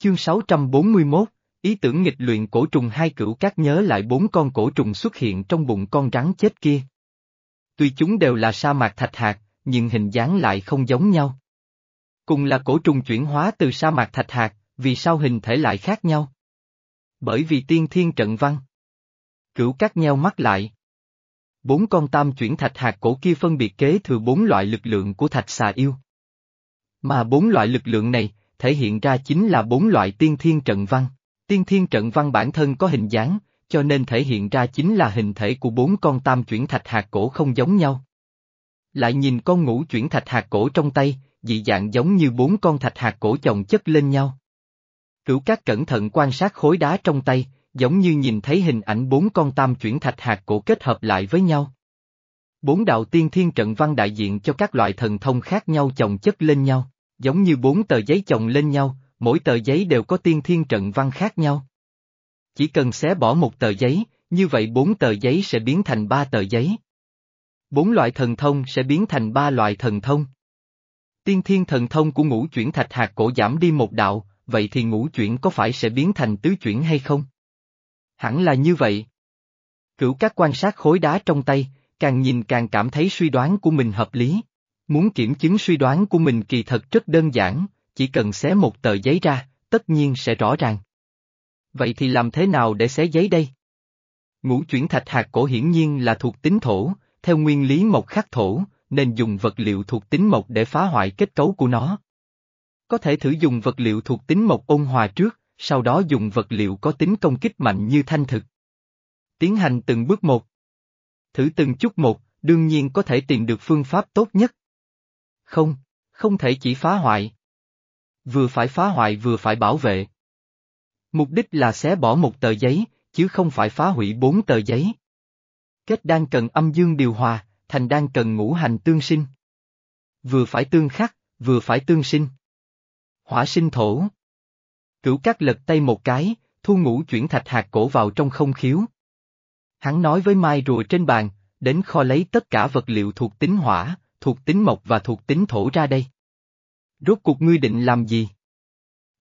Chương 641, ý tưởng nghịch luyện cổ trùng hai cửu các nhớ lại bốn con cổ trùng xuất hiện trong bụng con rắn chết kia. Tuy chúng đều là sa mạc thạch hạt, nhưng hình dáng lại không giống nhau. Cùng là cổ trùng chuyển hóa từ sa mạc thạch hạt, vì sao hình thể lại khác nhau? Bởi vì tiên thiên trận văn. Cửu các nheo mắt lại. Bốn con tam chuyển thạch hạt cổ kia phân biệt kế thừa bốn loại lực lượng của thạch xà yêu. Mà bốn loại lực lượng này, thể hiện ra chính là bốn loại tiên thiên trận văn. Tiên thiên trận văn bản thân có hình dáng, cho nên thể hiện ra chính là hình thể của bốn con tam chuyển thạch hạt cổ không giống nhau. Lại nhìn con ngũ chuyển thạch hạt cổ trong tay, dị dạng giống như bốn con thạch hạt cổ chồng chất lên nhau. Cửu các cẩn thận quan sát khối đá trong tay, giống như nhìn thấy hình ảnh bốn con tam chuyển thạch hạt cổ kết hợp lại với nhau. Bốn đạo tiên thiên trận văn đại diện cho các loại thần thông khác nhau chồng chất lên nhau, giống như bốn tờ giấy chồng lên nhau, mỗi tờ giấy đều có tiên thiên trận văn khác nhau. Chỉ cần xé bỏ một tờ giấy, như vậy bốn tờ giấy sẽ biến thành ba tờ giấy. Bốn loại thần thông sẽ biến thành ba loại thần thông. Tiên thiên thần thông của ngũ chuyển thạch hạt cổ giảm đi một đạo, vậy thì ngũ chuyển có phải sẽ biến thành tứ chuyển hay không? Hẳn là như vậy. Cửu các quan sát khối đá trong tay, càng nhìn càng cảm thấy suy đoán của mình hợp lý. Muốn kiểm chứng suy đoán của mình kỳ thật rất đơn giản, chỉ cần xé một tờ giấy ra, tất nhiên sẽ rõ ràng. Vậy thì làm thế nào để xé giấy đây? Ngũ chuyển thạch hạt cổ hiển nhiên là thuộc tính thổ, theo nguyên lý mộc khắc thổ, nên dùng vật liệu thuộc tính mộc để phá hoại kết cấu của nó. Có thể thử dùng vật liệu thuộc tính mộc ôn hòa trước, sau đó dùng vật liệu có tính công kích mạnh như thanh thực. Tiến hành từng bước một. Thử từng chút một, đương nhiên có thể tìm được phương pháp tốt nhất. Không, không thể chỉ phá hoại. Vừa phải phá hoại vừa phải bảo vệ. Mục đích là xé bỏ một tờ giấy, chứ không phải phá hủy bốn tờ giấy. Kết đang cần âm dương điều hòa, thành đang cần ngũ hành tương sinh. Vừa phải tương khắc, vừa phải tương sinh. Hỏa sinh thổ. Cửu cát lật tay một cái, thu ngũ chuyển thạch hạt cổ vào trong không khiếu. Hắn nói với Mai rùa trên bàn, đến kho lấy tất cả vật liệu thuộc tính hỏa, thuộc tính mộc và thuộc tính thổ ra đây. Rốt cuộc ngươi định làm gì?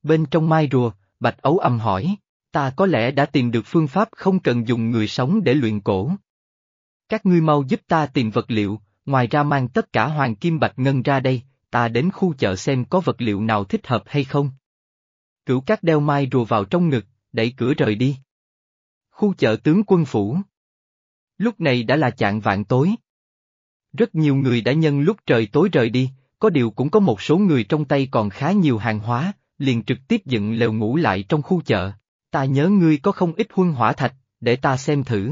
Bên trong mai rùa, Bạch Ấu âm hỏi, ta có lẽ đã tìm được phương pháp không cần dùng người sống để luyện cổ. Các ngươi mau giúp ta tìm vật liệu, ngoài ra mang tất cả hoàng kim bạch ngân ra đây, ta đến khu chợ xem có vật liệu nào thích hợp hay không. Cửu các đeo mai rùa vào trong ngực, đẩy cửa rời đi. Khu chợ tướng quân phủ. Lúc này đã là chạng vạn tối. Rất nhiều người đã nhân lúc trời tối rời đi, có điều cũng có một số người trong tay còn khá nhiều hàng hóa, liền trực tiếp dựng lều ngủ lại trong khu chợ. Ta nhớ ngươi có không ít huân hỏa thạch, để ta xem thử.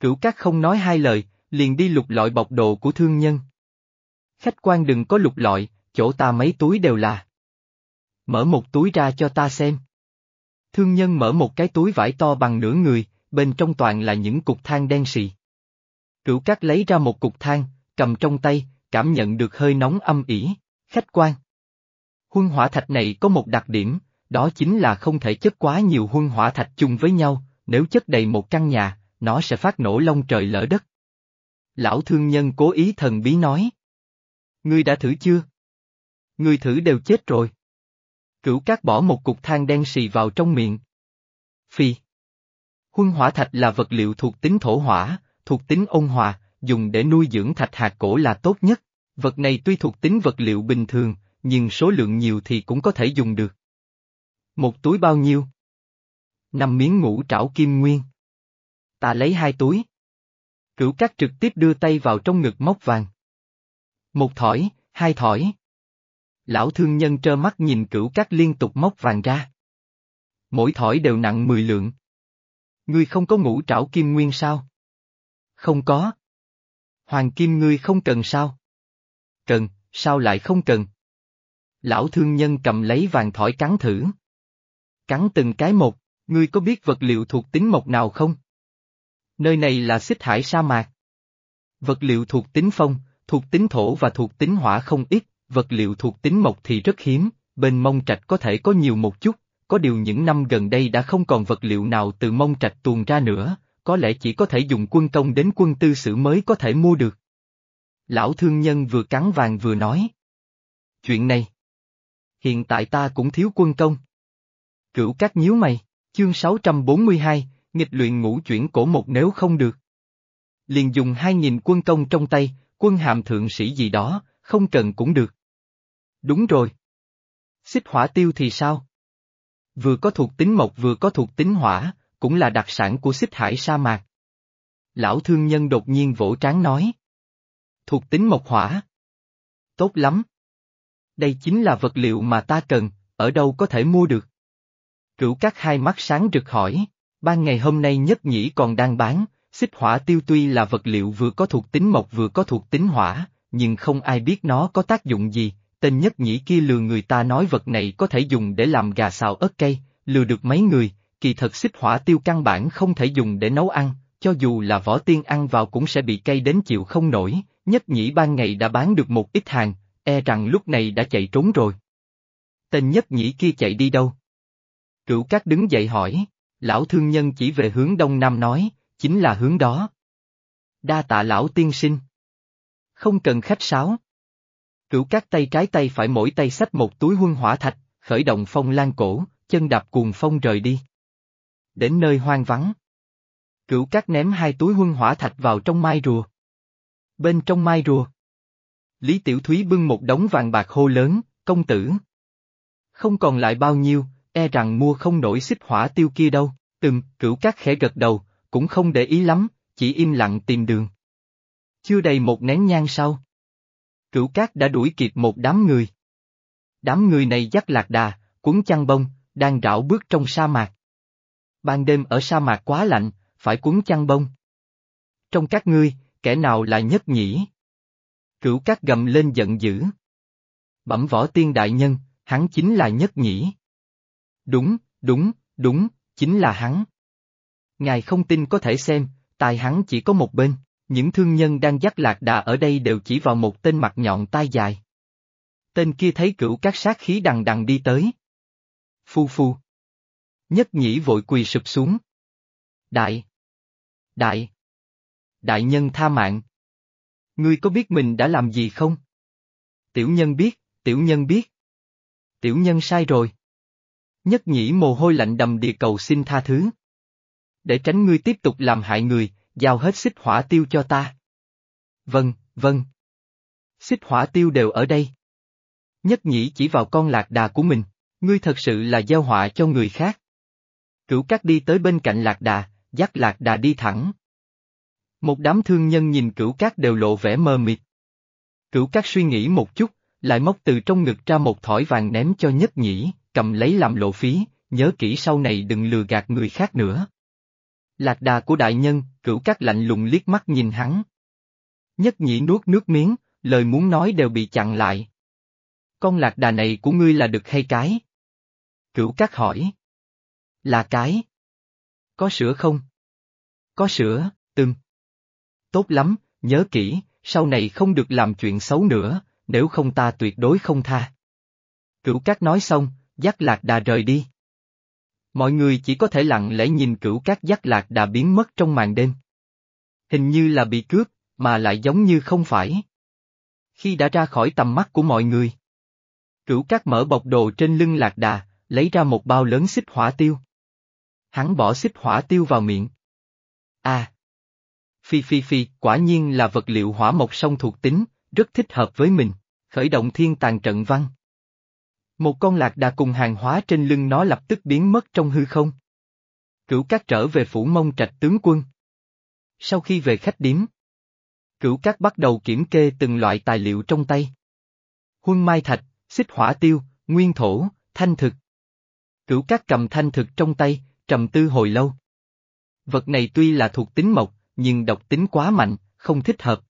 Cửu các không nói hai lời, liền đi lục lọi bọc đồ của thương nhân. Khách quan đừng có lục lọi, chỗ ta mấy túi đều là. Mở một túi ra cho ta xem. Thương nhân mở một cái túi vải to bằng nửa người, bên trong toàn là những cục than đen xì. Cửu cát lấy ra một cục than, cầm trong tay, cảm nhận được hơi nóng âm ỉ, khách quan. Huân hỏa thạch này có một đặc điểm, đó chính là không thể chất quá nhiều huân hỏa thạch chung với nhau, nếu chất đầy một căn nhà, nó sẽ phát nổ lông trời lỡ đất. Lão thương nhân cố ý thần bí nói. Ngươi đã thử chưa? Ngươi thử đều chết rồi. Cửu cát bỏ một cục than đen xì vào trong miệng. Phi. Huân hỏa thạch là vật liệu thuộc tính thổ hỏa, thuộc tính ôn hòa, dùng để nuôi dưỡng thạch hạt cổ là tốt nhất. Vật này tuy thuộc tính vật liệu bình thường, nhưng số lượng nhiều thì cũng có thể dùng được. Một túi bao nhiêu? Năm miếng ngũ trảo kim nguyên. Ta lấy hai túi. Cửu cát trực tiếp đưa tay vào trong ngực móc vàng. Một thỏi, hai thỏi. Lão thương nhân trơ mắt nhìn cửu cát liên tục móc vàng ra. Mỗi thỏi đều nặng 10 lượng. Ngươi không có ngũ trảo kim nguyên sao? Không có. Hoàng kim ngươi không cần sao? Cần, sao lại không cần? Lão thương nhân cầm lấy vàng thỏi cắn thử. Cắn từng cái một, ngươi có biết vật liệu thuộc tính mộc nào không? Nơi này là xích hải sa mạc. Vật liệu thuộc tính phong, thuộc tính thổ và thuộc tính hỏa không ít, vật liệu thuộc tính mộc thì rất hiếm, bên mông trạch có thể có nhiều một chút, có điều những năm gần đây đã không còn vật liệu nào từ mông trạch tuồn ra nữa, có lẽ chỉ có thể dùng quân công đến quân tư sử mới có thể mua được. Lão thương nhân vừa cắn vàng vừa nói. Chuyện này. Hiện tại ta cũng thiếu quân công. Cửu các nhíu mày, chương 642, nghịch luyện ngũ chuyển cổ một nếu không được. Liền dùng hai nghìn quân công trong tay, quân hàm thượng sĩ gì đó, không cần cũng được. Đúng rồi. Xích hỏa tiêu thì sao? Vừa có thuộc tính mộc vừa có thuộc tính hỏa, cũng là đặc sản của xích hải sa mạc. Lão thương nhân đột nhiên vỗ trán nói. Thuộc tính mộc hỏa. Tốt lắm. Đây chính là vật liệu mà ta cần, ở đâu có thể mua được. Cửu các hai mắt sáng rực hỏi, ban ngày hôm nay nhất nhĩ còn đang bán, xích hỏa tiêu tuy là vật liệu vừa có thuộc tính mộc vừa có thuộc tính hỏa, nhưng không ai biết nó có tác dụng gì, tên nhất nhĩ kia lừa người ta nói vật này có thể dùng để làm gà xào ớt cây, lừa được mấy người, kỳ thật xích hỏa tiêu căn bản không thể dùng để nấu ăn, cho dù là võ tiên ăn vào cũng sẽ bị cay đến chịu không nổi, nhất nhĩ ban ngày đã bán được một ít hàng, e rằng lúc này đã chạy trốn rồi. Tên nhất nhĩ kia chạy đi đâu? Cửu Cát đứng dậy hỏi, lão thương nhân chỉ về hướng đông nam nói, chính là hướng đó. Đa tạ lão tiên sinh. Không cần khách sáo. Cửu Cát tay trái tay phải mỗi tay xách một túi huân hỏa thạch, khởi động phong lan cổ, chân đạp cuồng phong rời đi. Đến nơi hoang vắng. Cửu Cát ném hai túi huân hỏa thạch vào trong mai rùa. Bên trong mai rùa. Lý Tiểu Thúy bưng một đống vàng bạc hô lớn, công tử. Không còn lại bao nhiêu, e rằng mua không nổi xích hỏa tiêu kia đâu, từng, cửu cát khẽ gật đầu, cũng không để ý lắm, chỉ im lặng tìm đường. Chưa đầy một nén nhang sau. Cửu cát đã đuổi kịp một đám người. Đám người này dắt lạc đà, cuốn chăn bông, đang rảo bước trong sa mạc. Ban đêm ở sa mạc quá lạnh, phải cuốn chăn bông. Trong các ngươi, kẻ nào là nhất nhỉ? Cửu cát gầm lên giận dữ. Bẩm võ tiên đại nhân, hắn chính là nhất nhỉ. Đúng, đúng, đúng, chính là hắn. Ngài không tin có thể xem, tài hắn chỉ có một bên, những thương nhân đang dắt lạc đà ở đây đều chỉ vào một tên mặt nhọn tai dài. Tên kia thấy cửu các sát khí đằng đằng đi tới. Phu phu. Nhất nhĩ vội quỳ sụp xuống. Đại. Đại. Đại nhân tha mạng. Ngươi có biết mình đã làm gì không? Tiểu nhân biết, tiểu nhân biết. Tiểu nhân sai rồi. Nhất nhĩ mồ hôi lạnh đầm địa cầu xin tha thứ. Để tránh ngươi tiếp tục làm hại người, giao hết xích hỏa tiêu cho ta. Vâng, vâng. Xích hỏa tiêu đều ở đây. Nhất nhĩ chỉ vào con lạc đà của mình, ngươi thật sự là gieo họa cho người khác. Cửu cát đi tới bên cạnh lạc đà, dắt lạc đà đi thẳng. Một đám thương nhân nhìn cửu cát đều lộ vẻ mơ mịt. Cửu cát suy nghĩ một chút, lại móc từ trong ngực ra một thỏi vàng ném cho nhất nhĩ, cầm lấy làm lộ phí, nhớ kỹ sau này đừng lừa gạt người khác nữa. Lạc đà của đại nhân, cửu cát lạnh lùng liếc mắt nhìn hắn. Nhất nhĩ nuốt nước miếng, lời muốn nói đều bị chặn lại. Con lạc đà này của ngươi là được hay cái? Cửu cát hỏi. Là cái. Có sữa không? Có sữa, từng. Tốt lắm, nhớ kỹ, sau này không được làm chuyện xấu nữa, nếu không ta tuyệt đối không tha. Cửu cát nói xong, dắt lạc đà rời đi. Mọi người chỉ có thể lặng lẽ nhìn cửu cát dắt lạc đà biến mất trong màn đêm. Hình như là bị cướp, mà lại giống như không phải. Khi đã ra khỏi tầm mắt của mọi người. Cửu cát mở bọc đồ trên lưng lạc đà, lấy ra một bao lớn xích hỏa tiêu. Hắn bỏ xích hỏa tiêu vào miệng. À! Phi phi phi, quả nhiên là vật liệu hỏa mộc song thuộc tính, rất thích hợp với mình, khởi động thiên tàng trận văn. Một con lạc đà cùng hàng hóa trên lưng nó lập tức biến mất trong hư không. Cửu cát trở về phủ mông trạch tướng quân. Sau khi về khách điếm, cửu cát bắt đầu kiểm kê từng loại tài liệu trong tay. Huân mai thạch, xích hỏa tiêu, nguyên thổ, thanh thực. Cửu cát cầm thanh thực trong tay, trầm tư hồi lâu. Vật này tuy là thuộc tính mộc, nhưng độc tính quá mạnh, không thích hợp.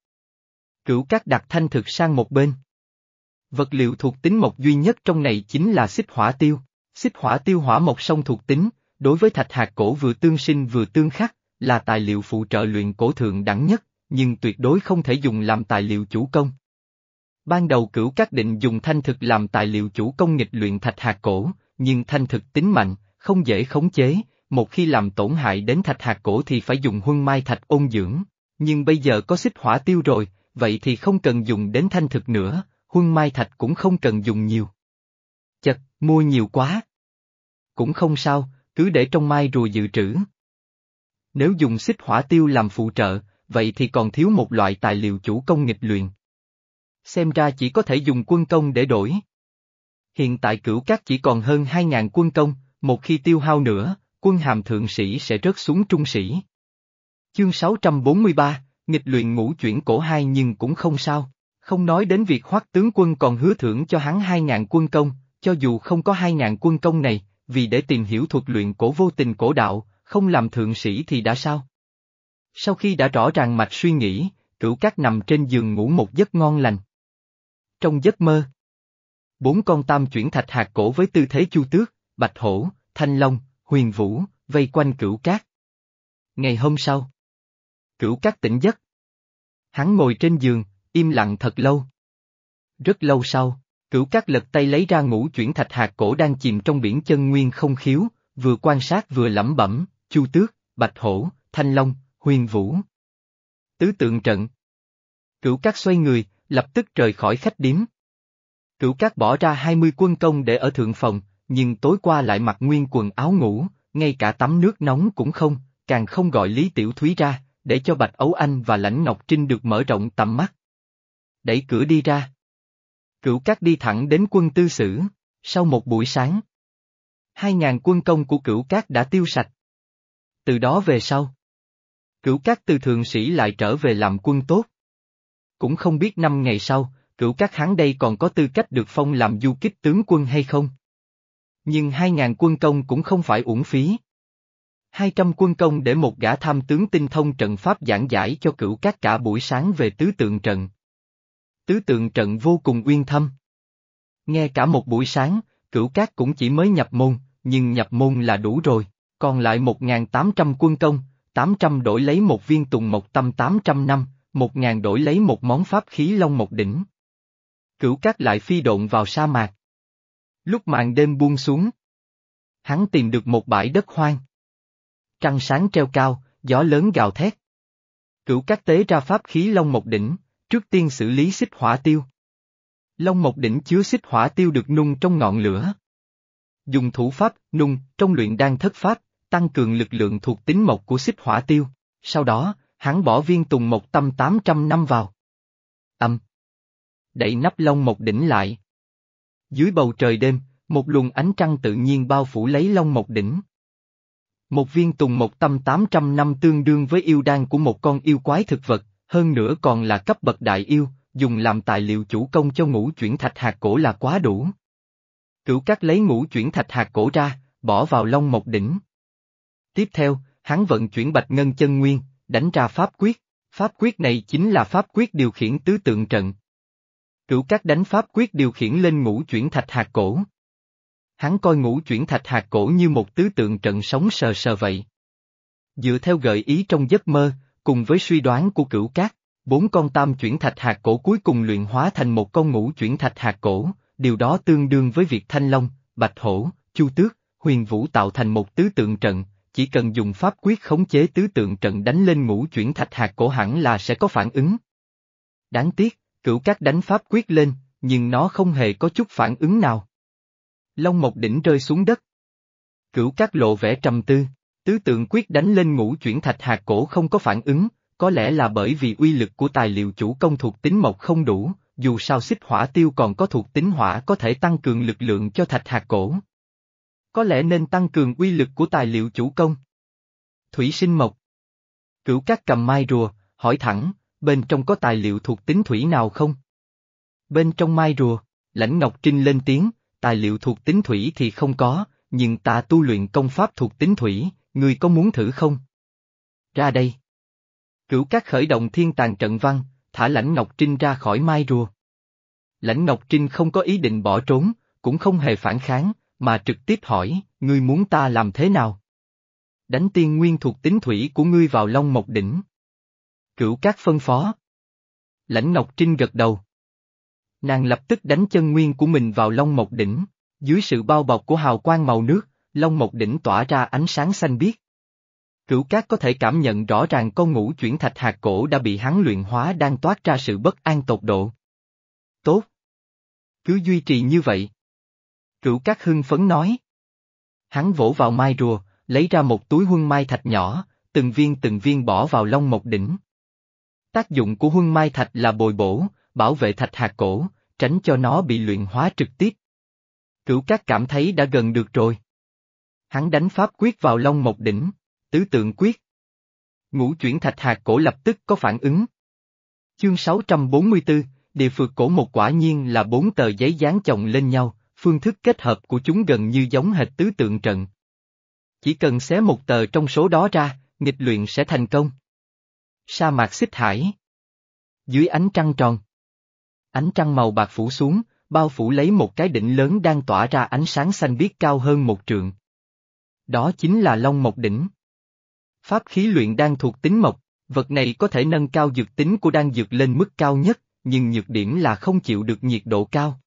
Cửu cát đặt thanh thực sang một bên. Vật liệu thuộc tính mộc duy nhất trong này chính là xích hỏa tiêu. Xích hỏa tiêu hỏa mộc song thuộc tính, đối với thạch hạt cổ vừa tương sinh vừa tương khắc, là tài liệu phụ trợ luyện cổ thượng đẳng nhất, nhưng tuyệt đối không thể dùng làm tài liệu chủ công. Ban đầu cửu các định dùng thanh thực làm tài liệu chủ công nghịch luyện thạch hạt cổ, nhưng thanh thực tính mạnh, không dễ khống chế, một khi làm tổn hại đến thạch hạt cổ thì phải dùng huân mai thạch ôn dưỡng. Nhưng bây giờ có xích hỏa tiêu rồi, vậy thì không cần dùng đến thanh thực nữa, huân mai thạch cũng không cần dùng nhiều. Chật, mua nhiều quá. Cũng không sao, cứ để trong mai rùa dự trữ. Nếu dùng xích hỏa tiêu làm phụ trợ, vậy thì còn thiếu một loại tài liệu chủ công nghịch luyện. Xem ra chỉ có thể dùng quân công để đổi. Hiện tại cửu cát chỉ còn hơn 2.000 quân công, một khi tiêu hao nữa, quân hàm thượng sĩ sẽ rớt xuống trung sĩ. Chương 643, nghịch luyện ngũ chuyển cổ hai nhưng cũng không sao. Không nói đến việc hoắc tướng quân còn hứa thưởng cho hắn 2.000 quân công, cho dù không có 2.000 quân công này, vì để tìm hiểu thuật luyện cổ vô tình cổ đạo, không làm thượng sĩ thì đã sao? Sau khi đã rõ ràng mạch suy nghĩ, cửu cát nằm trên giường ngủ một giấc ngon lành. Trong giấc mơ, bốn con tam chuyển thạch hạt cổ với tư thế chu tước, bạch hổ, thanh long, huyền vũ, vây quanh cửu cát. Ngày hôm sau, cửu cát tỉnh giấc. Hắn ngồi trên giường, im lặng thật lâu. Rất lâu sau, cửu cát lật tay lấy ra ngũ chuyển thạch hạt cổ đang chìm trong biển chân nguyên không khiếu, vừa quan sát vừa lẩm bẩm, chu tước, bạch hổ, thanh long, huyền vũ. Tứ tượng trận. Cửu cát xoay người, lập tức rời khỏi khách điếm. Cửu cát bỏ ra 20 quân công để ở thượng phòng, nhưng tối qua lại mặc nguyên quần áo ngủ, ngay cả tắm nước nóng cũng không, càng không gọi Lý Tiểu Thúy ra, để cho Bạch Ấu Anh và Lãnh Ngọc Trinh được mở rộng tầm mắt. Đẩy cửa đi ra. Cửu cát đi thẳng đến quân tư sử, sau một buổi sáng. Hai ngàn quân công của cửu cát đã tiêu sạch. Từ đó về sau. Cửu cát từ thường sĩ lại trở về làm quân tốt. Cũng không biết năm ngày sau, cửu cát hắn đây còn có tư cách được phong làm du kích tướng quân hay không. Nhưng hai ngàn quân công cũng không phải uổng phí. Hai trăm quân công để một gã tham tướng tinh thông trận pháp giảng giải cho cửu cát cả buổi sáng về tứ tượng trận. Tứ tượng trận vô cùng uyên thâm. Nghe cả một buổi sáng, cửu cát cũng chỉ mới nhập môn, nhưng nhập môn là đủ rồi, còn lại một ngàn tám trăm quân công, tám trăm đổi lấy một viên tùng một tâm tám trăm năm, một ngàn đổi lấy một món pháp khí long một đỉnh. Cửu cát lại phi độn vào sa mạc. Lúc màn đêm buông xuống, hắn tìm được một bãi đất hoang. Trăng sáng treo cao, gió lớn gào thét. Cửu cát tế ra pháp khí long Mộc đỉnh, trước tiên xử lý xích hỏa tiêu. Long Mộc đỉnh chứa xích hỏa tiêu được nung trong ngọn lửa. Dùng thủ pháp, nung, trong luyện đan thất pháp, tăng cường lực lượng thuộc tính mộc của xích hỏa tiêu, sau đó, hắn bỏ viên tùng mộc tâm 800 năm vào. Âm. Đẩy nắp lông Mộc đỉnh lại. Dưới bầu trời đêm, một luồng ánh trăng tự nhiên bao phủ lấy Long Mộc đỉnh. Một viên tùng Mộc tâm 800 năm tương đương với yêu đan của một con yêu quái thực vật, hơn nữa còn là cấp bậc đại yêu, dùng làm tài liệu chủ công cho ngũ chuyển thạch hạt cổ là quá đủ. Cửu cắt lấy ngũ chuyển thạch hạt cổ ra, bỏ vào Long Mộc đỉnh. Tiếp theo, hắn vận chuyển bạch ngân chân nguyên, đánh ra pháp quyết, pháp quyết này chính là pháp quyết điều khiển tứ tượng trận. Cửu các đánh pháp quyết điều khiển lên ngũ chuyển thạch hạt cổ. Hắn coi ngũ chuyển thạch hạt cổ như một tứ tượng trận sống sờ sờ vậy. Dựa theo gợi ý trong giấc mơ, cùng với suy đoán của cửu cát, bốn con tam chuyển thạch hạt cổ cuối cùng luyện hóa thành một con ngũ chuyển thạch hạt cổ, điều đó tương đương với việc thanh long, bạch hổ, chu tước, huyền vũ tạo thành một tứ tượng trận, chỉ cần dùng pháp quyết khống chế tứ tượng trận đánh lên ngũ chuyển thạch hạt cổ hẳn là sẽ có phản ứng. Đáng tiếc, cửu Cát đánh pháp quyết lên, nhưng nó không hề có chút phản ứng nào. Long Mộc đỉnh rơi xuống đất. Cửu Cát lộ vẻ trầm tư, tứ tượng quyết đánh lên ngũ chuyển thạch hạt cổ không có phản ứng, có lẽ là bởi vì uy lực của tài liệu chủ công thuộc tính mộc không đủ, dù sao xích hỏa tiêu còn có thuộc tính hỏa có thể tăng cường lực lượng cho thạch hạt cổ. Có lẽ nên tăng cường uy lực của tài liệu chủ công. Thủy sinh mộc. Cửu các cầm mai rùa, hỏi thẳng, bên trong có tài liệu thuộc tính thủy nào không? Bên trong mai rùa, lãnh Ngọc Trinh lên tiếng, tài liệu thuộc tính thủy thì không có, nhưng ta tu luyện công pháp thuộc tính thủy, ngươi có muốn thử không? Ra đây. Cửu các khởi động thiên tàng trận văn, thả lãnh Ngọc Trinh ra khỏi mai rùa. Lãnh Ngọc Trinh không có ý định bỏ trốn, cũng không hề phản kháng, mà trực tiếp hỏi, ngươi muốn ta làm thế nào? Đánh tiên nguyên thuộc tính thủy của ngươi vào Long Mộc Đỉnh. Cửu các phân phó. Lãnh Ngọc Trinh gật đầu. Nàng lập tức đánh chân nguyên của mình vào Long Mộc Đỉnh, dưới sự bao bọc của hào quang màu nước, Long Mộc Đỉnh tỏa ra ánh sáng xanh biếc. Cửu Cát có thể cảm nhận rõ ràng con ngũ chuyển thạch hạt cổ đã bị hắn luyện hóa đang toát ra sự bất an tột độ. Tốt. Cứ duy trì như vậy. Cửu Cát hưng phấn nói. Hắn vỗ vào mai rùa, lấy ra một túi huân mai thạch nhỏ, từng viên từng viên bỏ vào long mộc đỉnh. Tác dụng của huân mai thạch là bồi bổ, bảo vệ thạch hạt cổ, tránh cho nó bị luyện hóa trực tiếp. Cửu các cảm thấy đã gần được rồi. Hắn đánh pháp quyết vào long một đỉnh, tứ tượng quyết. Ngũ chuyển thạch hạt cổ lập tức có phản ứng. Chương 644, địa phược cổ một quả nhiên là bốn tờ giấy dán chồng lên nhau, phương thức kết hợp của chúng gần như giống hệt tứ tượng trận. Chỉ cần xé một tờ trong số đó ra, nghịch luyện sẽ thành công. Sa mạc xích hải. Dưới ánh trăng tròn. Ánh trăng màu bạc phủ xuống, bao phủ lấy một cái đỉnh lớn đang tỏa ra ánh sáng xanh biếc cao hơn một trượng. Đó chính là Long Mộc Đỉnh. Pháp khí luyện đang thuộc tính mộc, vật này có thể nâng cao dược tính của đan dược lên mức cao nhất, nhưng nhược điểm là không chịu được nhiệt độ cao.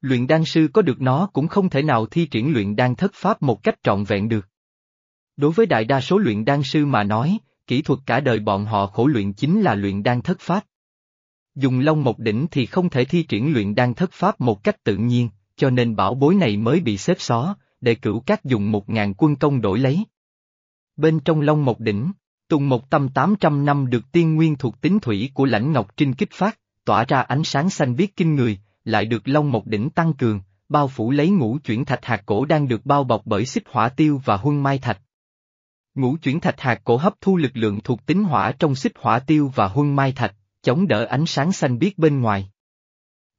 Luyện đan sư có được nó cũng không thể nào thi triển luyện đan thất pháp một cách trọn vẹn được. Đối với đại đa số luyện đan sư mà nói, kỹ thuật cả đời bọn họ khổ luyện chính là luyện đan thất pháp. Dùng long một đỉnh thì không thể thi triển luyện đan thất pháp một cách tự nhiên, cho nên bảo bối này mới bị xếp xó, để cửu các dùng một ngàn quân công đổi lấy. Bên trong long một đỉnh, Tùng một tâm tám trăm năm được tiên nguyên thuộc tính thủy của lãnh ngọc trinh kích phát, tỏa ra ánh sáng xanh biếc kinh người, lại được long một đỉnh tăng cường, bao phủ lấy ngũ chuyển thạch hạt cổ đang được bao bọc bởi xích hỏa tiêu và huân mai thạch. Ngũ chuyển thạch hạt cổ hấp thu lực lượng thuộc tính hỏa trong xích hỏa tiêu và huân mai thạch, chống đỡ ánh sáng xanh biếc bên ngoài.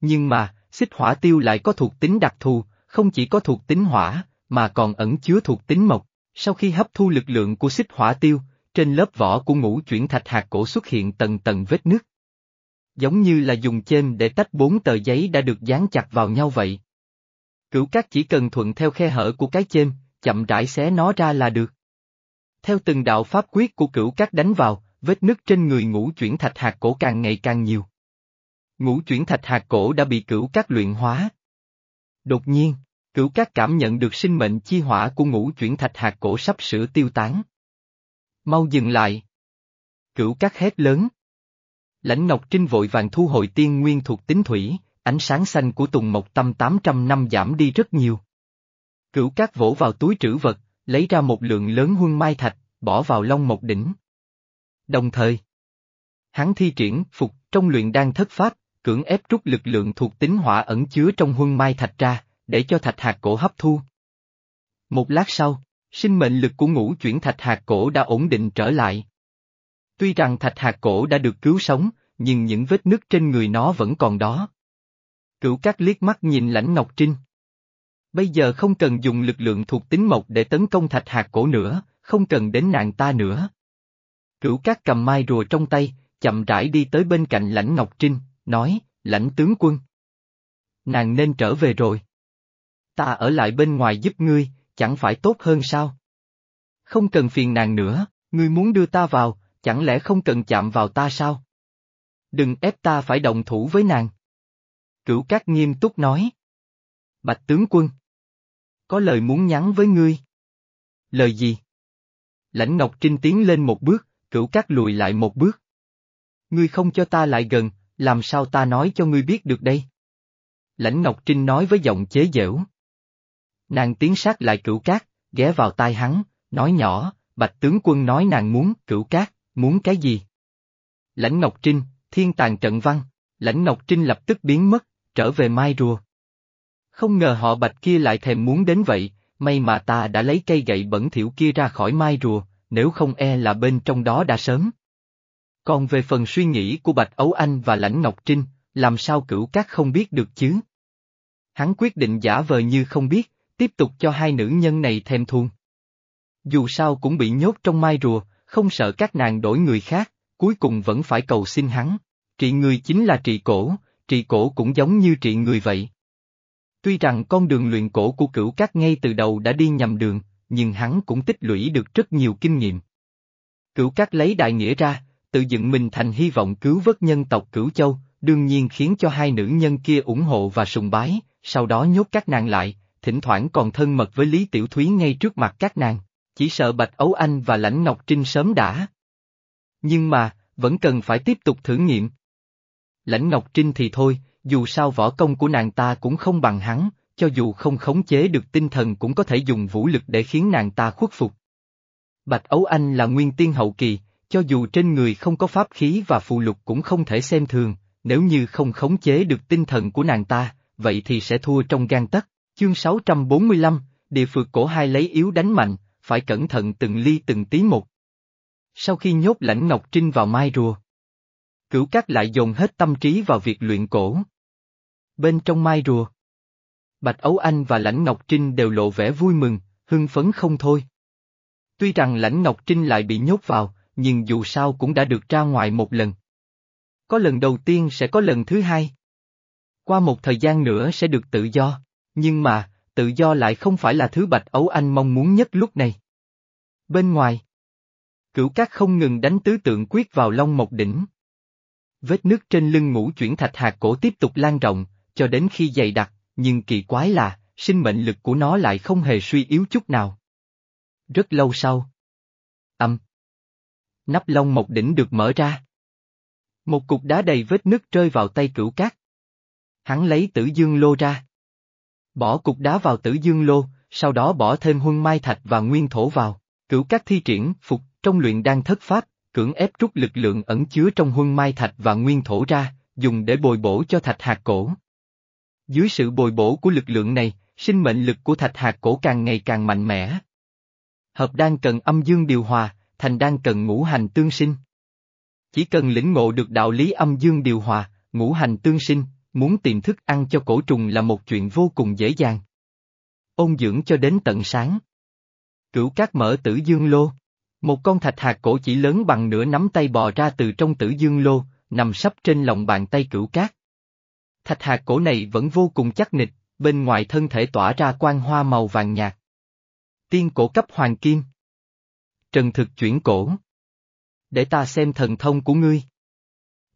Nhưng mà, xích hỏa tiêu lại có thuộc tính đặc thù, không chỉ có thuộc tính hỏa, mà còn ẩn chứa thuộc tính mộc. Sau khi hấp thu lực lượng của xích hỏa tiêu, trên lớp vỏ của ngũ chuyển thạch hạt cổ xuất hiện tầng tầng vết nứt. Giống như là dùng chêm để tách bốn tờ giấy đã được dán chặt vào nhau vậy. Cửu cát chỉ cần thuận theo khe hở của cái chêm, chậm rãi xé nó ra là được. Theo từng đạo pháp quyết của cửu cát đánh vào, vết nứt trên người ngũ chuyển thạch hạt cổ càng ngày càng nhiều. Ngũ chuyển thạch hạt cổ đã bị cửu cát luyện hóa. Đột nhiên, cửu cát cảm nhận được sinh mệnh chi hỏa của ngũ chuyển thạch hạt cổ sắp sửa tiêu tán. Mau dừng lại. Cửu cát hét lớn. Lãnh Ngọc Trinh vội vàng thu hồi tiên nguyên thuộc tính thủy, ánh sáng xanh của Tùng Mộc Tâm 800 năm giảm đi rất nhiều. Cửu cát vỗ vào túi trữ vật, lấy ra một lượng lớn huân mai thạch, bỏ vào long một đỉnh. Đồng thời, hắn thi triển phục trong luyện đan thất pháp, cưỡng ép rút lực lượng thuộc tính hỏa ẩn chứa trong huân mai thạch ra, để cho thạch hạt cổ hấp thu. Một lát sau, sinh mệnh lực của ngũ chuyển thạch hạt cổ đã ổn định trở lại. Tuy rằng thạch hạt cổ đã được cứu sống, nhưng những vết nứt trên người nó vẫn còn đó. Cửu các liếc mắt nhìn lãnh Ngọc Trinh. Bây giờ không cần dùng lực lượng thuộc tính mộc để tấn công thạch hạt cổ nữa, không cần đến nàng ta nữa. Cửu các cầm mai rùa trong tay, chậm rãi đi tới bên cạnh lãnh Ngọc Trinh, nói, lãnh tướng quân. Nàng nên trở về rồi. Ta ở lại bên ngoài giúp ngươi, chẳng phải tốt hơn sao? Không cần phiền nàng nữa, ngươi muốn đưa ta vào, chẳng lẽ không cần chạm vào ta sao? Đừng ép ta phải đồng thủ với nàng. Cửu Cát nghiêm túc nói. Bạch tướng quân. Có lời muốn nhắn với ngươi. Lời gì? Lãnh Ngọc Trinh tiến lên một bước, cửu Cát lùi lại một bước. Ngươi không cho ta lại gần, làm sao ta nói cho ngươi biết được đây? Lãnh Ngọc Trinh nói với giọng chế giễu. Nàng tiến sát lại cửu cát, ghé vào tai hắn, nói nhỏ, bạch tướng quân nói nàng muốn cửu cát, muốn cái gì? Lãnh Ngọc Trinh, thiên tàng trận văn, lãnh Ngọc Trinh lập tức biến mất, trở về mai rùa. Không ngờ họ bạch kia lại thèm muốn đến vậy, may mà ta đã lấy cây gậy bẩn thỉu kia ra khỏi mai rùa, nếu không e là bên trong đó đã sớm. Còn về phần suy nghĩ của Bạch Ấu Anh và Lãnh Ngọc Trinh, làm sao cửu các không biết được chứ? Hắn quyết định giả vờ như không biết, tiếp tục cho hai nữ nhân này thèm thuồng. Dù sao cũng bị nhốt trong mai rùa, không sợ các nàng đổi người khác, cuối cùng vẫn phải cầu xin hắn. Trị người chính là trị cổ, trị cổ cũng giống như trị người vậy. Tuy rằng con đường luyện cổ của cửu các ngay từ đầu đã đi nhầm đường, nhưng hắn cũng tích lũy được rất nhiều kinh nghiệm. Cửu các lấy đại nghĩa ra, tự dựng mình thành hy vọng cứu vớt nhân tộc cửu châu, đương nhiên khiến cho hai nữ nhân kia ủng hộ và sùng bái, sau đó nhốt các nàng lại, thỉnh thoảng còn thân mật với Lý Tiểu Thúy ngay trước mặt các nàng, chỉ sợ Bạch Ấu Anh và Lãnh Ngọc Trinh sớm đã. Nhưng mà, vẫn cần phải tiếp tục thử nghiệm. Lãnh Ngọc Trinh thì thôi, dù sao võ công của nàng ta cũng không bằng hắn, cho dù không khống chế được tinh thần cũng có thể dùng vũ lực để khiến nàng ta khuất phục. Bạch Ấu Anh là nguyên tiên hậu kỳ, cho dù trên người không có pháp khí và phù lục cũng không thể xem thường, nếu như không khống chế được tinh thần của nàng ta, vậy thì sẽ thua trong gan tấc. Chương 645, địa phượt cổ hai lấy yếu đánh mạnh, phải cẩn thận từng ly từng tí một. Sau khi nhốt lãnh Ngọc Trinh vào mai rùa, cửu cát lại dồn hết tâm trí vào việc luyện cổ. Bên trong mai rùa, Bạch Ấu Anh và lãnh Ngọc Trinh đều lộ vẻ vui mừng, hưng phấn không thôi. Tuy rằng lãnh Ngọc Trinh lại bị nhốt vào, nhưng dù sao cũng đã được ra ngoài một lần. Có lần đầu tiên sẽ có lần thứ hai. Qua một thời gian nữa sẽ được tự do, nhưng mà, tự do lại không phải là thứ Bạch Ấu Anh mong muốn nhất lúc này. Bên ngoài, cửu cát không ngừng đánh tứ tượng quyết vào Long Mộc Đỉnh. Vết nước trên lưng ngũ chuyển thạch hạt cổ tiếp tục lan rộng, cho đến khi dày đặc, nhưng kỳ quái là, sinh mệnh lực của nó lại không hề suy yếu chút nào. Rất lâu sau. Âm. Nắp lông một đỉnh được mở ra. Một cục đá đầy vết nứt rơi vào tay cửu cát. Hắn lấy tử dương lô ra. Bỏ cục đá vào tử dương lô, sau đó bỏ thêm huân mai thạch và nguyên thổ vào. Cửu cát thi triển, phục, trong luyện đang thất pháp, cưỡng ép rút lực lượng ẩn chứa trong huân mai thạch và nguyên thổ ra, dùng để bồi bổ cho thạch hạt cổ. Dưới sự bồi bổ của lực lượng này, sinh mệnh lực của thạch hạt cổ càng ngày càng mạnh mẽ. Hợp đan cần âm dương điều hòa, thành đan cần ngũ hành tương sinh. Chỉ cần lĩnh ngộ được đạo lý âm dương điều hòa, ngũ hành tương sinh, muốn tìm thức ăn cho cổ trùng là một chuyện vô cùng dễ dàng. Ôn dưỡng cho đến tận sáng. Cửu cát mở tử dương lô. Một con thạch hạt cổ chỉ lớn bằng nửa nắm tay bò ra từ trong tử dương lô, nằm sắp trên lòng bàn tay cửu cát. Thạch hạt cổ này vẫn vô cùng chắc nịch, bên ngoài thân thể tỏa ra quang hoa màu vàng nhạt. Tiên cổ cấp hoàng kim. Trần thực chuyển cổ. Để ta xem thần thông của ngươi.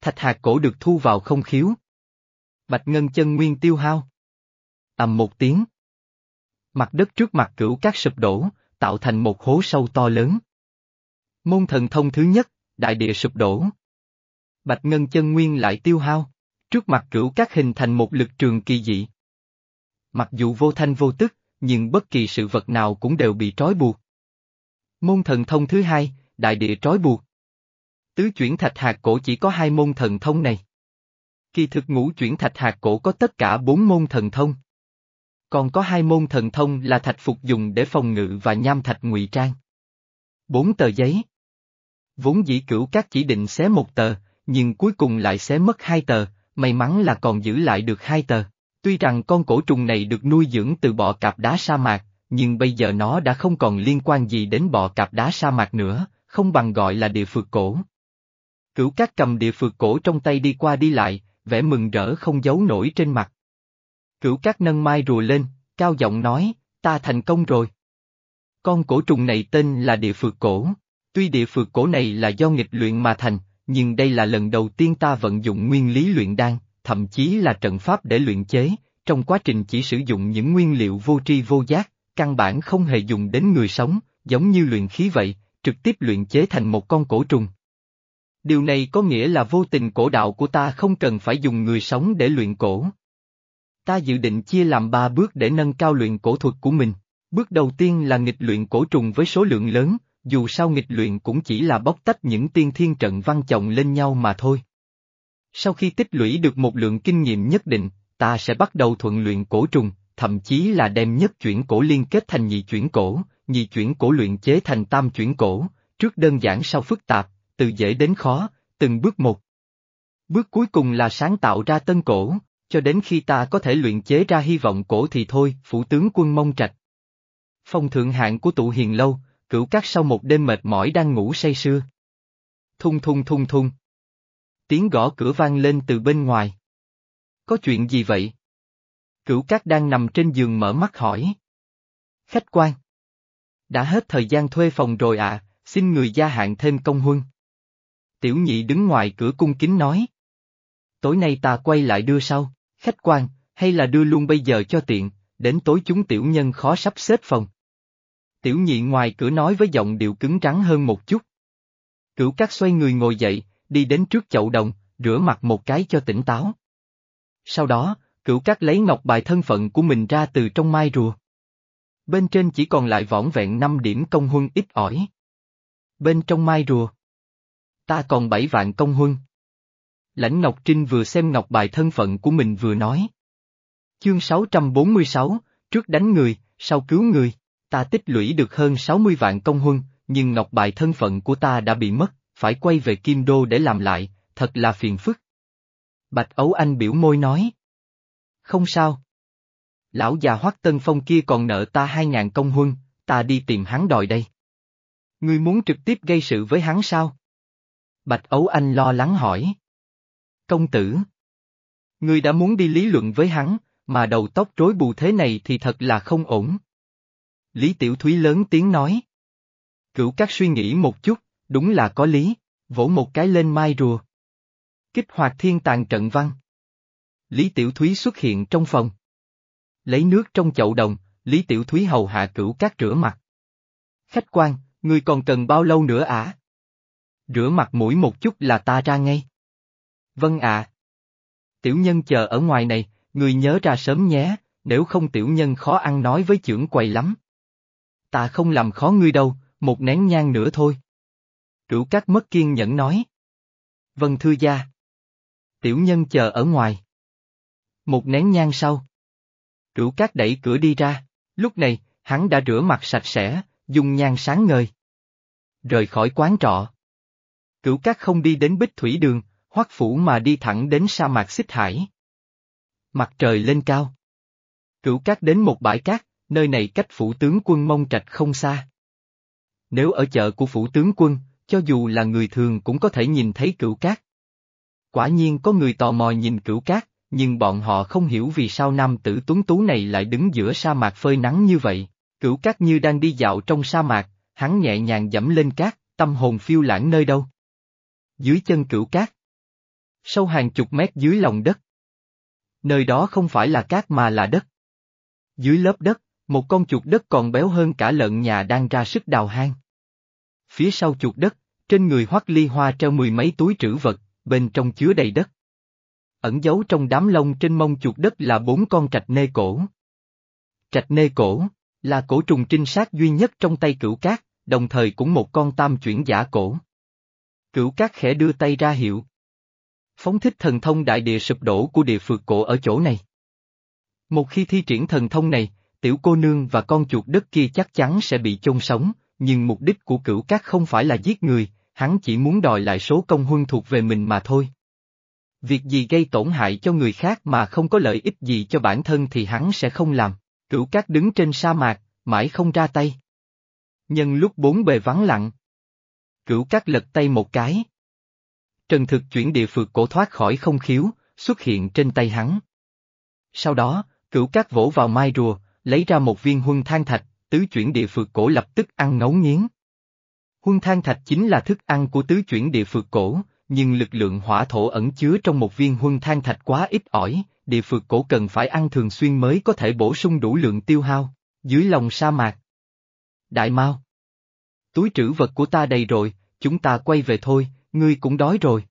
Thạch hạt cổ được thu vào không khiếu. Bạch ngân chân nguyên tiêu hao. ầm một tiếng. Mặt đất trước mặt cửu cát sụp đổ, tạo thành một hố sâu to lớn. Môn thần thông thứ nhất, đại địa sụp đổ. Bạch ngân chân nguyên lại tiêu hao. Trước mặt cửu các hình thành một lực trường kỳ dị. Mặc dù vô thanh vô tức, nhưng bất kỳ sự vật nào cũng đều bị trói buộc. Môn thần thông thứ hai, đại địa trói buộc. Tứ chuyển thạch hạt cổ chỉ có hai môn thần thông này. Kỳ thực ngũ chuyển thạch hạt cổ có tất cả bốn môn thần thông. Còn có hai môn thần thông là thạch phục dùng để phòng ngự và nham thạch ngụy trang. Bốn tờ giấy. Vốn dĩ cửu các chỉ định xé một tờ, nhưng cuối cùng lại xé mất hai tờ, may mắn là còn giữ lại được hai tờ. Tuy rằng con cổ trùng này được nuôi dưỡng từ bọ cạp đá sa mạc, nhưng bây giờ nó đã không còn liên quan gì đến bọ cạp đá sa mạc nữa, không bằng gọi là địa phượt cổ. Cửu Cát cầm địa phượt cổ trong tay đi qua đi lại, vẻ mừng rỡ không giấu nổi trên mặt. Cửu Cát nâng mai rùa lên, cao giọng nói, ta thành công rồi. Con cổ trùng này tên là địa phượt cổ, tuy địa phượt cổ này là do nghịch luyện mà thành, nhưng đây là lần đầu tiên ta vận dụng nguyên lý luyện đan, thậm chí là trận pháp để luyện chế, trong quá trình chỉ sử dụng những nguyên liệu vô tri vô giác, căn bản không hề dùng đến người sống, giống như luyện khí vậy, trực tiếp luyện chế thành một con cổ trùng. Điều này có nghĩa là vô tình cổ đạo của ta không cần phải dùng người sống để luyện cổ. Ta dự định chia làm ba bước để nâng cao luyện cổ thuật của mình. Bước đầu tiên là nghịch luyện cổ trùng với số lượng lớn, dù sao nghịch luyện cũng chỉ là bóc tách những tiên thiên trận văn chồng lên nhau mà thôi. Sau khi tích lũy được một lượng kinh nghiệm nhất định, ta sẽ bắt đầu thuận luyện cổ trùng, thậm chí là đem nhất chuyển cổ liên kết thành nhị chuyển cổ, nhị chuyển cổ luyện chế thành tam chuyển cổ, trước đơn giản sau phức tạp, từ dễ đến khó, từng bước một. Bước cuối cùng là sáng tạo ra tân cổ, cho đến khi ta có thể luyện chế ra hy vọng cổ thì thôi, phủ tướng quân mong trạch. Phong thượng hạng của tụ hiền lâu, cửu cát sau một đêm mệt mỏi đang ngủ say sưa. Thung thung thung thung. Tiếng gõ cửa vang lên từ bên ngoài. Có chuyện gì vậy? Cửu cát đang nằm trên giường mở mắt hỏi. Khách quan. Đã hết thời gian thuê phòng rồi ạ, xin người gia hạn thêm công huân. Tiểu nhị đứng ngoài cửa cung kính nói. Tối nay ta quay lại đưa sau, khách quan, hay là đưa luôn bây giờ cho tiện, đến tối chúng tiểu nhân khó sắp xếp phòng. Tiểu nhị ngoài cửa nói với giọng điệu cứng rắn hơn một chút. Cửu cát xoay người ngồi dậy, đi đến trước chậu đồng, rửa mặt một cái cho tỉnh táo. Sau đó, cửu cát lấy ngọc bài thân phận của mình ra từ trong mai rùa. Bên trên chỉ còn lại vỏn vẹn 5 điểm công huân ít ỏi. Bên trong mai rùa. Ta còn 7 vạn công huân. Lãnh Ngọc Trinh vừa xem ngọc bài thân phận của mình vừa nói. Chương 646, trước đánh người, sau cứu người, ta tích lũy được hơn 60 vạn công huân, nhưng ngọc bài thân phận của ta đã bị mất, phải quay về Kim Đô để làm lại, thật là phiền phức. Bạch Ấu Anh biểu môi nói. Không sao. Lão già Hoắc Tân Phong kia còn nợ ta hai ngàn công huân, ta đi tìm hắn đòi đây. Ngươi muốn trực tiếp gây sự với hắn sao? Bạch Ấu Anh lo lắng hỏi. Công tử. Ngươi đã muốn đi lý luận với hắn, mà đầu tóc rối bù thế này thì thật là không ổn. Lý Tiểu Thúy lớn tiếng nói. Cửu các suy nghĩ một chút, đúng là có lý, vỗ một cái lên mai rùa. Kích hoạt thiên tàng trận văn. Lý Tiểu Thúy xuất hiện trong phòng. Lấy nước trong chậu đồng, Lý Tiểu Thúy hầu hạ cửu các rửa mặt. Khách quan, ngươi còn cần bao lâu nữa ả? Rửa mặt mũi một chút là ta ra ngay. Vâng ạ. Tiểu nhân chờ ở ngoài này, người nhớ ra sớm nhé, nếu không tiểu nhân khó ăn nói với trưởng quầy lắm. Ta không làm khó ngươi đâu, một nén nhang nữa thôi. Cửu cát mất kiên nhẫn nói. Vâng thưa gia. Tiểu nhân chờ ở ngoài. Một nén nhang sau. Cửu cát đẩy cửa đi ra, lúc này, hắn đã rửa mặt sạch sẽ, dùng nhang sáng ngời. Rời khỏi quán trọ. Cửu cát không đi đến bích thủy đường, hoắc phủ mà đi thẳng đến sa mạc xích hải. Mặt trời lên cao. Cửu cát đến một bãi cát, nơi này cách phủ tướng quân mông trạch không xa. Nếu ở chợ của phủ tướng quân, cho dù là người thường cũng có thể nhìn thấy cửu cát. Quả nhiên có người tò mò nhìn cửu cát, nhưng bọn họ không hiểu vì sao nam tử tuấn tú này lại đứng giữa sa mạc phơi nắng như vậy. Cửu cát như đang đi dạo trong sa mạc, hắn nhẹ nhàng dẫm lên cát, tâm hồn phiêu lãng nơi đâu. Dưới chân cửu cát. Sâu hàng chục mét dưới lòng đất. Nơi đó không phải là cát mà là đất. Dưới lớp đất, một con chuột đất còn béo hơn cả lợn nhà đang ra sức đào hang. Phía sau chuột đất, trên người hoắc ly hoa treo mười mấy túi trữ vật, bên trong chứa đầy đất. Ẩn giấu trong đám lông trên mông chuột đất là bốn con trạch nê cổ. Trạch nê cổ, là cổ trùng trinh sát duy nhất trong tay cửu cát, đồng thời cũng một con tam chuyển giả cổ. Cửu cát khẽ đưa tay ra hiệu. Phóng thích thần thông đại địa sụp đổ của địa phượt cổ ở chỗ này. Một khi thi triển thần thông này, tiểu cô nương và con chuột đất kia chắc chắn sẽ bị chôn sống, nhưng mục đích của cửu cát không phải là giết người, hắn chỉ muốn đòi lại số công huân thuộc về mình mà thôi. Việc gì gây tổn hại cho người khác mà không có lợi ích gì cho bản thân thì hắn sẽ không làm. Cửu cát đứng trên sa mạc, mãi không ra tay. Nhân lúc bốn bề vắng lặng. Cửu cát lật tay một cái. Trần thực chuyển địa phược cổ thoát khỏi không khiếu, xuất hiện trên tay hắn. Sau đó, cửu cát vỗ vào mai rùa, lấy ra một viên huân than thạch, tứ chuyển địa phượt cổ lập tức ăn ngấu nghiến. Huân than thạch chính là thức ăn của tứ chuyển địa phượt cổ, nhưng lực lượng hỏa thổ ẩn chứa trong một viên huân than thạch quá ít ỏi, địa phượt cổ cần phải ăn thường xuyên mới có thể bổ sung đủ lượng tiêu hao, dưới lòng sa mạc. Đại Mao Túi trữ vật của ta đầy rồi, chúng ta quay về thôi, ngươi cũng đói rồi.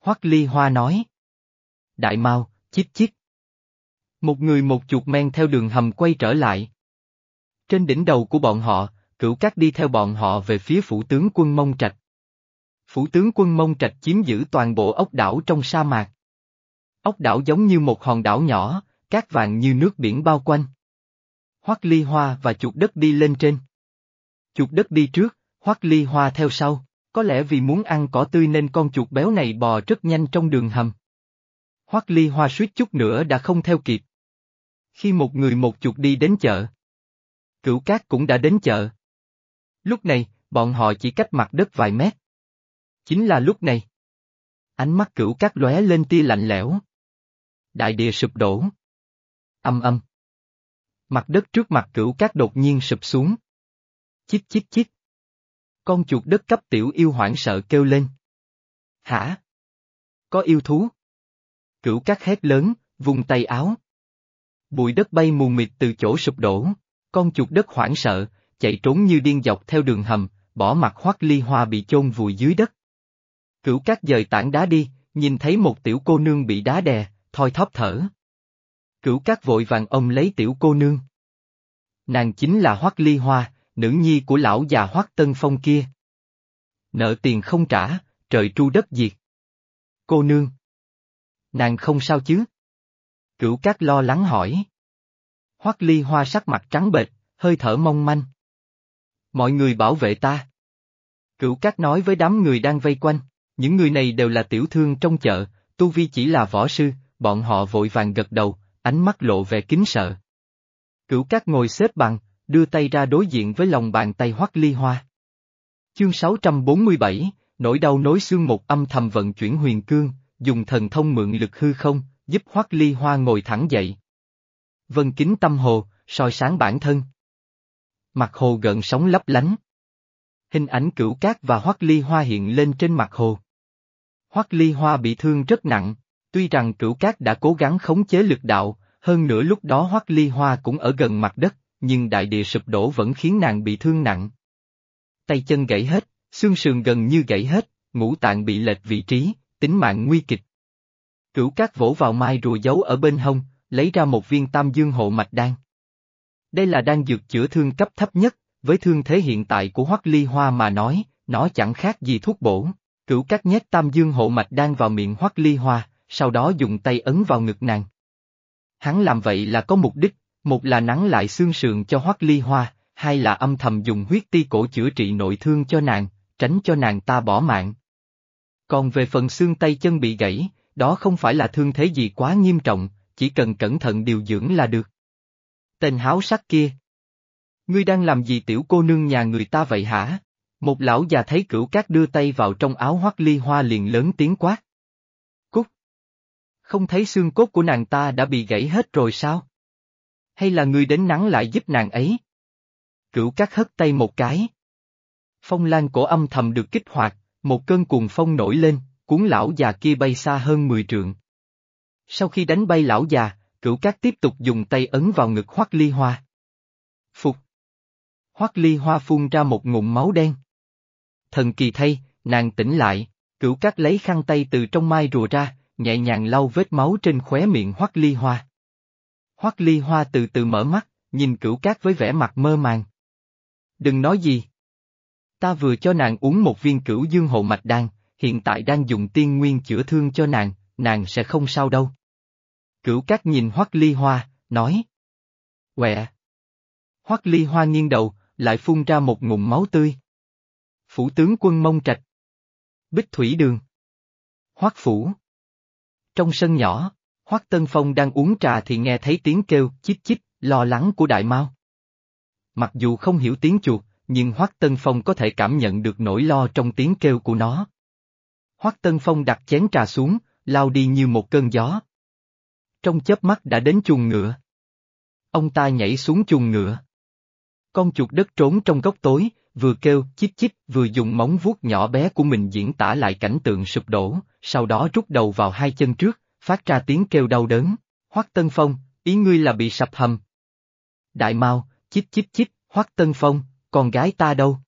Hoắc Ly Hoa nói. Đại Mao, chít chít. Một người một chuột men theo đường hầm quay trở lại. Trên đỉnh đầu của bọn họ, cửu cát đi theo bọn họ về phía phủ tướng quân Mông Trạch. Phủ tướng quân Mông Trạch chiếm giữ toàn bộ ốc đảo trong sa mạc. Ốc đảo giống như một hòn đảo nhỏ, cát vàng như nước biển bao quanh. Hoắc ly hoa và chuột đất đi lên trên. Chuột đất đi trước, hoắc ly hoa theo sau, có lẽ vì muốn ăn cỏ tươi nên con chuột béo này bò rất nhanh trong đường hầm. Hoắc ly hoa suýt chút nữa đã không theo kịp. Khi một người một chuột đi đến chợ. Cửu cát cũng đã đến chợ. Lúc này, bọn họ chỉ cách mặt đất vài mét. Chính là lúc này. Ánh mắt cửu cát lóe lên tia lạnh lẽo. Đại địa sụp đổ. Âm âm. Mặt đất trước mặt cửu cát đột nhiên sụp xuống. Chít chít chít. Con chuột đất cấp tiểu yêu hoảng sợ kêu lên. Hả? Có yêu thú? Cửu cát hét lớn, vùng tay áo. Bụi đất bay mù mịt từ chỗ sụp đổ, con chuột đất hoảng sợ, chạy trốn như điên dọc theo đường hầm, bỏ mặt hoắc ly hoa bị chôn vùi dưới đất. Cửu cát dời tảng đá đi, nhìn thấy một tiểu cô nương bị đá đè, thoi thóp thở. Cửu cát vội vàng ông lấy tiểu cô nương. Nàng chính là Hoắc Ly Hoa, nữ nhi của lão già Hoắc Tân Phong kia. Nợ tiền không trả, trời tru đất diệt. Cô nương. Nàng không sao chứ? Cửu cát lo lắng hỏi. Hoắc Ly Hoa sắc mặt trắng bệch, hơi thở mong manh. Mọi người bảo vệ ta. Cửu cát nói với đám người đang vây quanh, những người này đều là tiểu thương trong chợ, Tu Vi chỉ là võ sư, bọn họ vội vàng gật đầu, ánh mắt lộ vẻ kính sợ. Cửu cát ngồi xếp bằng, đưa tay ra đối diện với lòng bàn tay hoắc ly hoa. Chương 647, nỗi đau nối xương một âm thầm vận chuyển huyền cương, dùng thần thông mượn lực hư không, giúp hoắc ly hoa ngồi thẳng dậy. Vân kính tâm hồ, soi sáng bản thân. Mặt hồ gợn sóng lấp lánh. Hình ảnh cửu cát và hoắc ly hoa hiện lên trên mặt hồ. Hoắc ly hoa bị thương rất nặng, tuy rằng cửu cát đã cố gắng khống chế lực đạo, hơn nữa lúc đó Hoắc Ly Hoa cũng ở gần mặt đất, nhưng đại địa sụp đổ vẫn khiến nàng bị thương nặng. Tay chân gãy hết, xương sườn gần như gãy hết, ngũ tạng bị lệch vị trí, tính mạng nguy kịch. Cửu cát vỗ vào mai rùa giấu ở bên hông, lấy ra một viên tam dương hộ mạch đan. Đây là đan dược chữa thương cấp thấp nhất, với thương thế hiện tại của Hoắc Ly Hoa mà nói, nó chẳng khác gì thuốc bổ. Cửu cát nhét tam dương hộ mạch đan vào miệng Hoắc Ly Hoa, sau đó dùng tay ấn vào ngực nàng. Hắn làm vậy là có mục đích, một là nắng lại xương sườn cho Hoắc Ly Hoa, hai là âm thầm dùng huyết ti cổ chữa trị nội thương cho nàng, tránh cho nàng ta bỏ mạng. Còn về phần xương tay chân bị gãy, đó không phải là thương thế gì quá nghiêm trọng, chỉ cần cẩn thận điều dưỡng là được. Tên háo sắc kia. Ngươi đang làm gì tiểu cô nương nhà người ta vậy hả? Một lão già thấy cửu cát đưa tay vào trong áo hoắc ly hoa liền lớn tiếng quát. Cút! Không thấy xương cốt của nàng ta đã bị gãy hết rồi sao? Hay là ngươi đến nắng lại giúp nàng ấy? Cửu cát hất tay một cái. Phong lan cổ âm thầm được kích hoạt, một cơn cuồng phong nổi lên, cuốn lão già kia bay xa hơn 10 trượng. Sau khi đánh bay lão già, cửu cát tiếp tục dùng tay ấn vào ngực hoắc ly hoa. Phục. Hoắc ly hoa phun ra một ngụm máu đen. Thần kỳ thay, nàng tỉnh lại, cửu cát lấy khăn tay từ trong mai rùa ra, nhẹ nhàng lau vết máu trên khóe miệng Hoắc Ly Hoa. Hoắc Ly Hoa từ từ mở mắt, nhìn cửu cát với vẻ mặt mơ màng. Đừng nói gì. Ta vừa cho nàng uống một viên cửu dương hộ mạch đan, hiện tại đang dùng tiên nguyên chữa thương cho nàng, nàng sẽ không sao đâu. Cửu cát nhìn Hoắc Ly Hoa, nói. Quẹ. Hoắc Ly Hoa nghiêng đầu, lại phun ra một ngụm máu tươi. Phủ tướng quân mông trạch. Bích thủy đường. Hoắc phủ. Trong sân nhỏ, Hoắc Tân Phong đang uống trà thì nghe thấy tiếng kêu chít chít, lo lắng của đại mao. Mặc dù không hiểu tiếng chuột, nhưng Hoắc Tân Phong có thể cảm nhận được nỗi lo trong tiếng kêu của nó. Hoắc Tân Phong đặt chén trà xuống, lao đi như một cơn gió. Trong chớp mắt đã đến chuồng ngựa. Ông ta nhảy xuống chuồng ngựa. Con chuột đất trốn trong góc tối, vừa kêu chít chít vừa dùng móng vuốt nhỏ bé của mình diễn tả lại cảnh tượng sụp đổ, sau đó rút đầu vào hai chân trước, phát ra tiếng kêu đau đớn. Hoắc Tân Phong, ý ngươi là bị sập hầm. Đại Mao, chít chít chít, Hoắc Tân Phong, con gái ta đâu?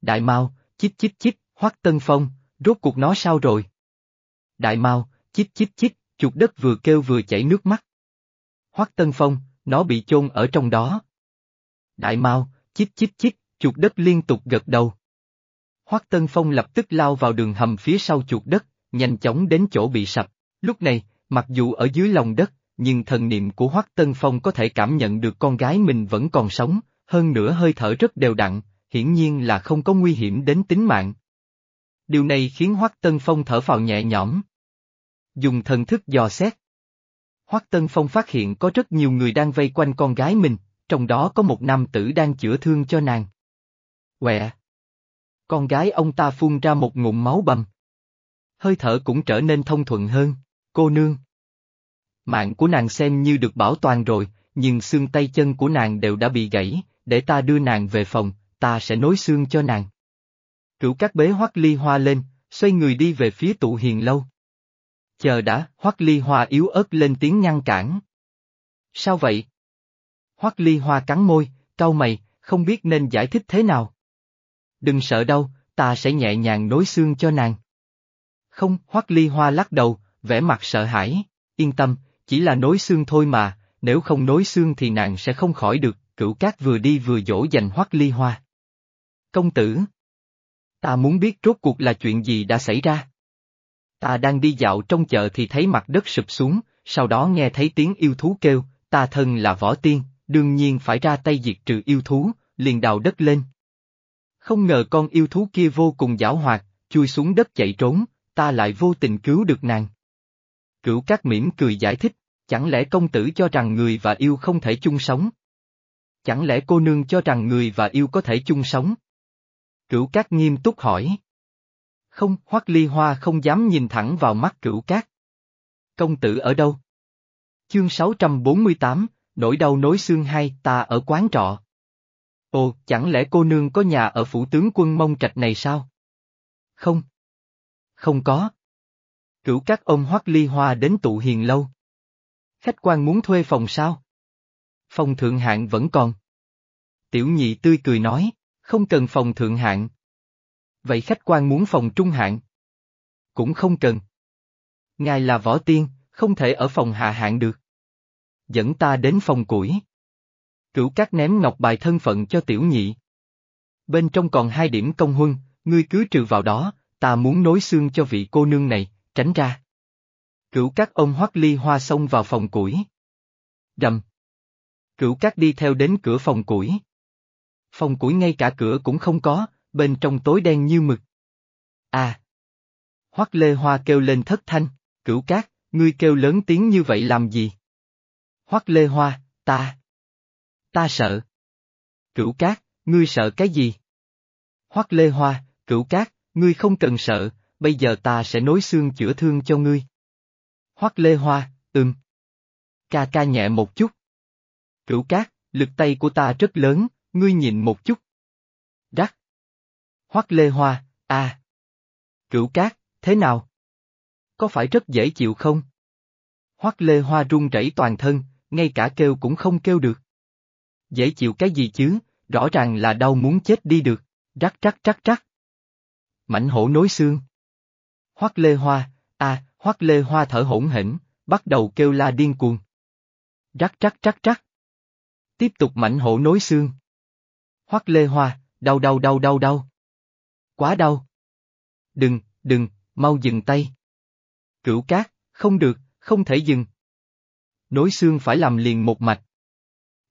Đại Mao, chít chít chít, Hoắc Tân Phong, rốt cuộc nó sao rồi? Đại Mao, chít chít chít, chuột đất vừa kêu vừa chảy nước mắt. Hoắc Tân Phong, nó bị chôn ở trong đó. Đại Mao, chít chít chít, chuột đất liên tục gật đầu. Hoắc Tân Phong lập tức lao vào đường hầm phía sau chuột đất, nhanh chóng đến chỗ bị sập. Lúc này, mặc dù ở dưới lòng đất, nhưng thần niệm của Hoắc Tân Phong có thể cảm nhận được con gái mình vẫn còn sống, hơn nữa hơi thở rất đều đặn, hiển nhiên là không có nguy hiểm đến tính mạng. Điều này khiến Hoắc Tân Phong thở phào nhẹ nhõm. Dùng thần thức dò xét. Hoắc Tân Phong phát hiện có rất nhiều người đang vây quanh con gái mình, trong đó có một nam tử đang chữa thương cho nàng. Quẹ! Con gái ông ta phun ra một ngụm máu bầm. Hơi thở cũng trở nên thông thuận hơn, cô nương. Mạng của nàng xem như được bảo toàn rồi, nhưng xương tay chân của nàng đều đã bị gãy, để ta đưa nàng về phòng, ta sẽ nối xương cho nàng. Cửu các bế hoắc ly hoa lên, xoay người đi về phía tụ hiền lâu. Chờ đã, hoắc ly hoa yếu ớt lên tiếng ngăn cản. Sao vậy? Hoắc ly hoa cắn môi, cau mày, không biết nên giải thích thế nào. Đừng sợ đâu, ta sẽ nhẹ nhàng nối xương cho nàng. Không, Hoắc Ly Hoa lắc đầu, vẻ mặt sợ hãi, yên tâm, chỉ là nối xương thôi mà, nếu không nối xương thì nàng sẽ không khỏi được, cửu cát vừa đi vừa dỗ dành hoắc ly hoa. Công tử! Ta muốn biết rốt cuộc là chuyện gì đã xảy ra. Ta đang đi dạo trong chợ thì thấy mặt đất sụp xuống, sau đó nghe thấy tiếng yêu thú kêu, ta thân là võ tiên, đương nhiên phải ra tay diệt trừ yêu thú, liền đào đất lên. Không ngờ con yêu thú kia vô cùng giảo hoạt, chui xuống đất chạy trốn, ta lại vô tình cứu được nàng. Cửu Cát mỉm cười giải thích, chẳng lẽ công tử cho rằng người và yêu không thể chung sống? Chẳng lẽ cô nương cho rằng người và yêu có thể chung sống? Cửu Cát nghiêm túc hỏi. Không, Hoắc Ly Hoa không dám nhìn thẳng vào mắt Cửu Cát. Công tử ở đâu? Chương 648, nỗi đau nối xương hai, ta ở quán trọ. Ồ, chẳng lẽ cô nương có nhà ở phủ tướng quân mông trạch này sao? Không. Không có. Cửu Cát ông hoắc ly hoa đến tụ hiền lâu. Khách quan muốn thuê phòng sao? Phòng thượng hạng vẫn còn. Tiểu nhị tươi cười nói, không cần phòng thượng hạng. Vậy khách quan muốn phòng trung hạng? Cũng không cần. Ngài là võ tiên, không thể ở phòng hạ hạng được. Dẫn ta đến phòng củi. Cửu cát ném ngọc bài thân phận cho tiểu nhị. Bên trong còn hai điểm công huân, ngươi cứ trừ vào đó, ta muốn nối xương cho vị cô nương này, tránh ra. Cửu cát ôm hoắc ly hoa xông vào phòng củi. Rầm. Cửu cát đi theo đến cửa phòng củi. Phòng củi ngay cả cửa cũng không có, bên trong tối đen như mực. À! Hoắc lê hoa kêu lên thất thanh, cửu cát, ngươi kêu lớn tiếng như vậy làm gì? Hoắc lê hoa, ta. Ta sợ. Cửu cát, ngươi sợ cái gì? Hoắc lê hoa, cửu cát, ngươi không cần sợ, bây giờ ta sẽ nối xương chữa thương cho ngươi. Hoắc lê hoa, ừm. Ca ca nhẹ một chút. Cửu cát, lực tay của ta rất lớn, ngươi nhìn một chút. Đắc. Hoắc lê hoa, a. À. Cửu cát, thế nào? Có phải rất dễ chịu không? Hoắc lê hoa run rẩy toàn thân, ngay cả kêu cũng không kêu được. Dễ chịu cái gì chứ, rõ ràng là đau muốn chết đi được, rắc rắc rắc rắc. Mảnh hổ nối xương. Hoắc lê hoa, a, à, hoắc lê hoa thở hỗn hển, bắt đầu kêu la điên cuồng. Rắc rắc rắc rắc. Tiếp tục mảnh hổ nối xương. Hoắc lê hoa, đau đau đau đau đau. Quá đau. Đừng, đừng, mau dừng tay. Cửu cát, không được, không thể dừng. Nối xương phải làm liền một mạch.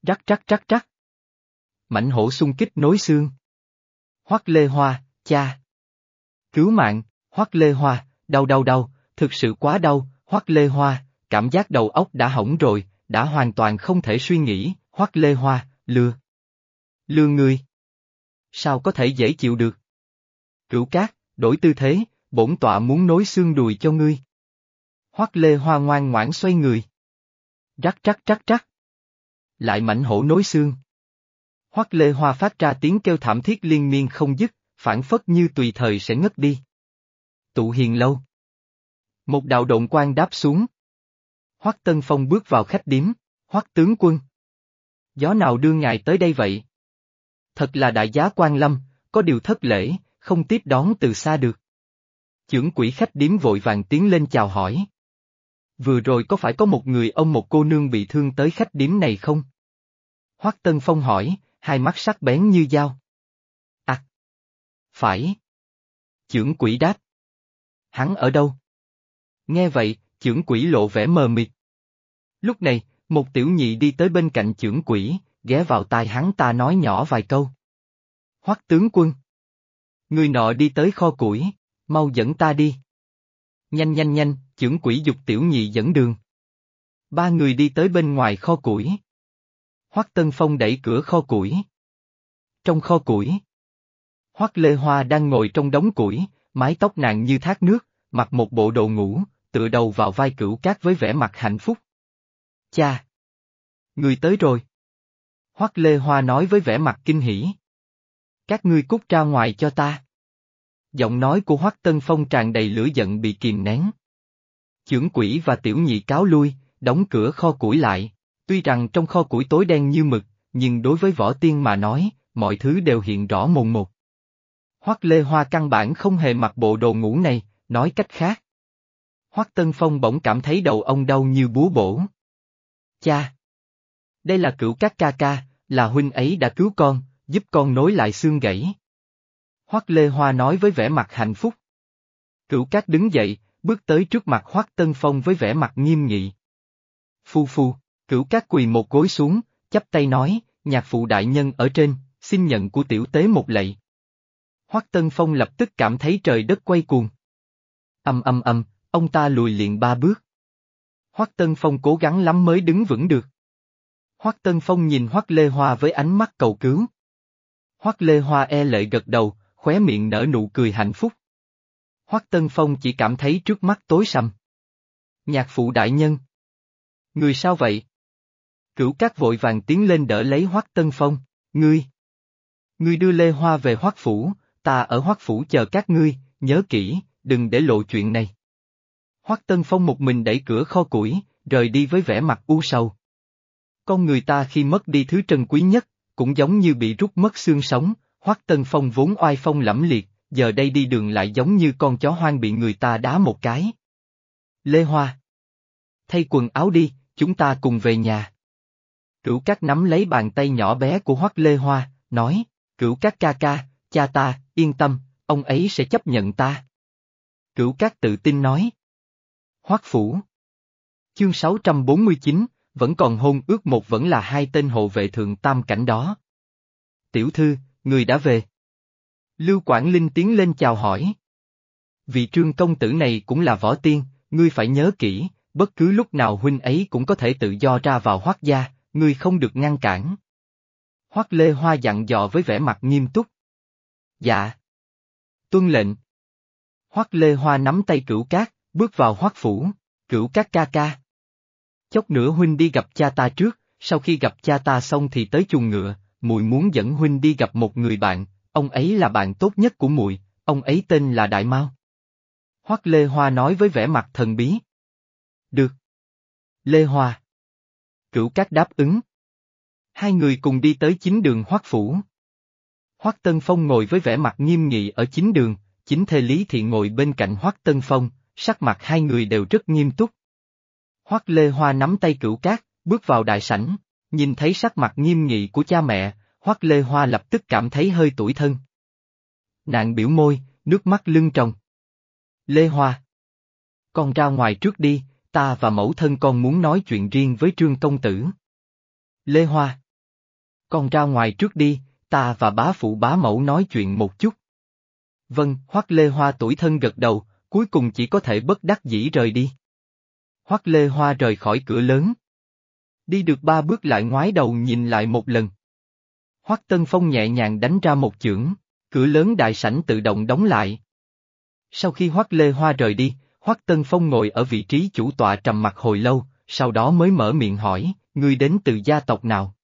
Rắc rắc rắc rắc. Mảnh hổ xung kích nối xương. Hoắc lê hoa, cha. Cứu mạng, Hoắc lê hoa, đau đau đau, thực sự quá đau, Hoắc lê hoa, cảm giác đầu óc đã hỏng rồi, đã hoàn toàn không thể suy nghĩ, Hoắc lê hoa, lừa. Lừa người. Sao có thể dễ chịu được? Cửu cát, đổi tư thế, bổn tọa muốn nối xương đùi cho ngươi. Hoắc lê hoa ngoan ngoãn xoay người. Rắc rắc rắc rắc. Lại mảnh hổ nối xương. Hoắc lê hoa phát ra tiếng kêu thảm thiết liên miên không dứt, phản phất như tùy thời sẽ ngất đi. Tụ hiền lâu. Một đạo động quan đáp xuống. Hoắc Tân Phong bước vào khách điếm, Hoắc tướng quân. Gió nào đưa ngài tới đây vậy? Thật là đại giá quan lâm, có điều thất lễ, không tiếp đón từ xa được. Chưởng quỷ khách điếm vội vàng tiến lên chào hỏi. Vừa rồi có phải có một người ông một cô nương bị thương tới khách điếm này không? Hoắc Tân Phong hỏi, hai mắt sắc bén như dao. À! Phải. Chưởng quỷ đáp. Hắn ở đâu? Nghe vậy, chưởng quỷ lộ vẻ mờ mịt. Lúc này, một tiểu nhị đi tới bên cạnh chưởng quỷ, ghé vào tai hắn ta nói nhỏ vài câu. Hoắc tướng quân. Người nọ đi tới kho củi, mau dẫn ta đi. Nhanh nhanh nhanh, trưởng quỷ dục tiểu nhị dẫn đường. Ba người đi tới bên ngoài kho củi. Hoắc Tân Phong đẩy cửa kho củi. Trong kho củi. Hoắc Lê Hoa đang ngồi trong đống củi, mái tóc nàng như thác nước, mặc một bộ đồ ngủ, tựa đầu vào vai cửu cát với vẻ mặt hạnh phúc. Cha! Người tới rồi. Hoắc Lê Hoa nói với vẻ mặt kinh hỉ. Các ngươi cút ra ngoài cho ta. Giọng nói của Hoắc Tân Phong tràn đầy lửa giận bị kìm nén. Chưởng quỷ và tiểu nhị cáo lui, đóng cửa kho củi lại. Tuy rằng trong kho củi tối đen như mực, nhưng đối với võ tiên mà nói, mọi thứ đều hiện rõ mồn một. Hoắc Lê Hoa căn bản không hề mặc bộ đồ ngủ này, nói cách khác. Hoắc Tân Phong bỗng cảm thấy đầu ông đau như búa bổ. Cha! Đây là cửu các ca ca, là huynh ấy đã cứu con, giúp con nối lại xương gãy. Hoắc Lê Hoa nói với vẻ mặt hạnh phúc. Cửu các đứng dậy, bước tới trước mặt Hoắc Tân Phong với vẻ mặt nghiêm nghị. Phu phu, cửu các quỳ một gối xuống, chắp tay nói, nhạc phụ đại nhân ở trên, xin nhận của tiểu tế một lạy. Hoắc Tân Phong lập tức cảm thấy trời đất quay cuồng. Âm âm âm, ông ta lùi liền ba bước. Hoắc Tân Phong cố gắng lắm mới đứng vững được. Hoắc Tân Phong nhìn Hoắc Lê Hoa với ánh mắt cầu cứu. Hoắc Lê Hoa e lệ gật đầu, khóe miệng nở nụ cười hạnh phúc. Hoắc Tân Phong chỉ cảm thấy trước mắt tối sầm. Nhạc phụ đại nhân. Người sao vậy? Cửu Cát vội vàng tiến lên đỡ lấy Hoắc Tân Phong, ngươi. Ngươi đưa Lê Hoa về Hoắc Phủ, ta ở Hoắc Phủ chờ các ngươi, nhớ kỹ, đừng để lộ chuyện này. Hoắc Tân Phong một mình đẩy cửa kho củi, rời đi với vẻ mặt u sầu. Con người ta khi mất đi thứ trân quý nhất, cũng giống như bị rút mất xương sống, Hoắc Tân Phong vốn oai phong lẫm liệt, giờ đây đi đường lại giống như con chó hoang bị người ta đá một cái. Lê Hoa Thay quần áo đi, chúng ta cùng về nhà. Cửu Cát nắm lấy bàn tay nhỏ bé của Hoắc Lê Hoa, nói, Cửu Cát ca ca, cha ta, yên tâm, ông ấy sẽ chấp nhận ta. Cửu Cát tự tin nói. Hoắc Phủ Chương 649, vẫn còn hôn ước một vẫn là hai tên hộ vệ thượng tam cảnh đó. Tiểu thư, người đã về. Lưu Quảng Linh tiến lên chào hỏi. Vị trương công tử này cũng là võ tiên, ngươi phải nhớ kỹ, bất cứ lúc nào huynh ấy cũng có thể tự do ra vào hoác gia, ngươi không được ngăn cản. Hoác Lê Hoa dặn dò với vẻ mặt nghiêm túc. Dạ. Tuân lệnh. Hoác Lê Hoa nắm tay cửu cát, bước vào hoác phủ, cửu cát ca ca. Chốc nữa huynh đi gặp cha ta trước, sau khi gặp cha ta xong thì tới chuồng ngựa, muội muốn dẫn huynh đi gặp một người bạn, ông ấy là bạn tốt nhất của muội, ông ấy tên là Đại Mao. Hoắc Lê Hoa nói với vẻ mặt thần bí. Được. Lê Hoa. Cửu Cát đáp ứng. Hai người cùng đi tới chính đường Hoắc Phủ. Hoắc Tân Phong ngồi với vẻ mặt nghiêm nghị ở chính đường, chính thê Lý Thị ngồi bên cạnh Hoắc Tân Phong, sắc mặt hai người đều rất nghiêm túc. Hoắc Lê Hoa nắm tay cửu cát, bước vào đại sảnh, nhìn thấy sắc mặt nghiêm nghị của cha mẹ, Hoắc Lê Hoa lập tức cảm thấy hơi tủi thân. Nạn biểu môi, nước mắt lưng tròng. Lê Hoa. Con ra ngoài trước đi, ta và mẫu thân con muốn nói chuyện riêng với trương công tử. Lê Hoa. Con ra ngoài trước đi, ta và bá phụ bá mẫu nói chuyện một chút. Vâng, Hoắc Lê Hoa tuổi thân gật đầu, cuối cùng chỉ có thể bất đắc dĩ rời đi. Hoắc Lê Hoa rời khỏi cửa lớn. Đi được ba bước lại ngoái đầu nhìn lại một lần. Hoắc Tân Phong nhẹ nhàng đánh ra một chưởng, cửa lớn đại sảnh tự động đóng lại. Sau khi Hoắc Lê Hoa rời đi, Hoắc Tân Phong ngồi ở vị trí chủ tọa trầm mặt hồi lâu, sau đó mới mở miệng hỏi, ngươi đến từ gia tộc nào?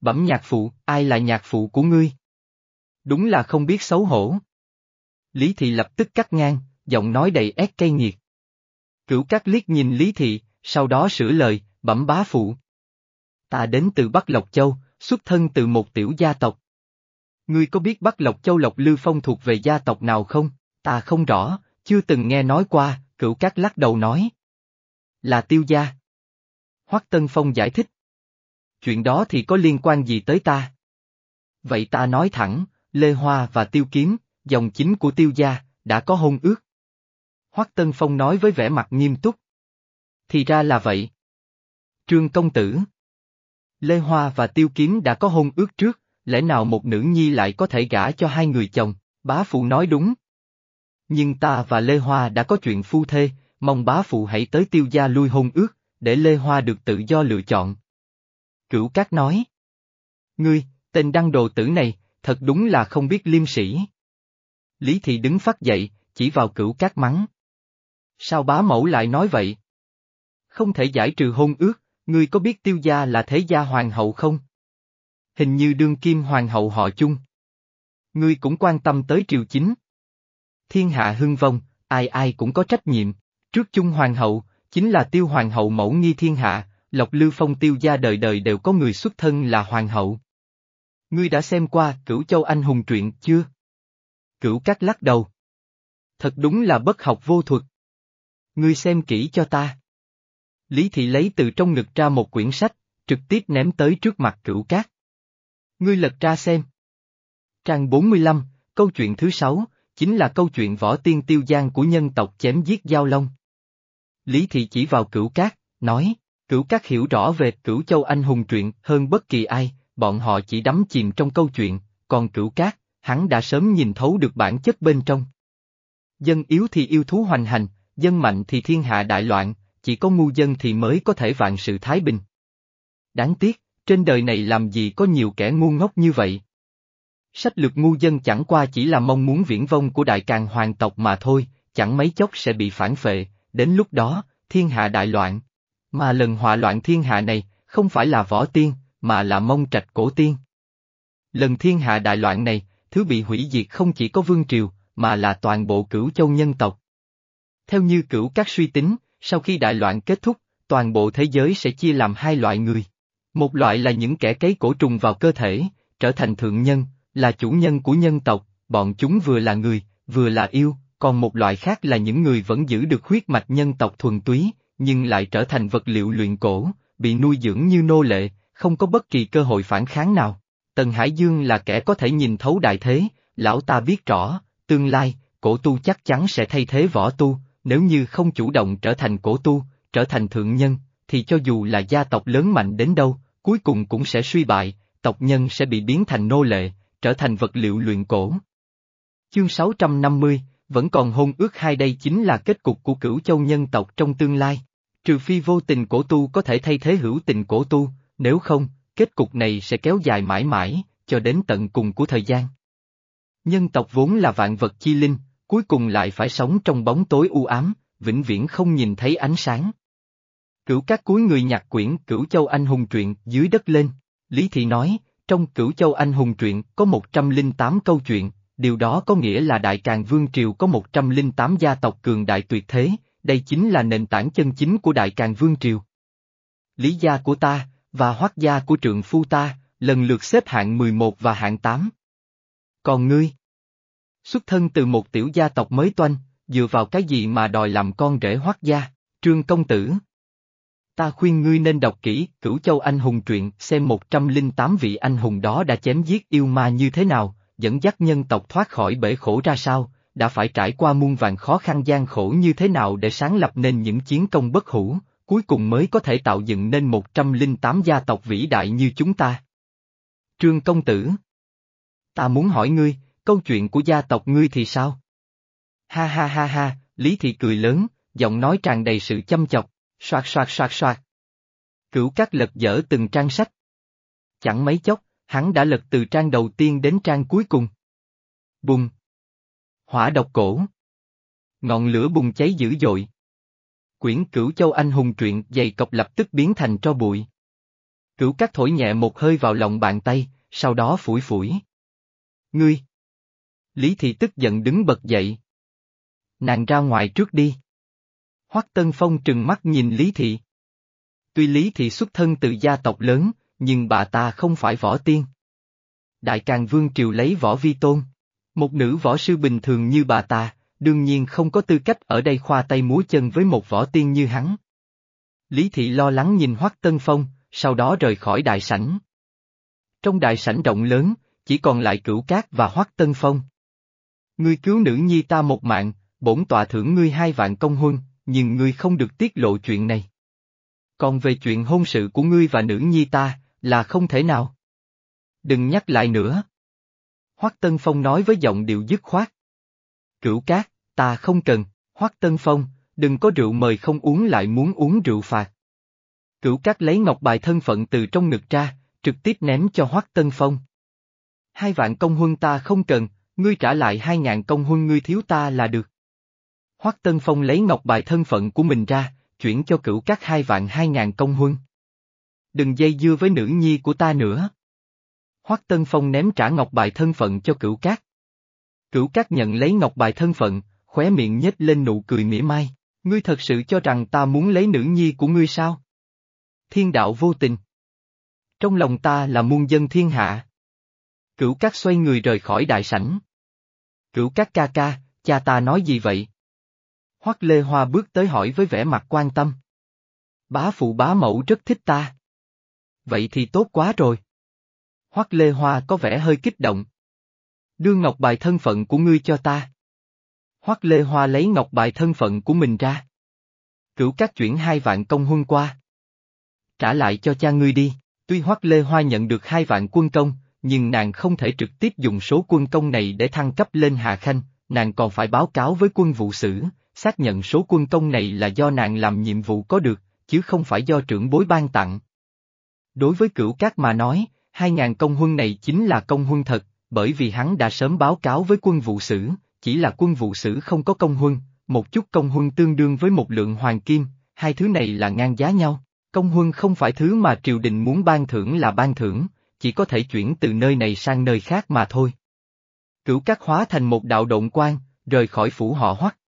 Bẩm nhạc phụ, ai là nhạc phụ của ngươi? Đúng là không biết xấu hổ. Lý Thị lập tức cắt ngang, giọng nói đầy ép cay nghiệt. Cửu Cát liếc nhìn Lý Thị, sau đó sửa lời, bẩm bá phụ. Ta đến từ Bắc Lộc Châu, xuất thân từ một tiểu gia tộc. Ngươi có biết Bắc Lộc Châu Lộc Lư Phong thuộc về gia tộc nào không? Ta không rõ, chưa từng nghe nói qua, cửu cát lắc đầu nói. Là tiêu gia. Hoắc Tân Phong giải thích. Chuyện đó thì có liên quan gì tới ta? Vậy ta nói thẳng, Lê Hoa và Tiêu Kiếm, dòng chính của tiêu gia, đã có hôn ước. Hoắc Tân Phong nói với vẻ mặt nghiêm túc. Thì ra là vậy. Trương Công Tử Lê Hoa và Tiêu Kiếm đã có hôn ước trước, lẽ nào một nữ nhi lại có thể gả cho hai người chồng, bá phụ nói đúng. Nhưng ta và Lê Hoa đã có chuyện phu thê, mong bá phụ hãy tới tiêu gia lui hôn ước, để Lê Hoa được tự do lựa chọn. Cửu Cát nói. Ngươi, tên đăng đồ tử này, thật đúng là không biết liêm sĩ. Lý Thị đứng phát dậy, chỉ vào cửu Cát mắng. Sao bá mẫu lại nói vậy? Không thể giải trừ hôn ước, ngươi có biết tiêu gia là thế gia hoàng hậu không? Hình như đương kim hoàng hậu họ chung. Ngươi cũng quan tâm tới triều chính. Thiên hạ hưng vong, ai ai cũng có trách nhiệm, trước chung hoàng hậu, chính là tiêu hoàng hậu mẫu nghi thiên hạ, Lộc Lưu Phong tiêu gia đời đời đều có người xuất thân là hoàng hậu. Ngươi đã xem qua cửu châu anh hùng truyện chưa? Cửu cắt lắc đầu. Thật đúng là bất học vô thuật. Ngươi xem kỹ cho ta. Lý Thị lấy từ trong ngực ra một quyển sách, trực tiếp ném tới trước mặt cửu cát. Ngươi lật ra xem. Trang 45, câu chuyện thứ sáu, chính là câu chuyện võ tiên tiêu giang của nhân tộc chém giết giao long. Lý Thị chỉ vào cửu cát, nói, cửu cát hiểu rõ về cửu châu anh hùng truyện hơn bất kỳ ai, bọn họ chỉ đắm chìm trong câu chuyện, còn cửu cát, hắn đã sớm nhìn thấu được bản chất bên trong. Dân yếu thì yêu thú hoành hành, dân mạnh thì thiên hạ đại loạn, chỉ có ngu dân thì mới có thể vạn sự thái bình. Đáng tiếc, trên đời này làm gì có nhiều kẻ ngu ngốc như vậy. Sách lược ngu dân chẳng qua chỉ là mong muốn viễn vong của đại càng hoàng tộc mà thôi, chẳng mấy chốc sẽ bị phản phệ, đến lúc đó, thiên hạ đại loạn. Mà lần họa loạn thiên hạ này, không phải là võ tiên, mà là mông trạch cổ tiên. Lần thiên hạ đại loạn này, thứ bị hủy diệt không chỉ có vương triều, mà là toàn bộ cửu châu nhân tộc. Theo như cửu các suy tính, sau khi đại loạn kết thúc, toàn bộ thế giới sẽ chia làm hai loại người. Một loại là những kẻ cấy cổ trùng vào cơ thể, trở thành thượng nhân, là chủ nhân của nhân tộc, bọn chúng vừa là người, vừa là yêu, còn một loại khác là những người vẫn giữ được huyết mạch nhân tộc thuần túy, nhưng lại trở thành vật liệu luyện cổ, bị nuôi dưỡng như nô lệ, không có bất kỳ cơ hội phản kháng nào. Tần Hải Dương là kẻ có thể nhìn thấu đại thế, lão ta biết rõ, tương lai, cổ tu chắc chắn sẽ thay thế võ tu, nếu như không chủ động trở thành cổ tu, trở thành thượng nhân, thì cho dù là gia tộc lớn mạnh đến đâu, cuối cùng cũng sẽ suy bại, tộc nhân sẽ bị biến thành nô lệ, trở thành vật liệu luyện cổ. Chương 650, vẫn còn hôn ước hai đây chính là kết cục của cửu châu nhân tộc trong tương lai. Trừ phi vô tình cổ tu có thể thay thế hữu tình cổ tu, nếu không, kết cục này sẽ kéo dài mãi mãi, cho đến tận cùng của thời gian. Nhân tộc vốn là vạn vật chi linh, cuối cùng lại phải sống trong bóng tối u ám, vĩnh viễn không nhìn thấy ánh sáng. Cửu các cuối người nhạc quyển Cửu Châu Anh Hùng Truyện dưới đất lên, Lý Thị nói, trong Cửu Châu Anh Hùng Truyện có 108 câu chuyện, điều đó có nghĩa là Đại Càng Vương Triều có 108 gia tộc cường đại tuyệt thế, đây chính là nền tảng chân chính của Đại Càng Vương Triều. Lý gia của ta, và hoác gia của trượng phu ta, lần lượt xếp hạng 11 và hạng 8. Còn ngươi? Xuất thân từ một tiểu gia tộc mới toanh, dựa vào cái gì mà đòi làm con rể hoác gia, trương công tử? Ta khuyên ngươi nên đọc kỹ Cửu Châu Anh Hùng truyện xem 108 vị anh hùng đó đã chém giết yêu ma như thế nào, dẫn dắt nhân tộc thoát khỏi bể khổ ra sao, đã phải trải qua muôn vàng khó khăn gian khổ như thế nào để sáng lập nên những chiến công bất hủ, cuối cùng mới có thể tạo dựng nên 108 gia tộc vĩ đại như chúng ta. Trương Công Tử Ta muốn hỏi ngươi, câu chuyện của gia tộc ngươi thì sao? Ha ha ha ha, Lý Thị cười lớn, giọng nói tràn đầy sự chăm chọc, soạt soạt soạt soạt. Cửu các lật dở từng trang sách. Chẳng mấy chốc, hắn đã lật từ trang đầu tiên đến trang cuối cùng. Bùng. Hỏa độc cổ. Ngọn lửa bùng cháy dữ dội. Quyển cửu châu anh hùng truyện dày cọc lập tức biến thành tro bụi. Cửu các thổi nhẹ một hơi vào lòng bàn tay, sau đó phủi phủi. Ngươi! Lý Thị tức giận đứng bật dậy. Nàng ra ngoài trước đi. Hoắc Tân Phong trừng mắt nhìn Lý Thị. Tuy Lý Thị xuất thân từ gia tộc lớn, nhưng bà ta không phải võ tiên. Đại Càng Vương Triều lấy võ vi tôn. Một nữ võ sư bình thường như bà ta, đương nhiên không có tư cách ở đây khoa tay múa chân với một võ tiên như hắn. Lý Thị lo lắng nhìn Hoắc Tân Phong, sau đó rời khỏi đại sảnh. Trong đại sảnh rộng lớn, chỉ còn lại cửu cát và Hoắc Tân Phong. Ngươi cứu nữ nhi ta một mạng, bổn tọa thưởng ngươi hai vạn công huân, nhưng ngươi không được tiết lộ chuyện này. Còn về chuyện hôn sự của ngươi và nữ nhi ta, là không thể nào. Đừng nhắc lại nữa. Hoắc Tân Phong nói với giọng điệu dứt khoát. Cửu cát, ta không cần, Hoắc Tân Phong, đừng có rượu mời không uống lại muốn uống rượu phạt. Cửu cát lấy ngọc bài thân phận từ trong ngực ra, trực tiếp ném cho Hoắc Tân Phong. Hai vạn công huân ta không cần, ngươi trả lại hai ngàn công huân ngươi thiếu ta là được. Hoắc Tân Phong lấy ngọc bài thân phận của mình ra, chuyển cho cửu các hai vạn hai ngàn công huân. Đừng dây dưa với nữ nhi của ta nữa. Hoắc Tân Phong ném trả ngọc bài thân phận cho cửu cát. Cửu cát nhận lấy ngọc bài thân phận, khóe miệng nhếch lên nụ cười mỉa mai, ngươi thật sự cho rằng ta muốn lấy nữ nhi của ngươi sao? Thiên đạo vô tình. Trong lòng ta là muôn dân thiên hạ. Cửu cát xoay người rời khỏi đại sảnh. Cửu cát ca ca, cha ta nói gì vậy? Hoắc Lê Hoa bước tới hỏi với vẻ mặt quan tâm. Bá phụ bá mẫu rất thích ta. Vậy thì tốt quá rồi. Hoắc Lê Hoa có vẻ hơi kích động. Đưa ngọc bài thân phận của ngươi cho ta. Hoắc Lê Hoa lấy ngọc bài thân phận của mình ra. Cửu các chuyển hai vạn công huân qua. Trả lại cho cha ngươi đi, tuy Hoắc Lê Hoa nhận được hai vạn quân công, nhưng nàng không thể trực tiếp dùng số quân công này để thăng cấp lên Hà Khanh, nàng còn phải báo cáo với quân vụ sử, xác nhận số quân công này là do nàng làm nhiệm vụ có được, chứ không phải do trưởng bối ban tặng. Đối với cửu cát mà nói, hai ngàn công huân này chính là công huân thật, bởi vì hắn đã sớm báo cáo với quân vụ sử, chỉ là quân vụ sử không có công huân, một chút công huân tương đương với một lượng hoàng kim, hai thứ này là ngang giá nhau. Công huân không phải thứ mà triều đình muốn ban thưởng là ban thưởng, chỉ có thể chuyển từ nơi này sang nơi khác mà thôi. Cửu cát hóa thành một đạo động quan, rời khỏi phủ họ hoắc.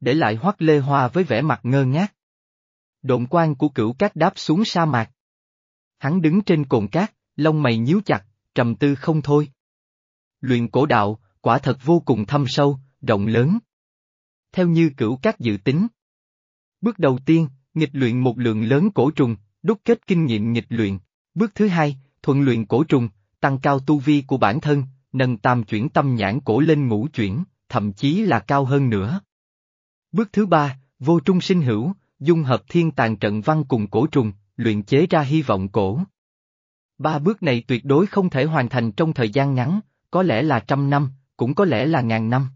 Để lại hoắc lê hoa với vẻ mặt ngơ ngác. Động quan của cửu cát đáp xuống sa mạc. Hắn đứng trên cồn cát, lông mày nhíu chặt, trầm tư không thôi. Luyện cổ đạo, quả thật vô cùng thâm sâu, rộng lớn. Theo như cửu cát dự tính. Bước đầu tiên, nghịch luyện một lượng lớn cổ trùng, đúc kết kinh nghiệm nghịch luyện. Bước thứ hai, thuận luyện cổ trùng, tăng cao tu vi của bản thân, nâng tam chuyển tâm nhãn cổ lên ngũ chuyển, thậm chí là cao hơn nữa. Bước thứ ba, vô trung sinh hữu, dung hợp thiên tàng trận văn cùng cổ trùng, luyện chế ra hy vọng cổ. Ba bước này tuyệt đối không thể hoàn thành trong thời gian ngắn, có lẽ là trăm năm, cũng có lẽ là ngàn năm.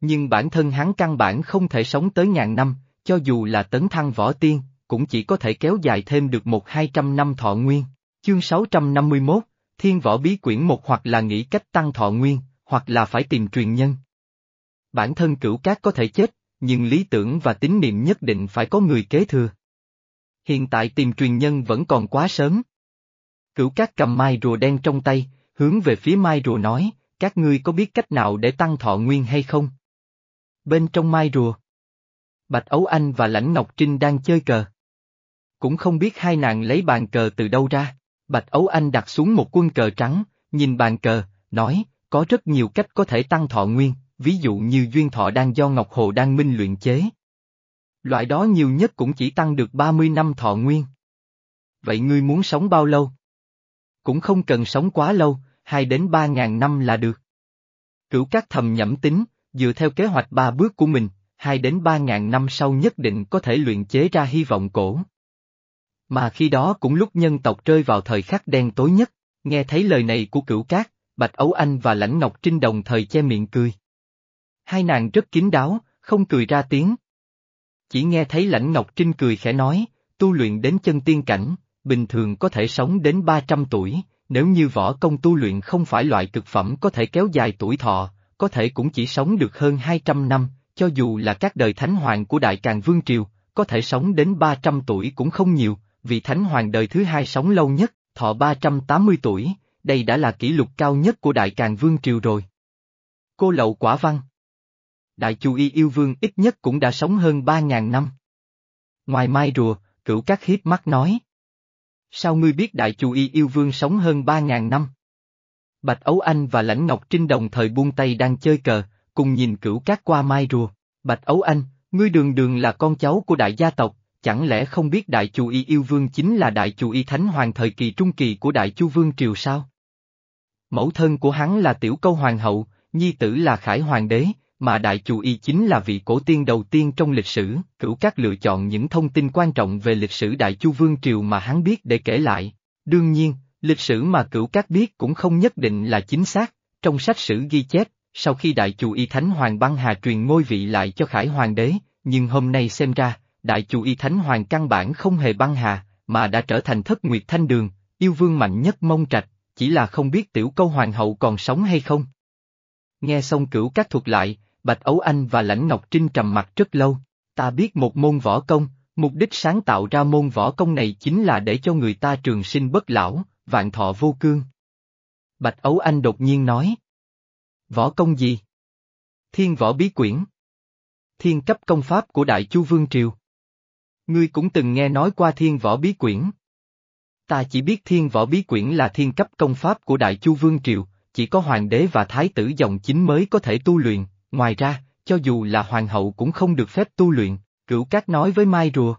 Nhưng bản thân hắn căn bản không thể sống tới ngàn năm, cho dù là tấn thăng võ tiên, cũng chỉ có thể kéo dài thêm được một hai trăm năm thọ nguyên. Chương 651, Thiên Võ Bí Quyển một hoặc là nghĩ cách tăng thọ nguyên, hoặc là phải tìm truyền nhân. Bản thân cửu cát có thể chết, nhưng lý tưởng và tín niệm nhất định phải có người kế thừa. Hiện tại tìm truyền nhân vẫn còn quá sớm. Cửu cát cầm mai rùa đen trong tay, hướng về phía mai rùa nói, các ngươi có biết cách nào để tăng thọ nguyên hay không? Bên trong mai rùa, Bạch Ấu Anh và Lãnh Ngọc Trinh đang chơi cờ. Cũng không biết hai nàng lấy bàn cờ từ đâu ra, Bạch Ấu Anh đặt xuống một quân cờ trắng, nhìn bàn cờ, nói, có rất nhiều cách có thể tăng thọ nguyên, ví dụ như duyên thọ đang do Ngọc Hồ đang minh luyện chế. Loại đó nhiều nhất cũng chỉ tăng được 30 năm thọ nguyên. Vậy ngươi muốn sống bao lâu? Cũng không cần sống quá lâu, hai đến ba ngàn năm là được. Cửu các thầm nhẩm tính, dựa theo kế hoạch ba bước của mình, hai đến ba ngàn năm sau nhất định có thể luyện chế ra hy vọng cổ. Mà khi đó cũng lúc nhân tộc rơi vào thời khắc đen tối nhất, nghe thấy lời này của cửu cát, Bạch Ấu Anh và Lãnh Ngọc Trinh đồng thời che miệng cười. Hai nàng rất kín đáo, không cười ra tiếng. Chỉ nghe thấy Lãnh Ngọc Trinh cười khẽ nói, tu luyện đến chân tiên cảnh, bình thường có thể sống đến 300 tuổi, nếu như võ công tu luyện không phải loại cực phẩm có thể kéo dài tuổi thọ, có thể cũng chỉ sống được hơn 200 năm, cho dù là các đời thánh hoàng của Đại Càng Vương Triều, có thể sống đến 300 tuổi cũng không nhiều, Vị thánh hoàng đời thứ hai sống lâu nhất, thọ 380 tuổi, đây đã là kỷ lục cao nhất của Đại Càng Vương Triều rồi. Cô lậu quả văn Đại Chu Y Yêu Vương ít nhất cũng đã sống hơn 3.000 năm. Ngoài mai rùa, cửu các hiếp mắt nói. Sao ngươi biết Đại Chu Y Yêu Vương sống hơn 3.000 năm? Bạch Ấu Anh và Lãnh Ngọc Trinh đồng thời buông tay đang chơi cờ, cùng nhìn cửu cát qua mai rùa. Bạch Ấu Anh, ngươi đường đường là con cháu của đại gia tộc, chẳng lẽ không biết Đại chủ Y Yêu Vương chính là Đại chủ Y Thánh Hoàng thời kỳ trung kỳ của Đại Chu Vương Triều sao? Mẫu thân của hắn là Tiểu Câu Hoàng hậu, nhi tử là Khải Hoàng đế, mà Đại chủ Y chính là vị cổ tiên đầu tiên trong lịch sử, cửu các lựa chọn những thông tin quan trọng về lịch sử Đại Chu Vương Triều mà hắn biết để kể lại. Đương nhiên, lịch sử mà cửu các biết cũng không nhất định là chính xác, trong sách sử ghi chép, sau khi Đại chủ Y Thánh Hoàng băng hà truyền ngôi vị lại cho Khải Hoàng đế, nhưng hôm nay xem ra, Đại chủ Y Thánh Hoàng căn bản không hề băng hà, mà đã trở thành thất nguyệt thanh đường, yêu vương mạnh nhất mông trạch, chỉ là không biết tiểu câu hoàng hậu còn sống hay không. Nghe xong cửu các thuật lại, Bạch Ấu Anh và Lãnh Ngọc Trinh trầm mặt rất lâu, ta biết một môn võ công, mục đích sáng tạo ra môn võ công này chính là để cho người ta trường sinh bất lão, vạn thọ vô cương. Bạch Ấu Anh đột nhiên nói. Võ công gì? Thiên võ bí quyển. Thiên cấp công pháp của Đại Chu Vương Triều. Ngươi cũng từng nghe nói qua thiên võ bí quyển. Ta chỉ biết thiên võ bí quyển là thiên cấp công pháp của Đại Chu Vương Triều, chỉ có hoàng đế và thái tử dòng chính mới có thể tu luyện, ngoài ra, cho dù là hoàng hậu cũng không được phép tu luyện, cửu cát nói với Mai Rùa.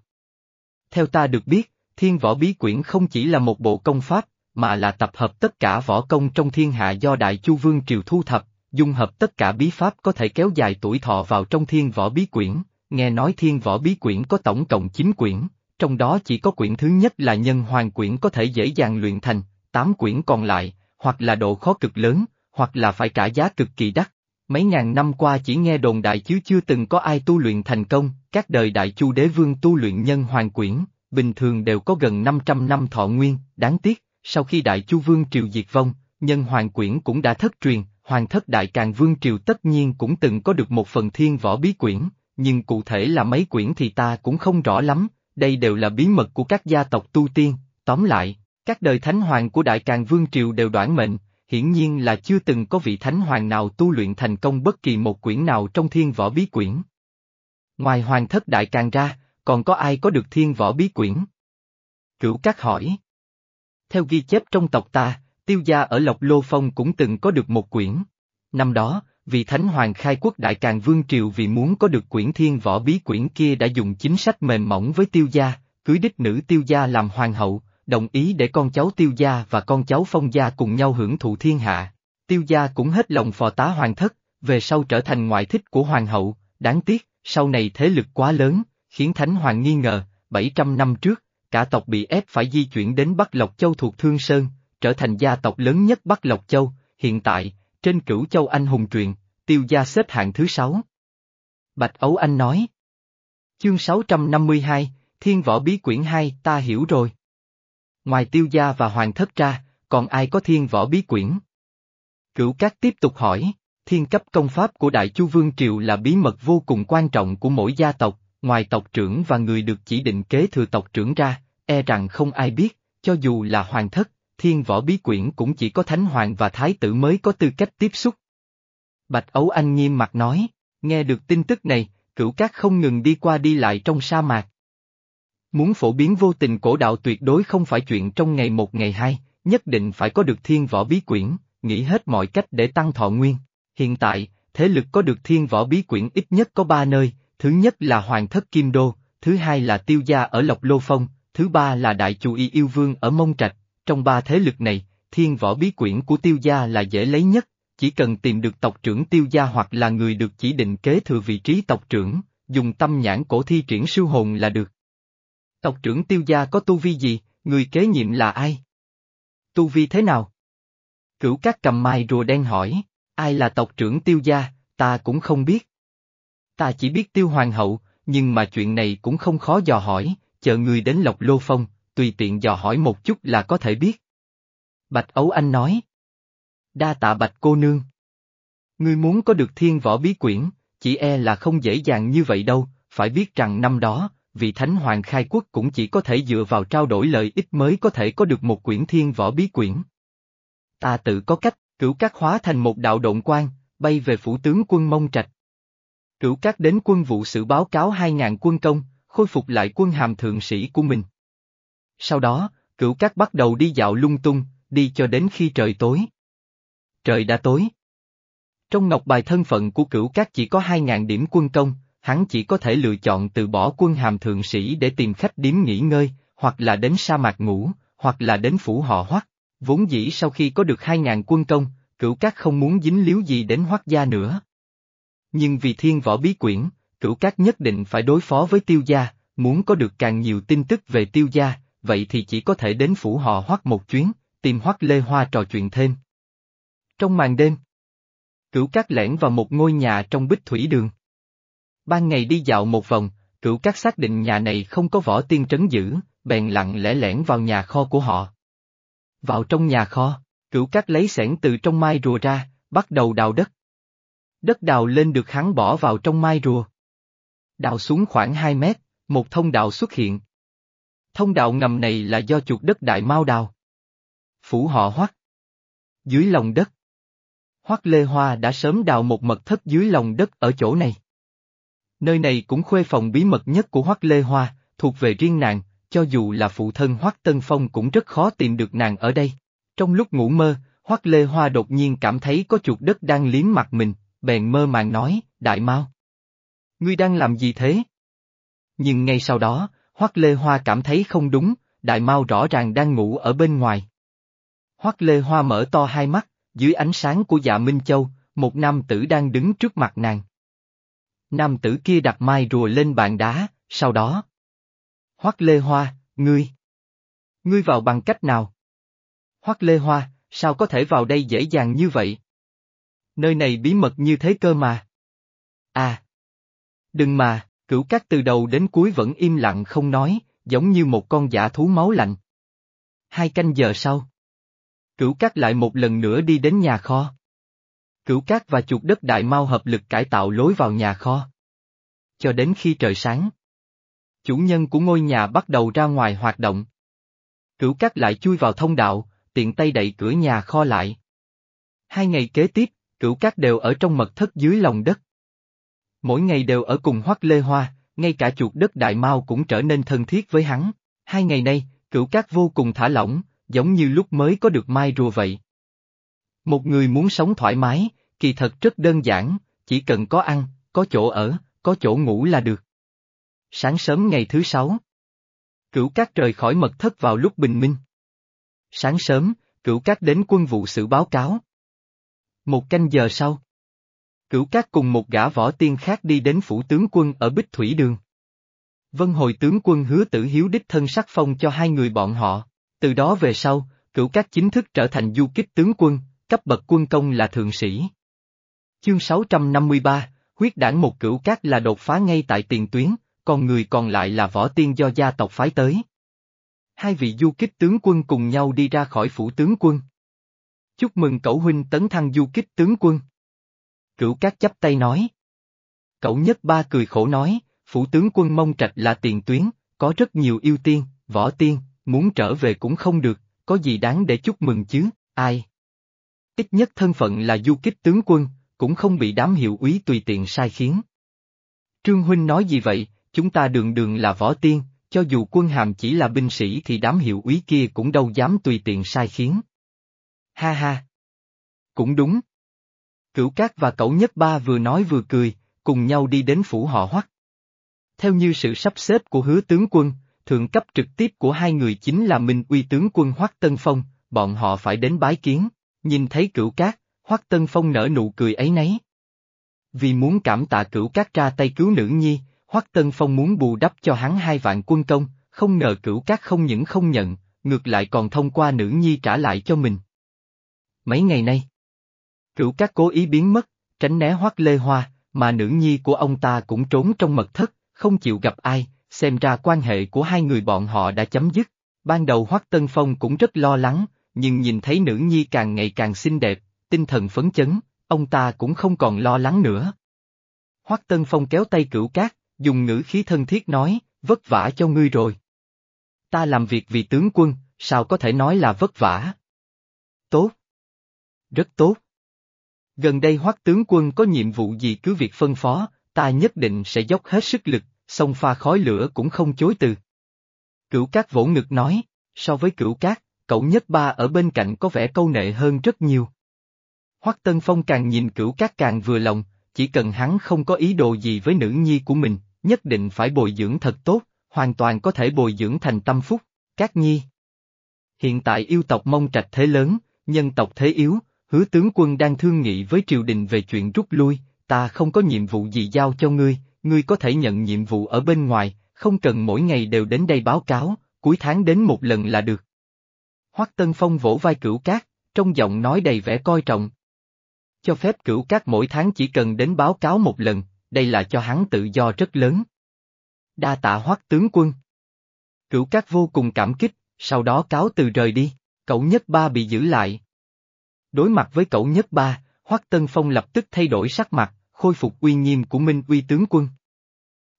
Theo ta được biết, thiên võ bí quyển không chỉ là một bộ công pháp, mà là tập hợp tất cả võ công trong thiên hạ do Đại Chu Vương Triều thu thập, dung hợp tất cả bí pháp có thể kéo dài tuổi thọ vào trong thiên võ bí quyển, nghe nói thiên võ bí quyển có tổng cộng 9 quyển, trong đó chỉ có quyển thứ nhất là nhân hoàng quyển có thể dễ dàng luyện thành, 8 quyển còn lại, hoặc là độ khó cực lớn, hoặc là phải trả giá cực kỳ đắt. Mấy ngàn năm qua chỉ nghe đồn đại chứ chưa từng có ai tu luyện thành công, các đời đại chu đế vương tu luyện nhân hoàng quyển, bình thường đều có gần 500 năm thọ nguyên, đáng tiếc, sau khi đại chu vương triều diệt vong, nhân hoàng quyển cũng đã thất truyền, hoàng thất đại càng vương triều tất nhiên cũng từng có được một phần thiên võ bí quyển, nhưng cụ thể là mấy quyển thì ta cũng không rõ lắm, đây đều là bí mật của các gia tộc tu tiên, tóm lại, các đời thánh hoàng của đại càng vương triều đều đoản mệnh, hiển nhiên là chưa từng có vị thánh hoàng nào tu luyện thành công bất kỳ một quyển nào trong thiên võ bí quyển. Ngoài hoàng thất đại càng ra, còn có ai có được thiên võ bí quyển? Cửu Cát hỏi. Theo ghi chép trong tộc ta, tiêu gia ở Lộc Lô Phong cũng từng có được một quyển. Năm đó, vì Thánh Hoàng khai quốc Đại Càng Vương Triều vì muốn có được quyển thiên võ bí quyển kia đã dùng chính sách mềm mỏng với tiêu gia, cưới đích nữ tiêu gia làm hoàng hậu, đồng ý để con cháu tiêu gia và con cháu phong gia cùng nhau hưởng thụ thiên hạ. Tiêu gia cũng hết lòng phò tá hoàng thất, về sau trở thành ngoại thích của hoàng hậu, đáng tiếc, sau này thế lực quá lớn, khiến Thánh Hoàng nghi ngờ, 700 năm trước, cả tộc bị ép phải di chuyển đến Bắc Lộc Châu thuộc Thương Sơn, trở thành gia tộc lớn nhất Bắc Lộc Châu, hiện tại, trên cửu châu anh hùng truyện, tiêu gia xếp hạng thứ sáu. Bạch Ấu Anh nói. Chương 652, Thiên Võ Bí Quyển 2, ta hiểu rồi. Ngoài tiêu gia và hoàng thất ra, còn ai có thiên võ bí quyển? Cửu Cát tiếp tục hỏi, thiên cấp công pháp của Đại Chu Vương Triều là bí mật vô cùng quan trọng của mỗi gia tộc, ngoài tộc trưởng và người được chỉ định kế thừa tộc trưởng ra, e rằng không ai biết, cho dù là hoàng thất, thiên võ bí quyển cũng chỉ có thánh hoàng và thái tử mới có tư cách tiếp xúc. Bạch Ấu Anh nghiêm mặt nói, nghe được tin tức này, cửu cát không ngừng đi qua đi lại trong sa mạc. Muốn phổ biến vô tình cổ đạo tuyệt đối không phải chuyện trong ngày một ngày hai, nhất định phải có được thiên võ bí quyển, nghĩ hết mọi cách để tăng thọ nguyên. Hiện tại, thế lực có được thiên võ bí quyển ít nhất có ba nơi, thứ nhất là Hoàng thất Kim Đô, thứ hai là Tiêu Gia ở Lộc Lô Phong, thứ ba là Đại Chủ Y Yêu Vương ở Mông Trạch. Trong ba thế lực này, thiên võ bí quyển của Tiêu Gia là dễ lấy nhất, chỉ cần tìm được tộc trưởng Tiêu Gia hoặc là người được chỉ định kế thừa vị trí tộc trưởng, dùng tâm nhãn cổ thi triển siêu hồn là được. Tộc trưởng Tiêu Gia có tu vi gì, người kế nhiệm là ai? Tu vi thế nào? Cửu các cầm mai rùa đen hỏi, ai là tộc trưởng Tiêu Gia, ta cũng không biết. Ta chỉ biết Tiêu Hoàng hậu, nhưng mà chuyện này cũng không khó dò hỏi, chờ người đến Lộc Lô Phong, tùy tiện dò hỏi một chút là có thể biết. Bạch Ấu Anh nói. Đa tạ Bạch cô nương. Ngươi muốn có được thiên võ bí quyển, chỉ e là không dễ dàng như vậy đâu, phải biết rằng năm đó, vị Thánh Hoàng khai quốc cũng chỉ có thể dựa vào trao đổi lợi ích mới có thể có được một quyển thiên võ bí quyển. Ta tự có cách, cửu các hóa thành một đạo động quan, bay về phủ tướng quân Mông Trạch. Cửu các đến quân vụ sự báo cáo 2.000 quân công, khôi phục lại quân hàm thượng sĩ của mình. Sau đó, cửu cát bắt đầu đi dạo lung tung, đi cho đến khi trời tối. Trời đã tối. Trong ngọc bài thân phận của cửu cát chỉ có 2.000 điểm quân công, hắn chỉ có thể lựa chọn từ bỏ quân hàm thượng sĩ để tìm khách điếm nghỉ ngơi, hoặc là đến sa mạc ngủ, hoặc là đến phủ họ hoắc. Vốn dĩ sau khi có được 2.000 quân công, cửu cát không muốn dính líu gì đến hoắc gia nữa. Nhưng vì thiên võ bí quyển, cửu cát nhất định phải đối phó với tiêu gia, muốn có được càng nhiều tin tức về tiêu gia, vậy thì chỉ có thể đến phủ họ hoắc một chuyến, tìm hoắc lê hoa trò chuyện thêm. Trong màn đêm, cửu các lẻn vào một ngôi nhà trong bích thủy đường. Ban ngày đi dạo một vòng, cửu các xác định nhà này không có võ tiên trấn giữ, bèn lặng lẽ lẻn vào nhà kho của họ. Vào trong nhà kho, cửu các lấy sẻn từ trong mai rùa ra, bắt đầu đào đất. Đất đào lên được hắn bỏ vào trong mai rùa. Đào xuống khoảng 2 mét, một thông đạo xuất hiện. Thông đạo ngầm này là do chuột đất đại mao đào. Phủ họ hoắc. Dưới lòng đất. Hoắc Lê Hoa đã sớm đào một mật thất dưới lòng đất ở chỗ này. Nơi này cũng khuê phòng bí mật nhất của Hoắc Lê Hoa, thuộc về riêng nàng, cho dù là phụ thân Hoắc Tân Phong cũng rất khó tìm được nàng ở đây. Trong lúc ngủ mơ, Hoắc Lê Hoa đột nhiên cảm thấy có chuột đất đang liếm mặt mình, bèn mơ màng nói, Đại Mao, Ngươi đang làm gì thế? Nhưng ngay sau đó, Hoắc Lê Hoa cảm thấy không đúng, Đại Mao rõ ràng đang ngủ ở bên ngoài. Hoắc Lê Hoa mở to hai mắt, dưới ánh sáng của dạ Minh Châu, một nam tử đang đứng trước mặt nàng. Nam tử kia đặt mai rùa lên bàn đá, sau đó. Hoắc Lê Hoa, ngươi. Ngươi vào bằng cách nào? Hoắc Lê Hoa, sao có thể vào đây dễ dàng như vậy? Nơi này bí mật như thế cơ mà. À. Đừng mà, cửu cát từ đầu đến cuối vẫn im lặng không nói, giống như một con giả thú máu lạnh. Hai canh giờ sau. Cửu cát lại một lần nữa đi đến nhà kho. Cửu cát và chuột đất đại mau hợp lực cải tạo lối vào nhà kho. Cho đến khi trời sáng. Chủ nhân của ngôi nhà bắt đầu ra ngoài hoạt động. Cửu cát lại chui vào thông đạo, tiện tay đậy cửa nhà kho lại. Hai ngày kế tiếp, cửu cát đều ở trong mật thất dưới lòng đất. Mỗi ngày đều ở cùng Hoắc Lê Hoa, ngay cả chuột đất đại mao cũng trở nên thân thiết với hắn. Hai ngày nay, cửu cát vô cùng thả lỏng, giống như lúc mới có được mai rùa vậy. Một người muốn sống thoải mái, kỳ thật rất đơn giản, chỉ cần có ăn, có chỗ ở, có chỗ ngủ là được. Sáng sớm ngày thứ sáu. Cửu cát rời khỏi mật thất vào lúc bình minh. Sáng sớm, cửu cát đến quân vụ sự báo cáo. Một canh giờ sau. Cửu cát cùng một gã võ tiên khác đi đến phủ tướng quân ở Bích Thủy Đường. Vân hồi tướng quân hứa tử hiếu đích thân sắc phong cho hai người bọn họ, từ đó về sau, cửu cát chính thức trở thành du kích tướng quân, cấp bậc quân công là thượng sĩ. Chương 653, huyết đảng một cửu cát là đột phá ngay tại tiền tuyến, còn người còn lại là võ tiên do gia tộc phái tới. Hai vị du kích tướng quân cùng nhau đi ra khỏi phủ tướng quân. Chúc mừng cậu huynh tấn thăng du kích tướng quân. Cửu cát chắp tay nói. Cậu nhất ba cười khổ nói, phủ tướng quân mông trạch là tiền tuyến, có rất nhiều yêu tiên, võ tiên, muốn trở về cũng không được, có gì đáng để chúc mừng chứ, ai? Ít nhất thân phận là du kích tướng quân, cũng không bị đám hiệu úy tùy tiện sai khiến. Trương Huynh nói gì vậy, chúng ta đường đường là võ tiên, cho dù quân hàm chỉ là binh sĩ thì đám hiệu úy kia cũng đâu dám tùy tiện sai khiến. Ha ha! Cũng đúng. Cửu Cát và Cẩu Nhất Ba vừa nói vừa cười, cùng nhau đi đến phủ họ hoắc. Theo như sự sắp xếp của hứa tướng quân, thượng cấp trực tiếp của hai người chính là Minh uy tướng quân Hoắc Tân Phong, bọn họ phải đến bái kiến, nhìn thấy cửu cát, Hoắc Tân Phong nở nụ cười ấy nấy. Vì muốn cảm tạ cửu cát ra tay cứu nữ nhi, Hoắc Tân Phong muốn bù đắp cho hắn hai vạn quân công, không ngờ cửu cát không những không nhận, ngược lại còn thông qua nữ nhi trả lại cho mình. Mấy ngày nay, cửu cát cố ý biến mất, tránh né Hoắc Lê Hoa, mà nữ nhi của ông ta cũng trốn trong mật thất, không chịu gặp ai, xem ra quan hệ của hai người bọn họ đã chấm dứt. Ban đầu Hoắc Tân Phong cũng rất lo lắng, nhưng nhìn thấy nữ nhi càng ngày càng xinh đẹp, tinh thần phấn chấn, ông ta cũng không còn lo lắng nữa. Hoắc Tân Phong kéo tay cửu cát, dùng ngữ khí thân thiết nói, vất vả cho ngươi rồi. Ta làm việc vì tướng quân, sao có thể nói là vất vả? Tốt. Rất tốt. Gần đây Hoắc tướng quân có nhiệm vụ gì cứ việc phân phó, ta nhất định sẽ dốc hết sức lực, sông pha khói lửa cũng không chối từ. Cửu cát vỗ ngực nói, so với cửu cát, cậu nhất ba ở bên cạnh có vẻ câu nệ hơn rất nhiều. Hoắc Tân Phong càng nhìn cửu cát càng vừa lòng, chỉ cần hắn không có ý đồ gì với nữ nhi của mình, nhất định phải bồi dưỡng thật tốt, hoàn toàn có thể bồi dưỡng thành tâm phúc, Cát Nhi. Hiện tại yêu tộc mông trạch thế lớn, nhân tộc thế yếu, hứa tướng quân đang thương nghị với triều đình về chuyện rút lui, ta không có nhiệm vụ gì giao cho ngươi, ngươi có thể nhận nhiệm vụ ở bên ngoài, không cần mỗi ngày đều đến đây báo cáo, cuối tháng đến một lần là được. Hoắc Tân Phong vỗ vai cửu cát, trong giọng nói đầy vẻ coi trọng. Cho phép cửu cát mỗi tháng chỉ cần đến báo cáo một lần, đây là cho hắn tự do rất lớn. Đa tạ Hoắc tướng quân. Cửu cát vô cùng cảm kích, sau đó cáo từ rời đi, cậu nhất ba bị giữ lại. Đối mặt với cậu nhất ba, Hoắc Tân Phong lập tức thay đổi sắc mặt, khôi phục uy nghiêm của Minh uy tướng quân.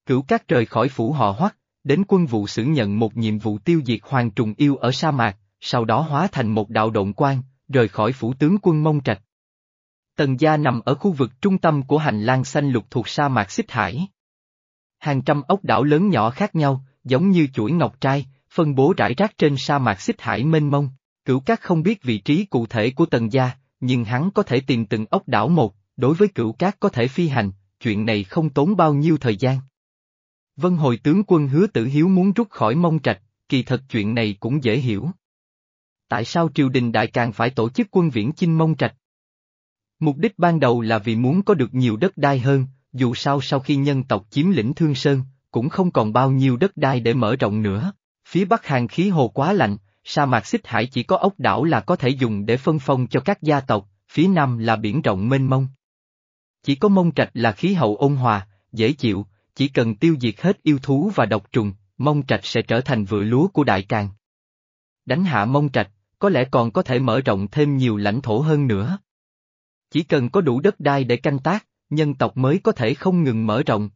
Cửu các rời khỏi phủ họ Hoắc, đến quân vụ xử nhận một nhiệm vụ tiêu diệt hoàng trùng yêu ở sa mạc, sau đó hóa thành một đạo động quan, rời khỏi phủ tướng quân Mông Trạch. Tần gia nằm ở khu vực trung tâm của hành lang xanh lục thuộc sa mạc xích hải. Hàng trăm ốc đảo lớn nhỏ khác nhau, giống như chuỗi ngọc trai, phân bố rải rác trên sa mạc xích hải mênh mông. Cửu Cát không biết vị trí cụ thể của tần gia, nhưng hắn có thể tìm từng ốc đảo một, đối với cửu cát có thể phi hành, chuyện này không tốn bao nhiêu thời gian. Vân hồi tướng quân hứa tử hiếu muốn rút khỏi mông trạch, kỳ thật chuyện này cũng dễ hiểu. Tại sao triều đình đại càng phải tổ chức quân viễn chinh mông trạch? Mục đích ban đầu là vì muốn có được nhiều đất đai hơn, dù sao sau khi nhân tộc chiếm lĩnh Thương Sơn, cũng không còn bao nhiêu đất đai để mở rộng nữa. Phía Bắc hàng khí hồ quá lạnh, sa mạc xích hải chỉ có ốc đảo là có thể dùng để phân phong cho các gia tộc, phía Nam là biển rộng mênh mông. Chỉ có mông trạch là khí hậu ôn hòa, dễ chịu, chỉ cần tiêu diệt hết yêu thú và độc trùng, mông trạch sẽ trở thành vựa lúa của đại càng. Đánh hạ mông trạch, có lẽ còn có thể mở rộng thêm nhiều lãnh thổ hơn nữa. Chỉ cần có đủ đất đai để canh tác, nhân tộc mới có thể không ngừng mở rộng.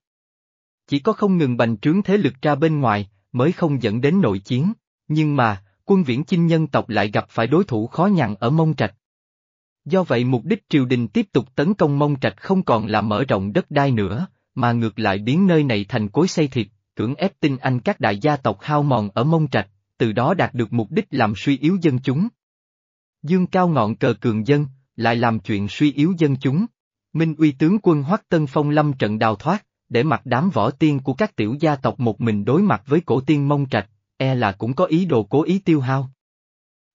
Chỉ có không ngừng bành trướng thế lực ra bên ngoài, mới không dẫn đến nội chiến, nhưng mà, quân viễn chinh nhân tộc lại gặp phải đối thủ khó nhằn ở Mông Trạch. Do vậy mục đích triều đình tiếp tục tấn công Mông Trạch không còn là mở rộng đất đai nữa, mà ngược lại biến nơi này thành cối xây thịt, cưỡng ép tinh anh các đại gia tộc hao mòn ở Mông Trạch, từ đó đạt được mục đích làm suy yếu dân chúng. Dương cao ngọn cờ cường dân, lại làm chuyện suy yếu dân chúng. Minh uy tướng quân Hoắc Tân Phong lâm trận đào thoát, để mặc đám võ tiên của các tiểu gia tộc một mình đối mặt với cổ tiên mông trạch, e là cũng có ý đồ cố ý tiêu hao.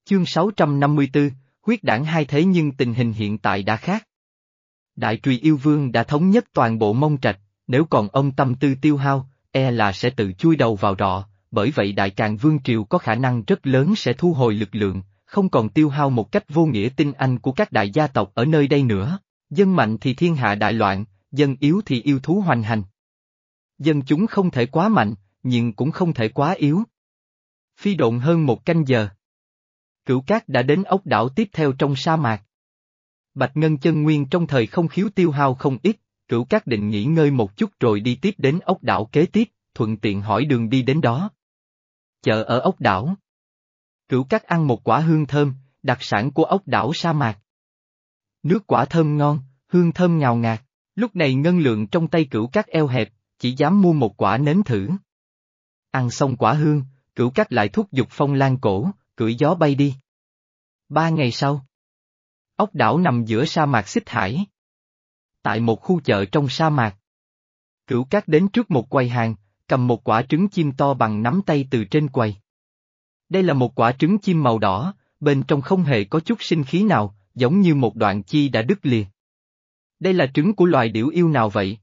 Chương 654, huyết đảng hai thế nhưng tình hình hiện tại đã khác. Đại trùy yêu vương đã thống nhất toàn bộ mông trạch, nếu còn ông tâm tư tiêu hao, e là sẽ tự chui đầu vào rọ, bởi vậy đại càng vương triều có khả năng rất lớn sẽ thu hồi lực lượng, không còn tiêu hao một cách vô nghĩa tinh anh của các đại gia tộc ở nơi đây nữa. Dân mạnh thì thiên hạ đại loạn, dân yếu thì yêu thú hoành hành. Dân chúng không thể quá mạnh, nhưng cũng không thể quá yếu. Phi độn hơn một canh giờ. Cửu cát đã đến ốc đảo tiếp theo trong sa mạc. Bạch Ngân chân nguyên trong thời không khiếu tiêu hao không ít, cửu cát định nghỉ ngơi một chút rồi đi tiếp đến ốc đảo kế tiếp, thuận tiện hỏi đường đi đến đó. Chợ ở ốc đảo. Cửu cát ăn một quả hương thơm, đặc sản của ốc đảo sa mạc. Nước quả thơm ngon, hương thơm ngào ngạt, lúc này ngân lượng trong tay cửu cát eo hẹp, chỉ dám mua một quả nếm thử. Ăn xong quả hương, cửu cát lại thúc giục phong lan cổ, cưỡi gió bay đi. Ba ngày sau, ốc đảo nằm giữa sa mạc xích hải. Tại một khu chợ trong sa mạc, cửu cát đến trước một quầy hàng, cầm một quả trứng chim to bằng nắm tay từ trên quầy. Đây là một quả trứng chim màu đỏ, bên trong không hề có chút sinh khí nào, giống như một đoạn chi đã đứt lìa. Đây là trứng của loài điểu yêu nào vậy?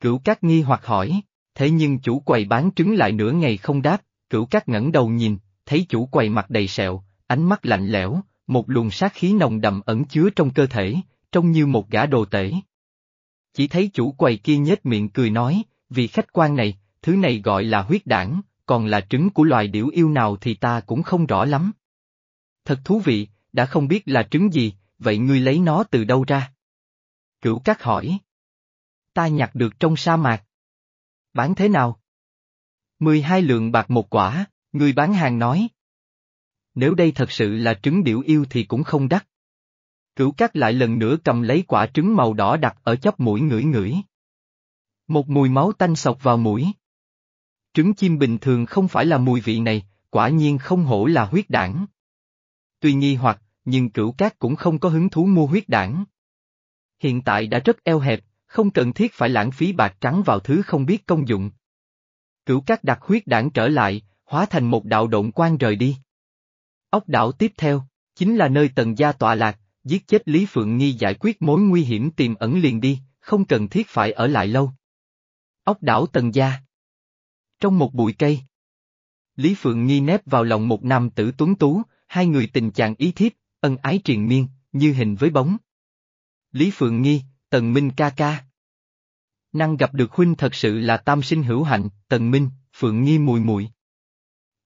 Cửu Cát nghi hoặc hỏi, thế nhưng chủ quầy bán trứng lại nửa ngày không đáp, Cửu Cát ngẩng đầu nhìn, thấy chủ quầy mặt đầy sẹo, ánh mắt lạnh lẽo, một luồng sát khí nồng đậm ẩn chứa trong cơ thể, trông như một gã đồ tể. Chỉ thấy chủ quầy kia nhếch miệng cười nói, vì khách quan này, thứ này gọi là huyết đảng, còn là trứng của loài điểu yêu nào thì ta cũng không rõ lắm. Thật thú vị, đã không biết là trứng gì, vậy ngươi lấy nó từ đâu ra? Cửu Cát hỏi. Ta nhặt được trong sa mạc. Bán thế nào? 12 lượng bạc một quả, người bán hàng nói. Nếu đây thật sự là trứng điểu yêu thì cũng không đắt. Cửu Cát lại lần nữa cầm lấy quả trứng màu đỏ đặt ở chóp mũi ngửi ngửi. Một mùi máu tanh sọc vào mũi. Trứng chim bình thường không phải là mùi vị này, quả nhiên không hổ là huyết đảng. Tuy nghi hoặc, nhưng cửu cát cũng không có hứng thú mua huyết đảng. Hiện tại đã rất eo hẹp, không cần thiết phải lãng phí bạc trắng vào thứ không biết công dụng. Cửu cát đặc huyết đảng trở lại, hóa thành một đạo động quan rời đi. Ốc đảo tiếp theo, chính là nơi tần gia tọa lạc, giết chết Lý Phượng Nghi giải quyết mối nguy hiểm tiềm ẩn liền đi, không cần thiết phải ở lại lâu. Ốc đảo tần gia Trong một bụi cây Lý Phượng Nghi nép vào lòng một nam tử tuấn tú, hai người tình chàng ý thiếp, ân ái triền miên, như hình với bóng. Lý Phượng Nghi, Tần Minh ca ca. Năng gặp được huynh thật sự là tam sinh hữu hạnh, Tần Minh, Phượng Nghi mùi mùi.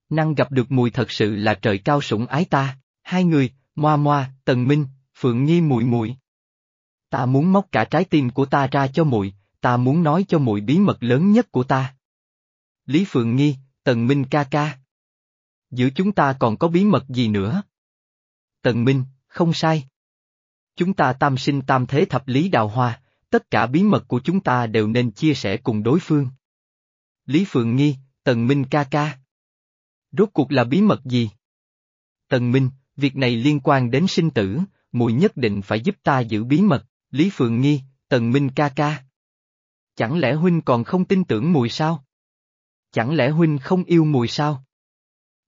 Năng gặp được mùi thật sự là trời cao sủng ái ta, hai người, moa moa, Tần Minh, Phượng Nghi mùi mùi. Ta muốn móc cả trái tim của ta ra cho muội, ta muốn nói cho muội bí mật lớn nhất của ta. Lý Phượng Nghi, Tần Minh ca ca. Giữa chúng ta còn có bí mật gì nữa? Tần Minh, không sai. Chúng ta tam sinh tam thế thập lý đào hoa, tất cả bí mật của chúng ta đều nên chia sẻ cùng đối phương. Lý Phượng Nghi, Tần Minh ca ca. Rốt cuộc là bí mật gì? Tần Minh, việc này liên quan đến sinh tử, muội nhất định phải giúp ta giữ bí mật, Lý Phượng Nghi, Tần Minh ca ca. Chẳng lẽ huynh còn không tin tưởng mùi sao? Chẳng lẽ huynh không yêu mùi sao?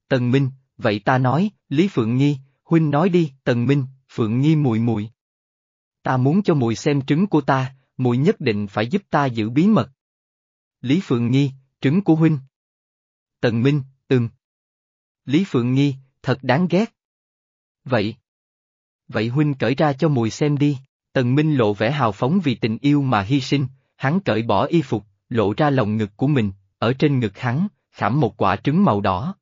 Tần Minh, vậy ta nói, Lý Phượng Nghi, huynh nói đi, Tần Minh, Phượng Nghi mùi mùi. Ta muốn cho mùi xem trứng của ta, mùi nhất định phải giúp ta giữ bí mật. Lý Phượng Nghi, trứng của huynh. Tần Minh, ừm. Lý Phượng Nghi, thật đáng ghét. Vậy. Vậy huynh cởi ra cho mùi xem đi. Tần Minh lộ vẻ hào phóng vì tình yêu mà hy sinh, hắn cởi bỏ y phục, lộ ra lồng ngực của mình, ở trên ngực hắn, khảm một quả trứng màu đỏ.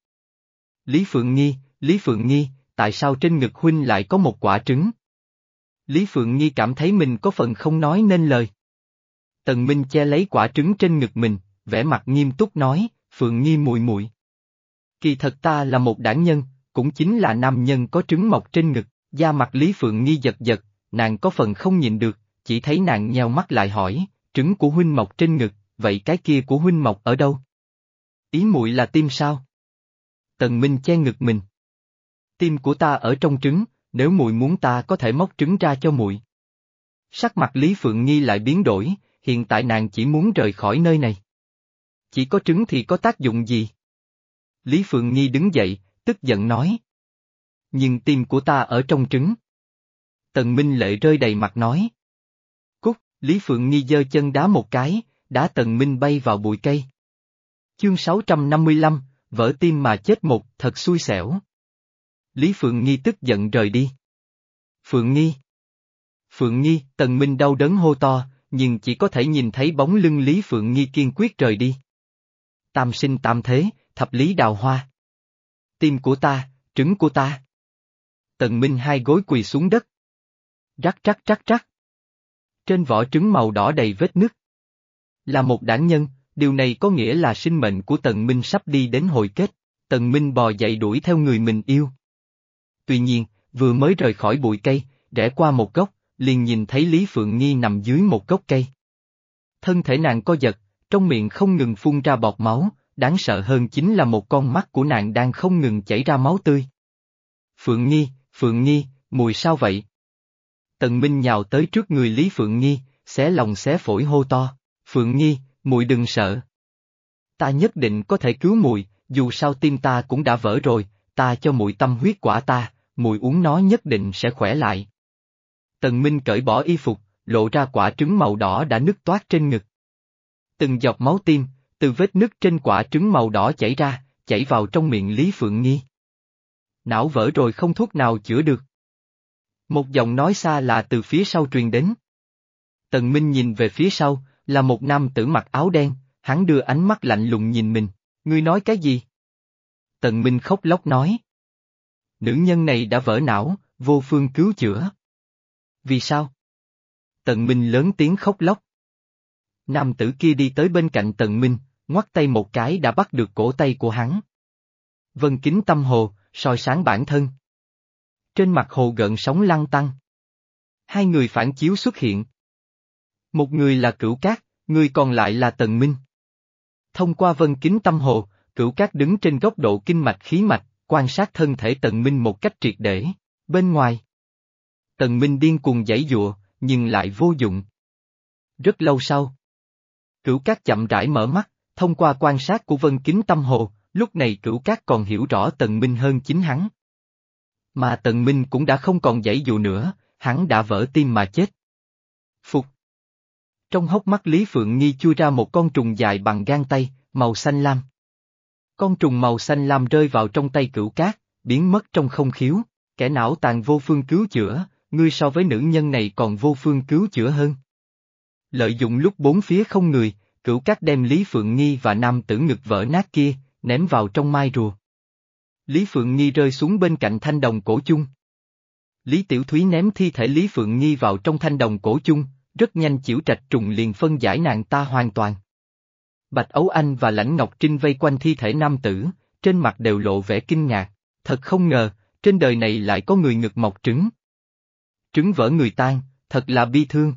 Lý Phượng Nghi, Lý Phượng Nghi, tại sao trên ngực huynh lại có một quả trứng? Lý Phượng Nghi cảm thấy mình có phần không nói nên lời. Tần Minh che lấy quả trứng trên ngực mình, vẻ mặt nghiêm túc nói, Phượng Nghi muội muội. Kỳ thật ta là một đảng nhân, cũng chính là nam nhân có trứng mọc trên ngực, da mặt Lý Phượng Nghi giật giật, nàng có phần không nhìn được, chỉ thấy nàng nheo mắt lại hỏi, trứng của huynh mọc trên ngực, vậy cái kia của huynh mọc ở đâu? Ý muội là tim sao? Tần Minh che ngực mình. Tim của ta ở trong trứng, nếu muội muốn ta có thể móc trứng ra cho muội. Sắc mặt Lý Phượng Nghi lại biến đổi, hiện tại nàng chỉ muốn rời khỏi nơi này. Chỉ có trứng thì có tác dụng gì? Lý Phượng Nghi đứng dậy, tức giận nói. Nhưng tim của ta ở trong trứng. Tần Minh lệ rơi đầy mặt nói. Cút, Lý Phượng Nghi giơ chân đá một cái, đá Tần Minh bay vào bụi cây. Chương 655, vỡ tim mà chết một, thật xui xẻo. Lý Phượng Nghi tức giận rời đi. Phượng Nghi. Phượng Nghi, Tần Minh đau đớn hô to, nhưng chỉ có thể nhìn thấy bóng lưng Lý Phượng Nghi kiên quyết rời đi. Tam sinh tam thế, thập lý đào hoa. Tim của ta, trứng của ta. Tần Minh hai gối quỳ xuống đất. Rắc rắc rắc rắc. Trên vỏ trứng màu đỏ đầy vết nứt. Là một đảng nhân, điều này có nghĩa là sinh mệnh của Tần Minh sắp đi đến hồi kết. Tần Minh bò dậy đuổi theo người mình yêu. Tuy nhiên, vừa mới rời khỏi bụi cây, rẽ qua một gốc, liền nhìn thấy Lý Phượng Nghi nằm dưới một gốc cây. Thân thể nàng co giật, trong miệng không ngừng phun ra bọt máu, đáng sợ hơn chính là một con mắt của nàng đang không ngừng chảy ra máu tươi. Phượng Nghi, Phượng Nghi, mùi sao vậy? Tần Minh nhào tới trước người Lý Phượng Nghi, xé lòng xé phổi hô to, Phượng Nghi, mùi đừng sợ. Ta nhất định có thể cứu mùi, dù sao tim ta cũng đã vỡ rồi, ta cho mùi tâm huyết quả ta, mùi uống nó nhất định sẽ khỏe lại. Tần Minh cởi bỏ y phục, lộ ra quả trứng màu đỏ đã nứt toát trên ngực. Từng giọt máu tim, từ vết nứt trên quả trứng màu đỏ chảy ra, chảy vào trong miệng Lý Phượng Nghi. Não vỡ rồi không thuốc nào chữa được. Một giọng nói xa là từ phía sau truyền đến. Tần Minh nhìn về phía sau, là một nam tử mặc áo đen, hắn đưa ánh mắt lạnh lùng nhìn mình, ngươi nói cái gì? Tần Minh khóc lóc nói. Nữ nhân này đã vỡ não, vô phương cứu chữa. Vì sao? Tần Minh lớn tiếng khóc lóc. Nam tử kia đi tới bên cạnh Tần Minh, ngoắt tay một cái đã bắt được cổ tay của hắn. Vân kính tâm hồ, soi sáng bản thân. Trên mặt hồ gợn sóng lăn tăng. Hai người phản chiếu xuất hiện. Một người là cửu cát, người còn lại là Tần Minh. Thông qua vân kính tâm hồ, cửu cát đứng trên góc độ kinh mạch khí mạch, quan sát thân thể Tần Minh một cách triệt để. Bên ngoài, Tần Minh điên cuồng giãy dụa, nhưng lại vô dụng. Rất lâu sau, cửu cát chậm rãi mở mắt, thông qua quan sát của vân kính tâm hồ, lúc này cửu cát còn hiểu rõ Tần Minh hơn chính hắn. Mà Tần Minh cũng đã không còn giãy dụa nữa, hắn đã vỡ tim mà chết. Phục. Trong hốc mắt Lý Phượng Nghi chui ra một con trùng dài bằng gan tay, màu xanh lam. Con trùng màu xanh lam rơi vào trong tay cửu cát, biến mất trong không khiếu, kẻ não tàn vô phương cứu chữa, ngươi so với nữ nhân này còn vô phương cứu chữa hơn. Lợi dụng lúc bốn phía không người, cửu cát đem Lý Phượng Nghi và nam tử ngực vỡ nát kia, ném vào trong mai rùa. Lý Phượng Nghi rơi xuống bên cạnh thanh đồng cổ chung. Lý Tiểu Thúy ném thi thể Lý Phượng Nghi vào trong thanh đồng cổ chung, rất nhanh chịu trạch trùng liền phân giải nàng ta hoàn toàn. Bạch Ấu Anh và Lãnh Ngọc Trinh vây quanh thi thể nam tử, trên mặt đều lộ vẻ kinh ngạc, thật không ngờ, trên đời này lại có người ngực mọc trứng. Trứng vỡ người tan, thật là bi thương.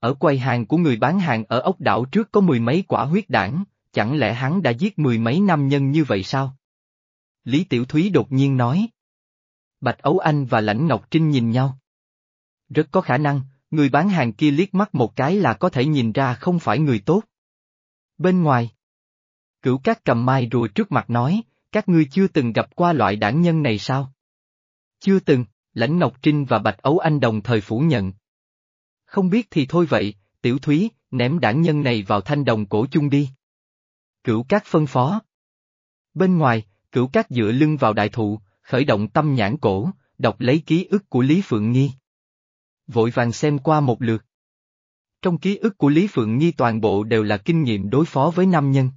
Ở quầy hàng của người bán hàng ở ốc đảo trước có mười mấy quả huyết đảng, chẳng lẽ hắn đã giết mười mấy nam nhân như vậy sao? Lý Tiểu Thúy đột nhiên nói. Bạch Ấu Anh và Lãnh Ngọc Trinh nhìn nhau. Rất có khả năng, người bán hàng kia liếc mắt một cái là có thể nhìn ra không phải người tốt. Bên ngoài, cửu các cầm mai rùa trước mặt nói, các ngươi chưa từng gặp qua loại đảng nhân này sao? Chưa từng, lãnh Ngọc Trinh và Bạch Ấu Anh đồng thời phủ nhận. Không biết thì thôi vậy, tiểu thúy, ném đảng nhân này vào thanh đồng cổ chung đi. Cửu các phân phó. Bên ngoài, cửu các dựa lưng vào đại thụ, khởi động tâm nhãn cổ, đọc lấy ký ức của Lý Phượng Nghi. Vội vàng xem qua một lượt. Trong ký ức của Lý Phượng Nhi toàn bộ đều là kinh nghiệm đối phó với nam nhân.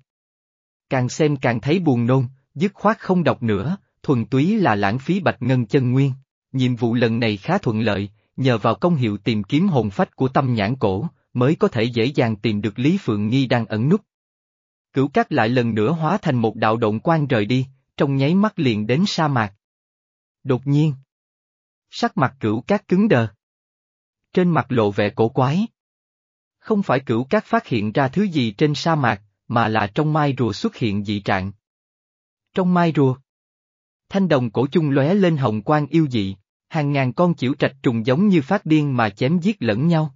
Càng xem càng thấy buồn nôn, dứt khoát không đọc nữa, thuần túy là lãng phí bạch ngân chân nguyên. Nhiệm vụ lần này khá thuận lợi, nhờ vào công hiệu tìm kiếm hồn phách của tâm nhãn cổ, mới có thể dễ dàng tìm được Lý Phượng Nhi đang ẩn núp. Cửu cát lại lần nữa hóa thành một đạo động quan rời đi, trong nháy mắt liền đến sa mạc. Đột nhiên, sắc mặt cửu cát cứng đờ. Trên mặt lộ vẻ cổ quái. Không phải cửu cát phát hiện ra thứ gì trên sa mạc, mà là trong mai rùa xuất hiện dị trạng. Trong mai rùa, thanh đồng cổ chung lóe lên hồng quang yêu dị, hàng ngàn con chĩu trạch trùng giống như phát điên mà chém giết lẫn nhau.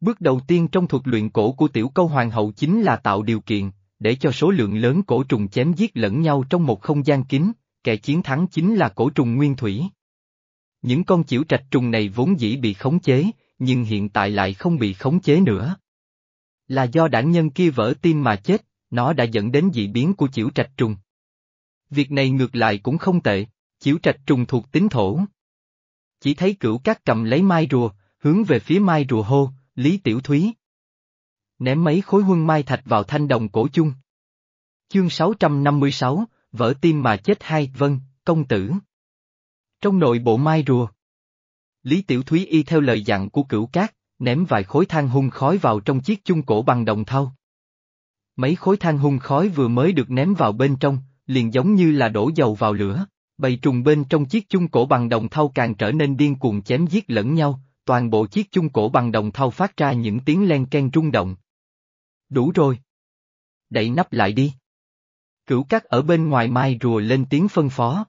Bước đầu tiên trong thuật luyện cổ của tiểu câu hoàng hậu chính là tạo điều kiện, để cho số lượng lớn cổ trùng chém giết lẫn nhau trong một không gian kín, kẻ chiến thắng chính là cổ trùng nguyên thủy. Những con chĩu trạch trùng này vốn dĩ bị khống chế, nhưng hiện tại lại không bị khống chế nữa. Là do đảng nhân kia vỡ tim mà chết, nó đã dẫn đến dị biến của chiểu trạch trùng. Việc này ngược lại cũng không tệ, chiểu trạch trùng thuộc tính thổ. Chỉ thấy cửu cát cầm lấy mai rùa, hướng về phía mai rùa hô, Lý Tiểu Thúy. Ném mấy khối huân mai thạch vào thanh đồng cổ chung. Chương 656, vỡ tim mà chết hai, vân, công tử. Trong nội bộ mai rùa. Lý Tiểu Thúy y theo lời dặn của cửu cát, ném vài khối than hung khói vào trong chiếc chung cổ bằng đồng thau. Mấy khối than hung khói vừa mới được ném vào bên trong, liền giống như là đổ dầu vào lửa, bầy trùng bên trong chiếc chung cổ bằng đồng thau càng trở nên điên cuồng chém giết lẫn nhau, toàn bộ chiếc chung cổ bằng đồng thau phát ra những tiếng len ken rung động. Đủ rồi. Đậy nắp lại đi. Cửu cắt ở bên ngoài mai rùa lên tiếng phân phó.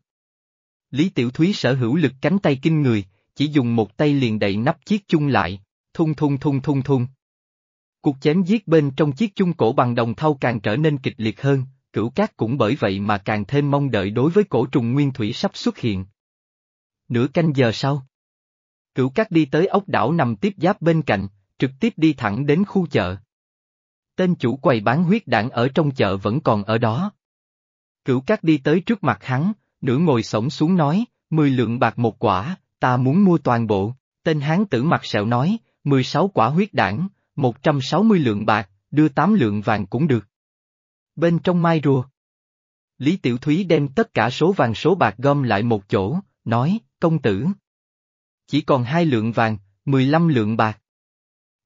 Lý Tiểu Thúy sở hữu lực cánh tay kinh người, chỉ dùng một tay liền đậy nắp chiếc chung lại, thung thung thung thung thung. Cuộc chém giết bên trong chiếc chung cổ bằng đồng thau càng trở nên kịch liệt hơn, cửu cát cũng bởi vậy mà càng thêm mong đợi đối với cổ trùng nguyên thủy sắp xuất hiện. Nửa canh giờ sau, cửu cát đi tới ốc đảo nằm tiếp giáp bên cạnh, trực tiếp đi thẳng đến khu chợ. Tên chủ quầy bán huyết đảng ở trong chợ vẫn còn ở đó. Cửu cát đi tới trước mặt hắn, nửa ngồi sổng xuống nói, mười lượng bạc một quả, ta muốn mua toàn bộ, tên hán tử mặt sẹo nói, 16 quả huyết đảng, 160 lượng bạc, đưa 8 lượng vàng cũng được. Bên trong mai rùa. Lý Tiểu Thúy đem tất cả số vàng số bạc gom lại một chỗ, nói, công tử. Chỉ còn hai lượng vàng, 15 lượng bạc.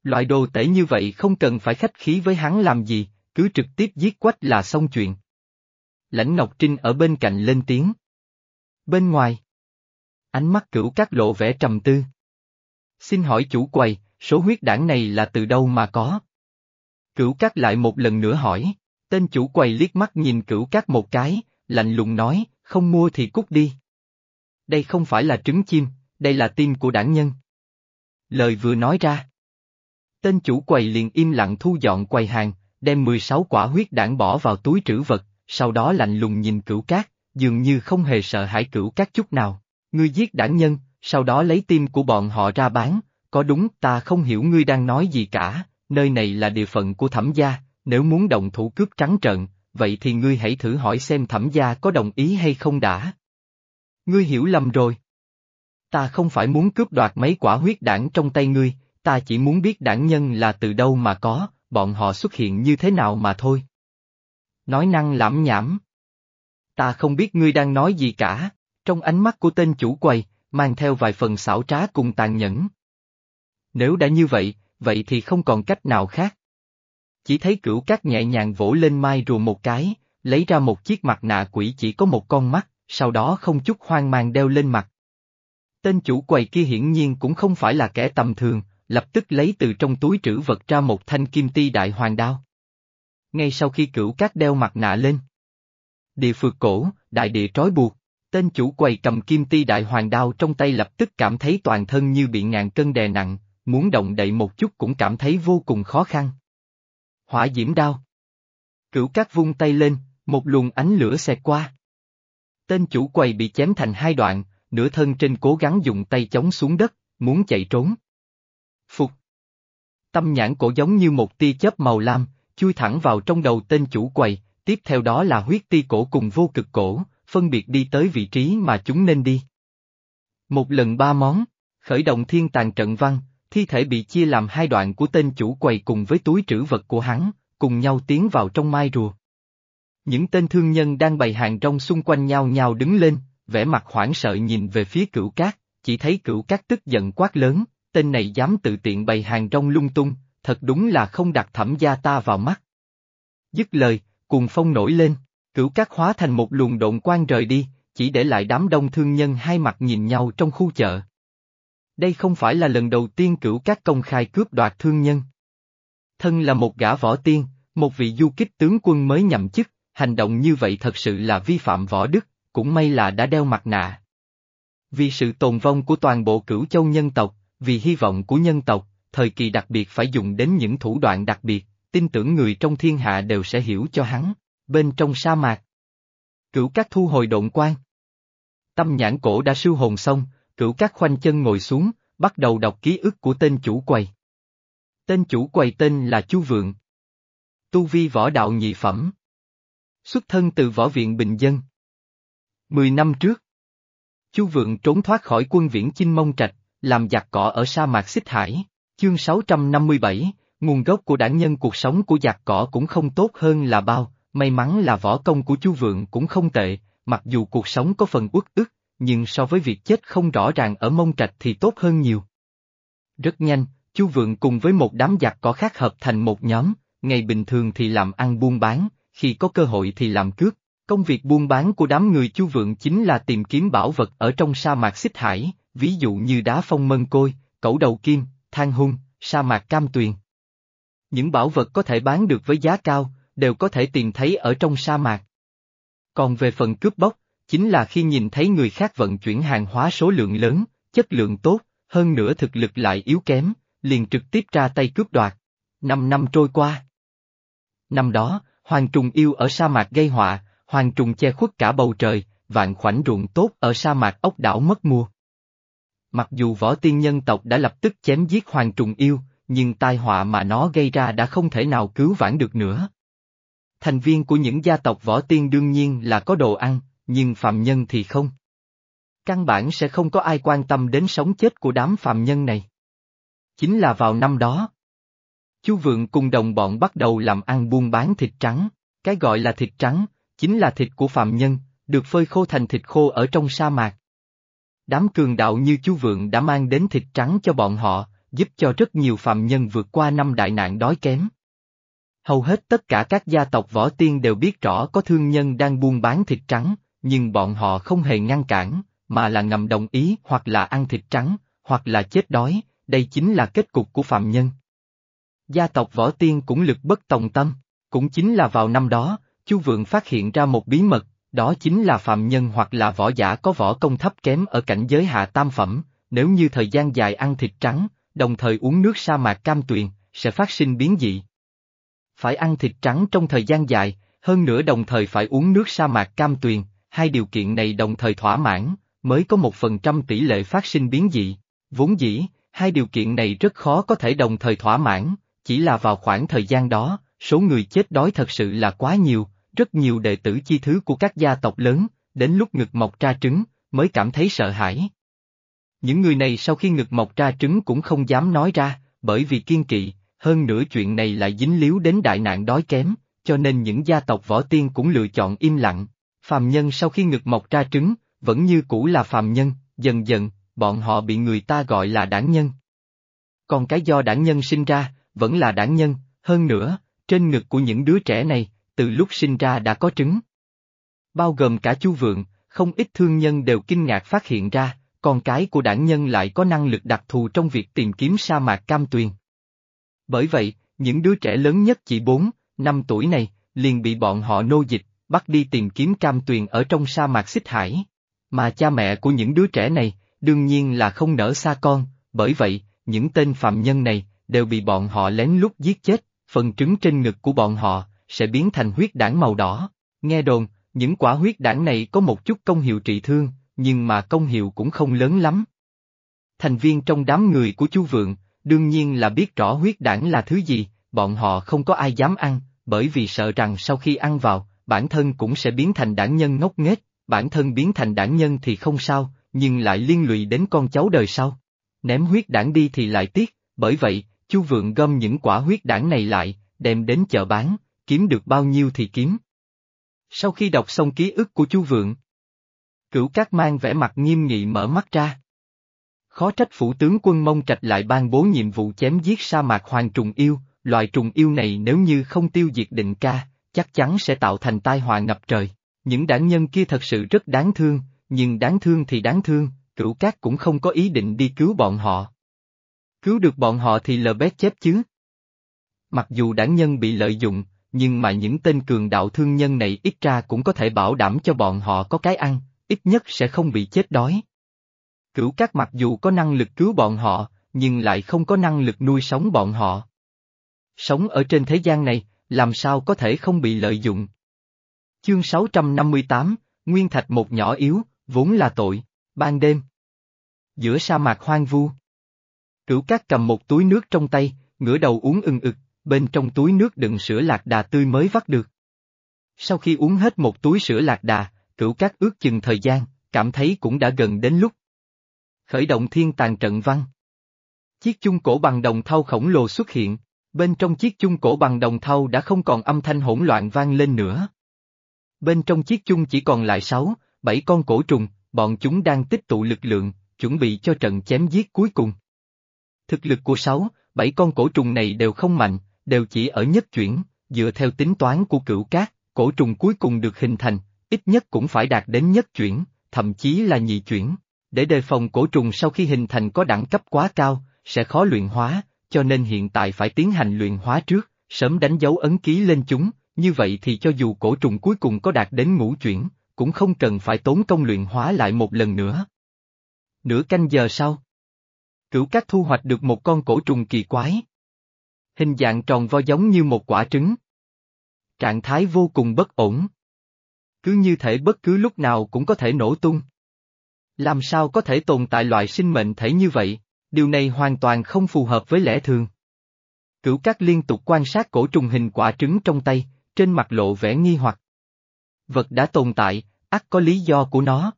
Loại đồ tể như vậy không cần phải khách khí với hắn làm gì, cứ trực tiếp giết quách là xong chuyện. Lãnh Ngọc Trinh ở bên cạnh lên tiếng. Bên ngoài. Ánh mắt cửu các lộ vẻ trầm tư. Xin hỏi chủ quầy, số huyết đảng này là từ đâu mà có? Cửu các lại một lần nữa hỏi, tên chủ quầy liếc mắt nhìn cửu các một cái, lạnh lùng nói, không mua thì cút đi. Đây không phải là trứng chim, đây là tim của đảng nhân. Lời vừa nói ra. Tên chủ quầy liền im lặng thu dọn quầy hàng, đem 16 quả huyết đảng bỏ vào túi trữ vật, sau đó lạnh lùng nhìn cửu cát, dường như không hề sợ hãi cửu cát chút nào. Ngươi giết đảng nhân, sau đó lấy tim của bọn họ ra bán, có đúng ta không hiểu ngươi đang nói gì cả, nơi này là địa phận của thẩm gia, nếu muốn động thủ cướp trắng trợn, vậy thì ngươi hãy thử hỏi xem thẩm gia có đồng ý hay không đã. Ngươi hiểu lầm rồi. Ta không phải muốn cướp đoạt mấy quả huyết đảng trong tay ngươi, ta chỉ muốn biết đảng nhân là từ đâu mà có, bọn họ xuất hiện như thế nào mà thôi. Nói năng lãm nhảm. Ta không biết ngươi đang nói gì cả, trong ánh mắt của tên chủ quầy, mang theo vài phần xảo trá cùng tàn nhẫn. Nếu đã như vậy, vậy thì không còn cách nào khác. Chỉ thấy cửu cát nhẹ nhàng vỗ lên mai rùa một cái, lấy ra một chiếc mặt nạ quỷ chỉ có một con mắt, sau đó không chút hoang mang đeo lên mặt. Tên chủ quầy kia hiển nhiên cũng không phải là kẻ tầm thường, lập tức lấy từ trong túi trữ vật ra một thanh kim ti đại hoàng đao. Ngay sau khi cửu cát đeo mặt nạ lên. Địa phượt cổ, đại địa trói buộc, tên chủ quầy cầm kim ti đại hoàng đao trong tay lập tức cảm thấy toàn thân như bị ngàn cân đè nặng, muốn động đậy một chút cũng cảm thấy vô cùng khó khăn. Hỏa diễm đao. Cửu cát vung tay lên, một luồng ánh lửa xẹt qua. Tên chủ quầy bị chém thành hai đoạn, nửa thân trên cố gắng dùng tay chống xuống đất, muốn chạy trốn. Phục. Tâm nhãn cổ giống như một tia chớp màu lam, chui thẳng vào trong đầu tên chủ quầy, tiếp theo đó là huyết ti cổ cùng vô cực cổ, phân biệt đi tới vị trí mà chúng nên đi. Một lần ba món, khởi động thiên tàn trận văn, thi thể bị chia làm hai đoạn của tên chủ quầy cùng với túi trữ vật của hắn, cùng nhau tiến vào trong mai rùa. Những tên thương nhân đang bày hàng rong xung quanh nhau nhau đứng lên, vẻ mặt hoảng sợ nhìn về phía cửu cát, chỉ thấy cửu cát tức giận quát lớn, tên này dám tự tiện bày hàng rong lung tung, thật đúng là không đặt thẩm gia ta vào mắt. Dứt lời, cùng phong nổi lên, cửu cát hóa thành một luồng độn quan rời đi, chỉ để lại đám đông thương nhân hai mặt nhìn nhau trong khu chợ. Đây không phải là lần đầu tiên cửu cát công khai cướp đoạt thương nhân. Thân là một gã võ tiên, một vị du kích tướng quân mới nhậm chức, hành động như vậy thật sự là vi phạm võ đức, cũng may là đã đeo mặt nạ. Vì sự tồn vong của toàn bộ cửu châu nhân tộc, vì hy vọng của nhân tộc, thời kỳ đặc biệt phải dùng đến những thủ đoạn đặc biệt, tin tưởng người trong thiên hạ đều sẽ hiểu cho hắn, bên trong sa mạc. Cửu các thu hồi độn quan. Tâm nhãn cổ đã siêu hồn xong, cửu các khoanh chân ngồi xuống, bắt đầu đọc ký ức của tên chủ quầy. Tên chủ quầy tên là Chu Vượng. Tu vi võ đạo nhị phẩm. Xuất thân từ võ viện bình dân. Mười năm trước. Chu Vượng trốn thoát khỏi quân viễn chinh mông trạch, làm giặc cỏ ở sa mạc xích hải. Chương 657, nguồn gốc của đảng nhân cuộc sống của giặc cỏ cũng không tốt hơn là bao, may mắn là võ công của Chu Vượng cũng không tệ, mặc dù cuộc sống có phần uất ức, nhưng so với việc chết không rõ ràng ở mông trạch thì tốt hơn nhiều. Rất nhanh, Chu Vượng cùng với một đám giặc có khác hợp thành một nhóm, ngày bình thường thì làm ăn buôn bán, khi có cơ hội thì làm cướp. Công việc buôn bán của đám người Chu Vượng chính là tìm kiếm bảo vật ở trong sa mạc xích hải, ví dụ như đá phong mân côi, cẩu đầu kim, than hung, sa mạc cam tuyền. Những bảo vật có thể bán được với giá cao, đều có thể tìm thấy ở trong sa mạc. Còn về phần cướp bóc, chính là khi nhìn thấy người khác vận chuyển hàng hóa số lượng lớn, chất lượng tốt, hơn nữa thực lực lại yếu kém, liền trực tiếp ra tay cướp đoạt. Năm năm trôi qua. Năm đó, Hoàng trùng yêu ở sa mạc gây họa, Hoàng trùng che khuất cả bầu trời, vạn khoảnh ruộng tốt ở sa mạc ốc đảo mất mua. Mặc dù võ tiên nhân tộc đã lập tức chém giết Hoàng trùng yêu, nhưng tai họa mà nó gây ra đã không thể nào cứu vãn được nữa. Thành viên của những gia tộc võ tiên đương nhiên là có đồ ăn, nhưng phạm nhân thì không. Căn bản sẽ không có ai quan tâm đến sống chết của đám phạm nhân này. Chính là vào năm đó. Chu Vượng cùng đồng bọn bắt đầu làm ăn buôn bán thịt trắng, cái gọi là thịt trắng, chính là thịt của phạm nhân, được phơi khô thành thịt khô ở trong sa mạc. Đám cường đạo như Chu Vượng đã mang đến thịt trắng cho bọn họ, giúp cho rất nhiều phạm nhân vượt qua năm đại nạn đói kém. Hầu hết tất cả các gia tộc võ tiên đều biết rõ có thương nhân đang buôn bán thịt trắng, nhưng bọn họ không hề ngăn cản, mà là ngầm đồng ý hoặc là ăn thịt trắng, hoặc là chết đói, đây chính là kết cục của phạm nhân. Gia tộc võ tiên cũng lực bất tòng tâm, cũng chính là vào năm đó, Chu Vượng phát hiện ra một bí mật, đó chính là phạm nhân hoặc là võ giả có võ công thấp kém ở cảnh giới hạ tam phẩm, nếu như thời gian dài ăn thịt trắng, đồng thời uống nước sa mạc cam tuyền, sẽ phát sinh biến dị. Phải ăn thịt trắng trong thời gian dài, hơn nữa đồng thời phải uống nước sa mạc cam tuyền, hai điều kiện này đồng thời thỏa mãn, mới có một phần trăm tỷ lệ phát sinh biến dị. Vốn dĩ, hai điều kiện này rất khó có thể đồng thời thỏa mãn, chỉ là vào khoảng thời gian đó, số người chết đói thật sự là quá nhiều, rất nhiều đệ tử chi thứ của các gia tộc lớn, đến lúc ngực mọc ra trứng, mới cảm thấy sợ hãi. Những người này sau khi ngực mọc ra trứng cũng không dám nói ra, bởi vì kiên kỵ, hơn nữa chuyện này lại dính líu đến đại nạn đói kém, cho nên những gia tộc võ tiên cũng lựa chọn im lặng. Phàm nhân sau khi ngực mọc ra trứng, vẫn như cũ là phàm nhân, dần dần, bọn họ bị người ta gọi là đảng nhân. Còn cái do đảng nhân sinh ra, vẫn là đảng nhân, hơn nữa, trên ngực của những đứa trẻ này, từ lúc sinh ra đã có trứng. Bao gồm cả chu vượng, không ít thương nhân đều kinh ngạc phát hiện ra, con cái của đảng nhân lại có năng lực đặc thù trong việc tìm kiếm sa mạc cam tuyền. Bởi vậy, những đứa trẻ lớn nhất chỉ 4, 5 tuổi này, liền bị bọn họ nô dịch, bắt đi tìm kiếm cam tuyền ở trong sa mạc xích hải. Mà cha mẹ của những đứa trẻ này, đương nhiên là không nỡ xa con, bởi vậy, những tên phạm nhân này, đều bị bọn họ lén lút giết chết, phần trứng trên ngực của bọn họ, sẽ biến thành huyết đảng màu đỏ. Nghe đồn, những quả huyết đảng này có một chút công hiệu trị thương, nhưng mà công hiệu cũng không lớn lắm. Thành viên trong đám người của chu Vượng, đương nhiên là biết rõ huyết đảng là thứ gì, bọn họ không có ai dám ăn, bởi vì sợ rằng sau khi ăn vào, bản thân cũng sẽ biến thành đảng nhân ngốc nghếch, bản thân biến thành đảng nhân thì không sao, nhưng lại liên lụy đến con cháu đời sau. Ném huyết đảng đi thì lại tiếc, bởi vậy, Chu Vượng gom những quả huyết đảng này lại, đem đến chợ bán, kiếm được bao nhiêu thì kiếm. Sau khi đọc xong ký ức của Chu Vượng, Cửu Cát mang vẻ mặt nghiêm nghị mở mắt ra. Khó trách phủ tướng quân mông trạch lại ban bố nhiệm vụ chém giết sa mạc hoàng trùng yêu, loài trùng yêu này nếu như không tiêu diệt định ca, chắc chắn sẽ tạo thành tai họa ngập trời. Những đảng nhân kia thật sự rất đáng thương, nhưng đáng thương thì đáng thương, cửu cát cũng không có ý định đi cứu bọn họ. Cứu được bọn họ thì lờ bét chép chứ. Mặc dù đảng nhân bị lợi dụng, nhưng mà những tên cường đạo thương nhân này ít ra cũng có thể bảo đảm cho bọn họ có cái ăn, ít nhất sẽ không bị chết đói. Cửu cát mặc dù có năng lực cứu bọn họ, nhưng lại không có năng lực nuôi sống bọn họ. Sống ở trên thế gian này, làm sao có thể không bị lợi dụng. Chương 658, Nguyên Thạch một nhỏ yếu, vốn là tội, ban đêm. Giữa sa mạc hoang vu. Cửu cát cầm một túi nước trong tay, ngửa đầu uống ưng ực, bên trong túi nước đựng sữa lạc đà tươi mới vắt được. Sau khi uống hết một túi sữa lạc đà, cửu cát ước chừng thời gian, cảm thấy cũng đã gần đến lúc. Khởi động thiên tàn trận văn. Chiếc chung cổ bằng đồng thau khổng lồ xuất hiện, bên trong chiếc chung cổ bằng đồng thau đã không còn âm thanh hỗn loạn vang lên nữa. Bên trong chiếc chung chỉ còn lại sáu, bảy con cổ trùng, bọn chúng đang tích tụ lực lượng, chuẩn bị cho trận chém giết cuối cùng. Thực lực của sáu, bảy con cổ trùng này đều không mạnh, đều chỉ ở nhất chuyển, dựa theo tính toán của cửu cát, cổ trùng cuối cùng được hình thành, ít nhất cũng phải đạt đến nhất chuyển, thậm chí là nhị chuyển. Để đề phòng cổ trùng sau khi hình thành có đẳng cấp quá cao, sẽ khó luyện hóa, cho nên hiện tại phải tiến hành luyện hóa trước, sớm đánh dấu ấn ký lên chúng, như vậy thì cho dù cổ trùng cuối cùng có đạt đến ngũ chuyển, cũng không cần phải tốn công luyện hóa lại một lần nữa. Nửa canh giờ sau, cửu cát thu hoạch được một con cổ trùng kỳ quái. Hình dạng tròn vo giống như một quả trứng. Trạng thái vô cùng bất ổn. Cứ như thể bất cứ lúc nào cũng có thể nổ tung. Làm sao có thể tồn tại loại sinh mệnh thể như vậy, điều này hoàn toàn không phù hợp với lẽ thường. Cửu Cát liên tục quan sát cổ trùng hình quả trứng trong tay, trên mặt lộ vẻ nghi hoặc. Vật đã tồn tại, ắt có lý do của nó.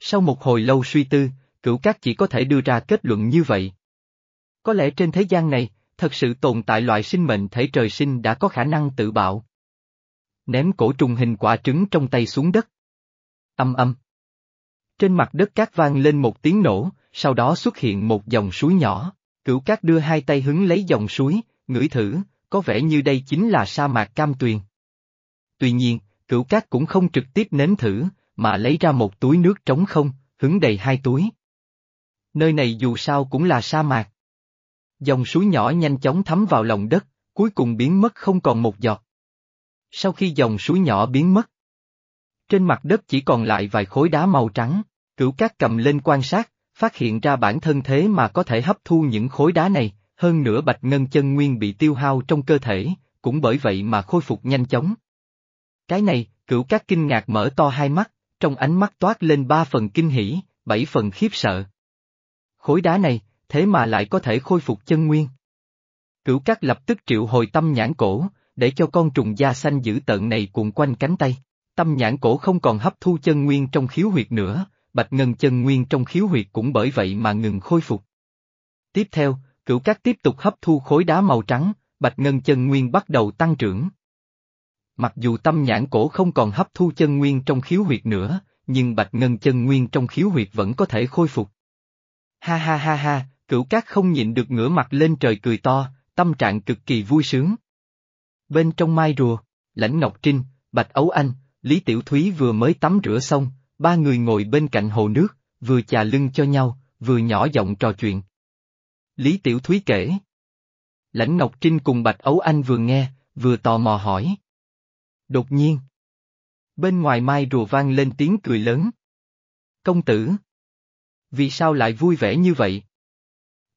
Sau một hồi lâu suy tư, cửu cát chỉ có thể đưa ra kết luận như vậy. Có lẽ trên thế gian này, thật sự tồn tại loại sinh mệnh thể trời sinh đã có khả năng tự bạo. Ném cổ trùng hình quả trứng trong tay xuống đất. Âm âm. Trên mặt đất cát vang lên một tiếng nổ, sau đó xuất hiện một dòng suối nhỏ. Cửu cát đưa hai tay hứng lấy dòng suối, ngửi thử, có vẻ như đây chính là sa mạc cam tuyền. Tuy nhiên, cửu cát cũng không trực tiếp nếm thử, mà lấy ra một túi nước trống không, hứng đầy hai túi. Nơi này dù sao cũng là sa mạc. Dòng suối nhỏ nhanh chóng thấm vào lòng đất, cuối cùng biến mất không còn một giọt. Sau khi dòng suối nhỏ biến mất, trên mặt đất chỉ còn lại vài khối đá màu trắng, cửu cát cầm lên quan sát, phát hiện ra bản thân thế mà có thể hấp thu những khối đá này, hơn nữa bạch ngân chân nguyên bị tiêu hao trong cơ thể, cũng bởi vậy mà khôi phục nhanh chóng. Cái này, cửu Cát kinh ngạc mở to hai mắt, trong ánh mắt toát lên ba phần kinh hỉ, bảy phần khiếp sợ. Khối đá này, thế mà lại có thể khôi phục chân nguyên. Cửu Cát lập tức triệu hồi tâm nhãn cổ, để cho con trùng da xanh dữ tợn này cuộn quanh cánh tay. Tâm nhãn cổ không còn hấp thu chân nguyên trong khiếu huyệt nữa, bạch ngân chân nguyên trong khiếu huyệt cũng bởi vậy mà ngừng khôi phục. Tiếp theo, cửu cát tiếp tục hấp thu khối đá màu trắng, bạch ngân chân nguyên bắt đầu tăng trưởng. Mặc dù tâm nhãn cổ không còn hấp thu chân nguyên trong khiếu huyệt nữa, nhưng bạch ngân chân nguyên trong khiếu huyệt vẫn có thể khôi phục. Ha ha ha ha, cửu cát không nhịn được ngửa mặt lên trời cười to, tâm trạng cực kỳ vui sướng. Bên trong mai rùa, Lãnh Ngọc Trinh, Bạch Ấu Anh, Lý Tiểu Thúy vừa mới tắm rửa xong, ba người ngồi bên cạnh hồ nước, vừa chà lưng cho nhau, vừa nhỏ giọng trò chuyện. Lý Tiểu Thúy kể. Lãnh Ngọc Trinh cùng Bạch Ấu Anh vừa nghe, vừa tò mò hỏi. Đột nhiên. Bên ngoài mai rùa vang lên tiếng cười lớn. Công tử. Vì sao lại vui vẻ như vậy?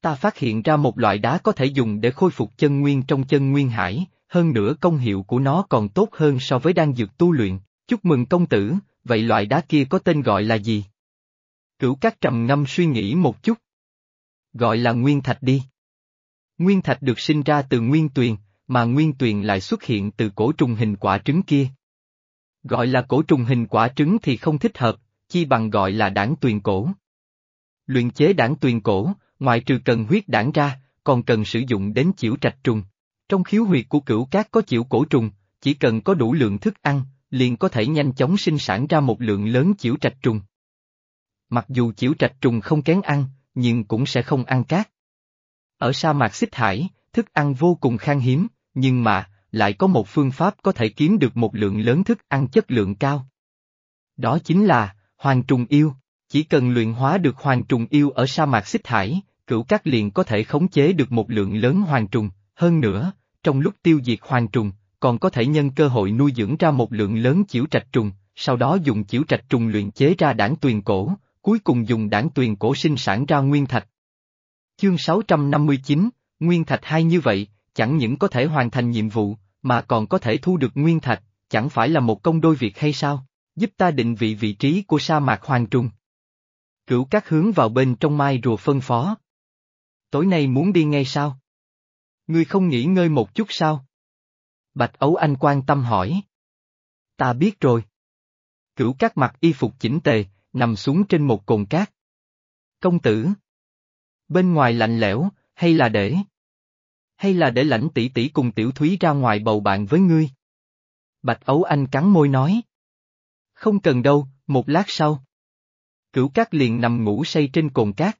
Ta phát hiện ra một loại đá có thể dùng để khôi phục chân nguyên trong chân nguyên hải, hơn nữa công hiệu của nó còn tốt hơn so với đan dược tu luyện. Chúc mừng công tử, vậy loại đá kia có tên gọi là gì? Cửu các trầm ngâm suy nghĩ một chút. Gọi là nguyên thạch đi. Nguyên thạch được sinh ra từ nguyên tuyền, mà nguyên tuyền lại xuất hiện từ cổ trùng hình quả trứng kia. Gọi là cổ trùng hình quả trứng thì không thích hợp, chi bằng gọi là đảng tuyền cổ. Luyện chế đảng tuyền cổ, ngoại trừ cần huyết đảng ra, còn cần sử dụng đến chiểu trạch trùng. Trong khiếu huyệt của cửu cát có chiểu cổ trùng, chỉ cần có đủ lượng thức ăn, liền có thể nhanh chóng sinh sản ra một lượng lớn chiểu trạch trùng. Mặc dù chiểu trạch trùng không kén ăn, nhưng cũng sẽ không ăn cát. Ở sa mạc xích hải, thức ăn vô cùng khan hiếm, nhưng mà, lại có một phương pháp có thể kiếm được một lượng lớn thức ăn chất lượng cao. Đó chính là, hoàng trùng yêu. Chỉ cần luyện hóa được hoàng trùng yêu ở sa mạc xích hải, cửu các liền có thể khống chế được một lượng lớn hoàng trùng, hơn nữa, trong lúc tiêu diệt hoàng trùng, còn có thể nhân cơ hội nuôi dưỡng ra một lượng lớn chiểu trạch trùng, sau đó dùng chiểu trạch trùng luyện chế ra đảng tuyền cổ, cuối cùng dùng đảng tuyền cổ sinh sản ra nguyên thạch. Chương 659, Nguyên thạch hay như vậy, chẳng những có thể hoàn thành nhiệm vụ, mà còn có thể thu được nguyên thạch, chẳng phải là một công đôi việc hay sao, giúp ta định vị vị trí của sa mạc hoàng trùng. Cửu các hướng vào bên trong mai rùa phân phó. Tối nay muốn đi ngay sao? Ngươi không nghỉ ngơi một chút sao? Bạch Ấu Anh quan tâm hỏi. Ta biết rồi. Cửu các mặc y phục chỉnh tề, nằm xuống trên một cồn cát. Công tử. Bên ngoài lạnh lẽo, hay là để? Hay là để lãnh tỷ tỷ cùng tiểu thúy ra ngoài bầu bạn với ngươi? Bạch Ấu Anh cắn môi nói. Không cần đâu, một lát sau. Cửu cát liền nằm ngủ say trên cồn cát.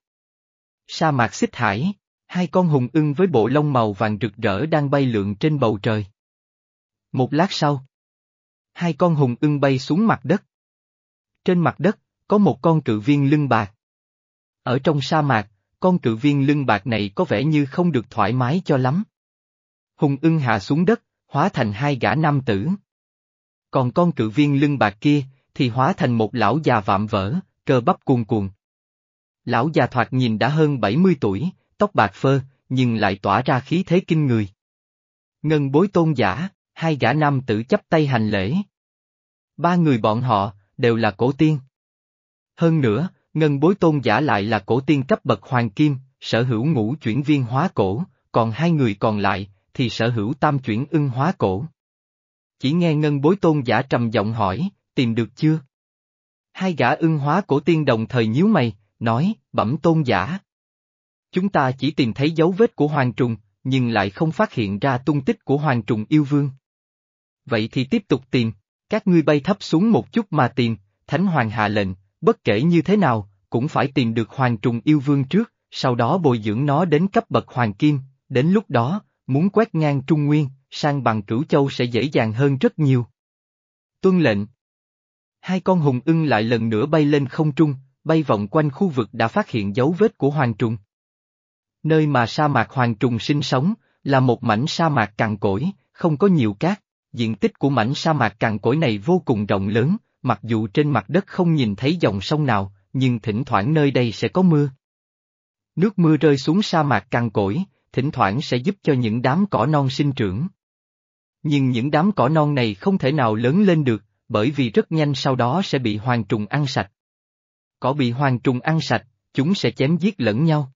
Sa mạc xích hải, hai con hùng ưng với bộ lông màu vàng rực rỡ đang bay lượn trên bầu trời. Một lát sau, hai con hùng ưng bay xuống mặt đất. Trên mặt đất, có một con cự viên lưng bạc. Ở trong sa mạc, con cự viên lưng bạc này có vẻ như không được thoải mái cho lắm. Hùng ưng hạ xuống đất, hóa thành hai gã nam tử. Còn con cự viên lưng bạc kia, thì hóa thành một lão già vạm vỡ, cơ bắp cuồn cuồn. Lão già thoạt nhìn đã hơn 70 tuổi, tóc bạc phơ, nhưng lại tỏa ra khí thế kinh người. Ngân bối tôn giả, hai gã nam tử chấp tay hành lễ. Ba người bọn họ, đều là cổ tiên. Hơn nữa, ngân bối tôn giả lại là cổ tiên cấp bậc hoàng kim, sở hữu ngũ chuyển viên hóa cổ, còn hai người còn lại, thì sở hữu tam chuyển ưng hóa cổ. Chỉ nghe ngân bối tôn giả trầm giọng hỏi, tìm được chưa? Hai gã ưng hóa cổ tiên đồng thời nhíu mày, nói, bẩm tôn giả. Chúng ta chỉ tìm thấy dấu vết của hoàng trùng, nhưng lại không phát hiện ra tung tích của hoàng trùng yêu vương. Vậy thì tiếp tục tìm, các ngươi bay thấp xuống một chút mà tìm, Thánh Hoàng hạ lệnh, bất kể như thế nào, cũng phải tìm được hoàng trùng yêu vương trước, sau đó bồi dưỡng nó đến cấp bậc hoàng kim, đến lúc đó, muốn quét ngang Trung Nguyên, sang bằng cửu châu sẽ dễ dàng hơn rất nhiều. Tuân lệnh. Hai con hùng ưng lại lần nữa bay lên không trung, bay vòng quanh khu vực đã phát hiện dấu vết của hoàng trùng. Nơi mà sa mạc hoàng trùng sinh sống, là một mảnh sa mạc cằn cỗi, không có nhiều cát, diện tích của mảnh sa mạc cằn cỗi này vô cùng rộng lớn, mặc dù trên mặt đất không nhìn thấy dòng sông nào, nhưng thỉnh thoảng nơi đây sẽ có mưa. Nước mưa rơi xuống sa mạc cằn cỗi, thỉnh thoảng sẽ giúp cho những đám cỏ non sinh trưởng. Nhưng những đám cỏ non này không thể nào lớn lên được, bởi vì rất nhanh sau đó sẽ bị hoàng trùng ăn sạch. Cỏ bị hoàng trùng ăn sạch, chúng sẽ chém giết lẫn nhau.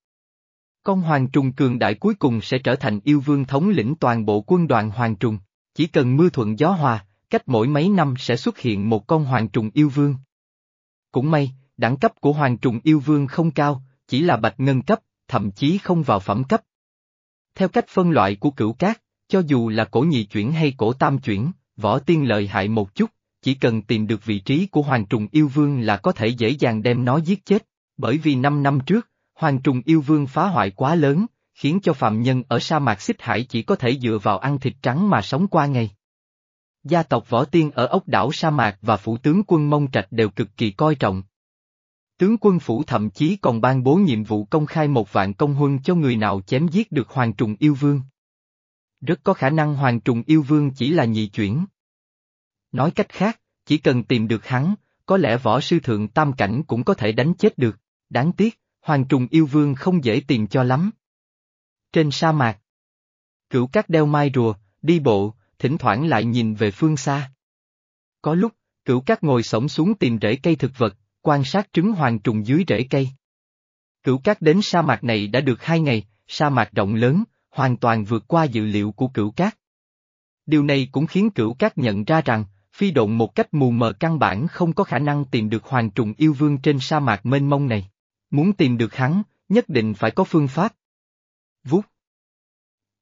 Con hoàng trùng cường đại cuối cùng sẽ trở thành yêu vương thống lĩnh toàn bộ quân đoàn hoàng trùng, chỉ cần mưa thuận gió hòa, cách mỗi mấy năm sẽ xuất hiện một con hoàng trùng yêu vương. Cũng may, đẳng cấp của hoàng trùng yêu vương không cao, chỉ là bạch ngân cấp, thậm chí không vào phẩm cấp. Theo cách phân loại của cửu cát, cho dù là cổ nhị chuyển hay cổ tam chuyển, võ tiên lợi hại một chút, chỉ cần tìm được vị trí của hoàng trùng yêu vương là có thể dễ dàng đem nó giết chết, bởi vì năm năm trước, hoàng trùng yêu vương phá hoại quá lớn, khiến cho phạm nhân ở sa mạc xích hải chỉ có thể dựa vào ăn thịt trắng mà sống qua ngày. Gia tộc võ tiên ở ốc đảo sa mạc và phủ tướng quân Mông Trạch đều cực kỳ coi trọng. Tướng quân phủ thậm chí còn ban bố nhiệm vụ công khai một vạn công huân cho người nào chém giết được hoàng trùng yêu vương. Rất có khả năng hoàng trùng yêu vương chỉ là nhị chuyển. Nói cách khác, chỉ cần tìm được hắn, có lẽ võ sư thượng tam cảnh cũng có thể đánh chết được. Đáng tiếc, Hoàng trùng yêu vương không dễ tìm cho lắm. Trên sa mạc, cửu cát đeo mai rùa, đi bộ, thỉnh thoảng lại nhìn về phương xa. Có lúc, cửu cát ngồi sổng xuống tìm rễ cây thực vật, quan sát trứng hoàng trùng dưới rễ cây. Cửu cát đến sa mạc này đã được hai ngày, sa mạc rộng lớn, hoàn toàn vượt qua dự liệu của cửu cát. Điều này cũng khiến cửu cát nhận ra rằng, phi độn một cách mù mờ căn bản không có khả năng tìm được hoàng trùng yêu vương trên sa mạc mênh mông này. Muốn tìm được hắn, nhất định phải có phương pháp. Vút.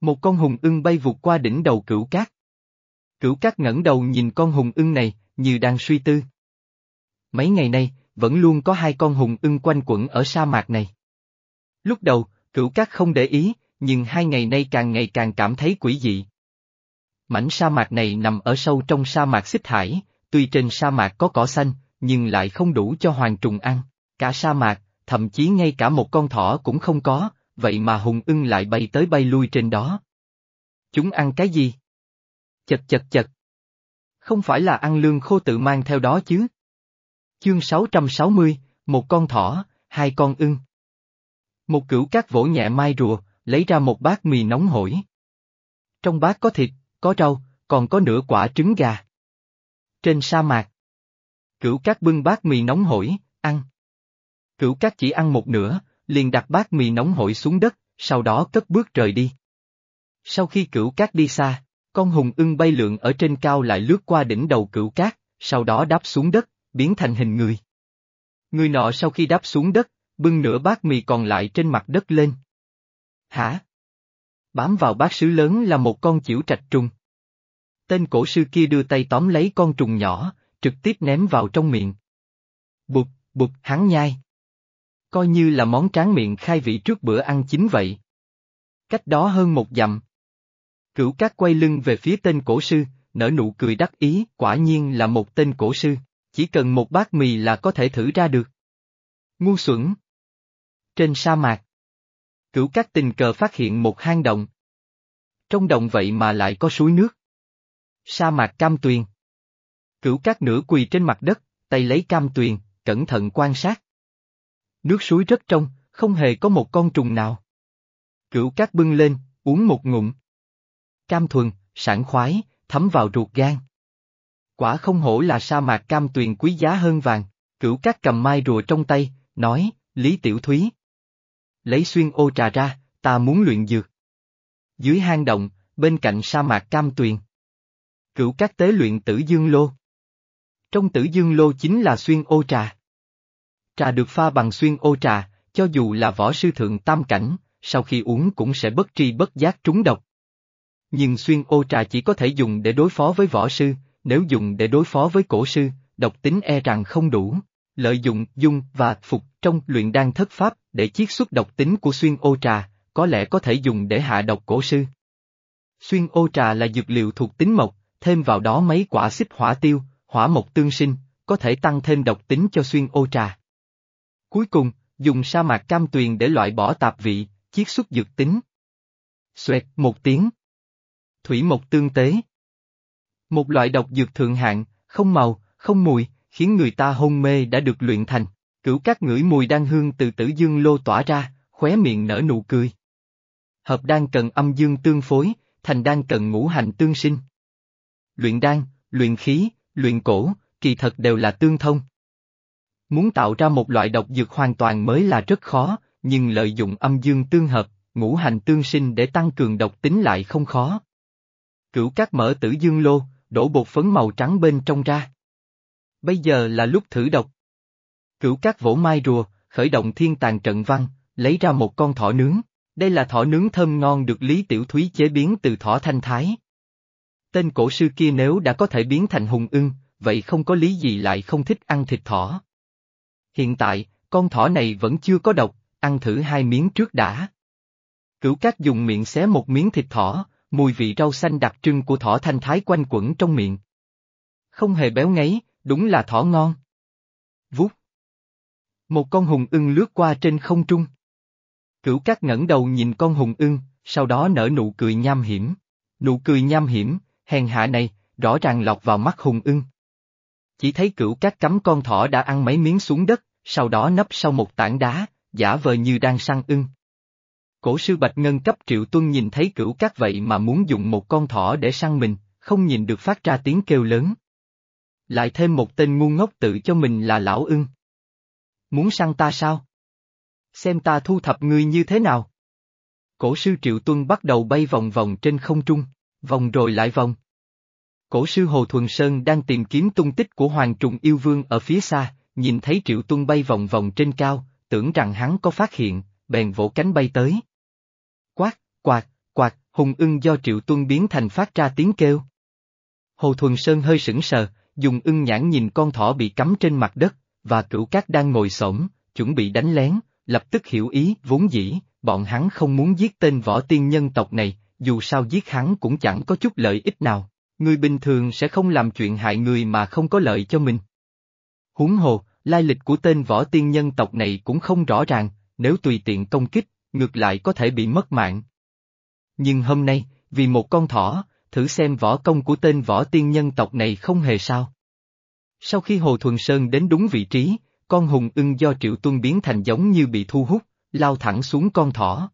Một con hùng ưng bay vụt qua đỉnh đầu cửu cát. Cửu cát ngẩng đầu nhìn con hùng ưng này, như đang suy tư. Mấy ngày nay, vẫn luôn có hai con hùng ưng quanh quẩn ở sa mạc này. Lúc đầu, cửu cát không để ý, nhưng hai ngày nay càng ngày càng cảm thấy quỷ dị. Mảnh sa mạc này nằm ở sâu trong sa mạc xích hải, tuy trên sa mạc có cỏ xanh, nhưng lại không đủ cho hoàng trùng ăn. Cả sa mạc, thậm chí ngay cả một con thỏ cũng không có, vậy mà hùng ưng lại bay tới bay lui trên đó. Chúng ăn cái gì? Chật chật chật. Không phải là ăn lương khô tự mang theo đó chứ? Chương 660, một con thỏ, hai con ưng. Một cửu cát vỗ nhẹ mai rùa, lấy ra một bát mì nóng hổi. Trong bát có thịt, có rau, còn có nửa quả trứng gà. Trên sa mạc. Cửu cát bưng bát mì nóng hổi, ăn. Cửu cát chỉ ăn một nửa, liền đặt bát mì nóng hổi xuống đất, sau đó cất bước rời đi. Sau khi cửu cát đi xa, con hùng ưng bay lượn ở trên cao lại lướt qua đỉnh đầu cửu cát, sau đó đáp xuống đất, biến thành hình người. Người nọ sau khi đáp xuống đất, bưng nửa bát mì còn lại trên mặt đất lên. Hả? Bám vào bát sứ lớn là một con chiểu trạch trùng. Tên cổ sư kia đưa tay tóm lấy con trùng nhỏ, trực tiếp ném vào trong miệng. Bụt, bụt hắn nhai. Coi như là món tráng miệng khai vị trước bữa ăn chính vậy. Cách đó hơn một dặm. Cửu cát quay lưng về phía tên cổ sư, nở nụ cười đắc ý, quả nhiên là một tên cổ sư, chỉ cần một bát mì là có thể thử ra được. Ngu xuẩn. Trên sa mạc. Cửu cát tình cờ phát hiện một hang động. Trong động vậy mà lại có suối nước. Sa mạc cam tuyền. Cửu cát nửa quỳ trên mặt đất, tay lấy cam tuyền, cẩn thận quan sát. Nước suối rất trong, không hề có một con trùng nào. Cửu cát bưng lên, uống một ngụm. Cam thuần, sảng khoái, thấm vào ruột gan. Quả không hổ là sa mạc cam tuyền quý giá hơn vàng, cửu cát cầm mai rùa trong tay, nói, Lý Tiểu Thúy. Lấy xuyên ô trà ra, ta muốn luyện dược. Dưới hang động, bên cạnh sa mạc cam tuyền. Cửu cát tế luyện tử dương lô. Trong tử dương lô chính là xuyên ô trà. Trà được pha bằng xuyên ô trà, cho dù là võ sư thượng tam cảnh, sau khi uống cũng sẽ bất tri bất giác trúng độc. Nhưng xuyên ô trà chỉ có thể dùng để đối phó với võ sư, nếu dùng để đối phó với cổ sư, độc tính e rằng không đủ. Lợi dụng, dung và phục trong luyện đan thất pháp để chiết xuất độc tính của xuyên ô trà, có lẽ có thể dùng để hạ độc cổ sư. Xuyên ô trà là dược liệu thuộc tính mộc, thêm vào đó mấy quả xích hỏa tiêu, hỏa mộc tương sinh, có thể tăng thêm độc tính cho xuyên ô trà. Cuối cùng, dùng sa mạc cam tuyền để loại bỏ tạp vị, chiết xuất dược tính. Xoẹt một tiếng. Thủy mộc tương tế. Một loại độc dược thượng hạng, không màu, không mùi, khiến người ta hôn mê đã được luyện thành. Cửu các ngửi mùi đan hương từ tử dương lô tỏa ra, khóe miệng nở nụ cười. Hợp đan cần âm dương tương phối, thành đan cần ngũ hành tương sinh. Luyện đan, luyện khí, luyện cổ, kỳ thật đều là tương thông. Muốn tạo ra một loại độc dược hoàn toàn mới là rất khó, nhưng lợi dụng âm dương tương hợp, ngũ hành tương sinh để tăng cường độc tính lại không khó. Cửu các mở tử dương lô, đổ bột phấn màu trắng bên trong ra. Bây giờ là lúc thử độc. Cửu các vỗ mai rùa, khởi động thiên tàng trận văn, lấy ra một con thỏ nướng. Đây là thỏ nướng thơm ngon được Lý Tiểu Thúy chế biến từ thỏ thanh thái. Tên cổ sư kia nếu đã có thể biến thành hùng ưng, vậy không có lý gì lại không thích ăn thịt thỏ. Hiện tại, con thỏ này vẫn chưa có độc, ăn thử hai miếng trước đã. Cửu cát dùng miệng xé một miếng thịt thỏ, mùi vị rau xanh đặc trưng của thỏ thanh thái quanh quẩn trong miệng. Không hề béo ngấy, đúng là thỏ ngon. Vút. Một con hùng ưng lướt qua trên không trung. Cửu cát ngẩng đầu nhìn con hùng ưng, sau đó nở nụ cười nham hiểm. Nụ cười nham hiểm, hèn hạ này, rõ ràng lọt vào mắt hùng ưng. Chỉ thấy cửu cát cắm con thỏ đã ăn mấy miếng xuống đất, sau đó nấp sau một tảng đá, giả vờ như đang săn ưng. Cổ sư Bạch Ngân cấp Triệu Tuân nhìn thấy cửu cát vậy mà muốn dùng một con thỏ để săn mình, không nhìn được phát ra tiếng kêu lớn. Lại thêm một tên ngu ngốc tự cho mình là lão ưng. Muốn săn ta sao? Xem ta thu thập ngươi như thế nào? Cổ sư Triệu Tuân bắt đầu bay vòng vòng trên không trung, vòng rồi lại vòng. Cổ sư Hồ Thuần Sơn đang tìm kiếm tung tích của Hoàng Trùng Yêu Vương ở phía xa, nhìn thấy Triệu Tuân bay vòng vòng trên cao, tưởng rằng hắn có phát hiện, bèn vỗ cánh bay tới. Quát, quạt, quạt, hùng ưng do Triệu Tuân biến thành phát ra tiếng kêu. Hồ Thuần Sơn hơi sững sờ, dùng ưng nhãn nhìn con thỏ bị cắm trên mặt đất, và cửu cát đang ngồi xổm, chuẩn bị đánh lén, lập tức hiểu ý, vốn dĩ, bọn hắn không muốn giết tên võ tiên nhân tộc này, dù sao giết hắn cũng chẳng có chút lợi ích nào, người bình thường sẽ không làm chuyện hại người mà không có lợi cho mình. Huống hồ, lai lịch của tên võ tiên nhân tộc này cũng không rõ ràng, nếu tùy tiện công kích, ngược lại có thể bị mất mạng. Nhưng hôm nay, vì một con thỏ, thử xem võ công của tên võ tiên nhân tộc này không hề sao. Sau khi Hồ Thuần Sơn đến đúng vị trí, con hùng ưng do Triệu Tuân biến thành giống như bị thu hút, lao thẳng xuống con thỏ.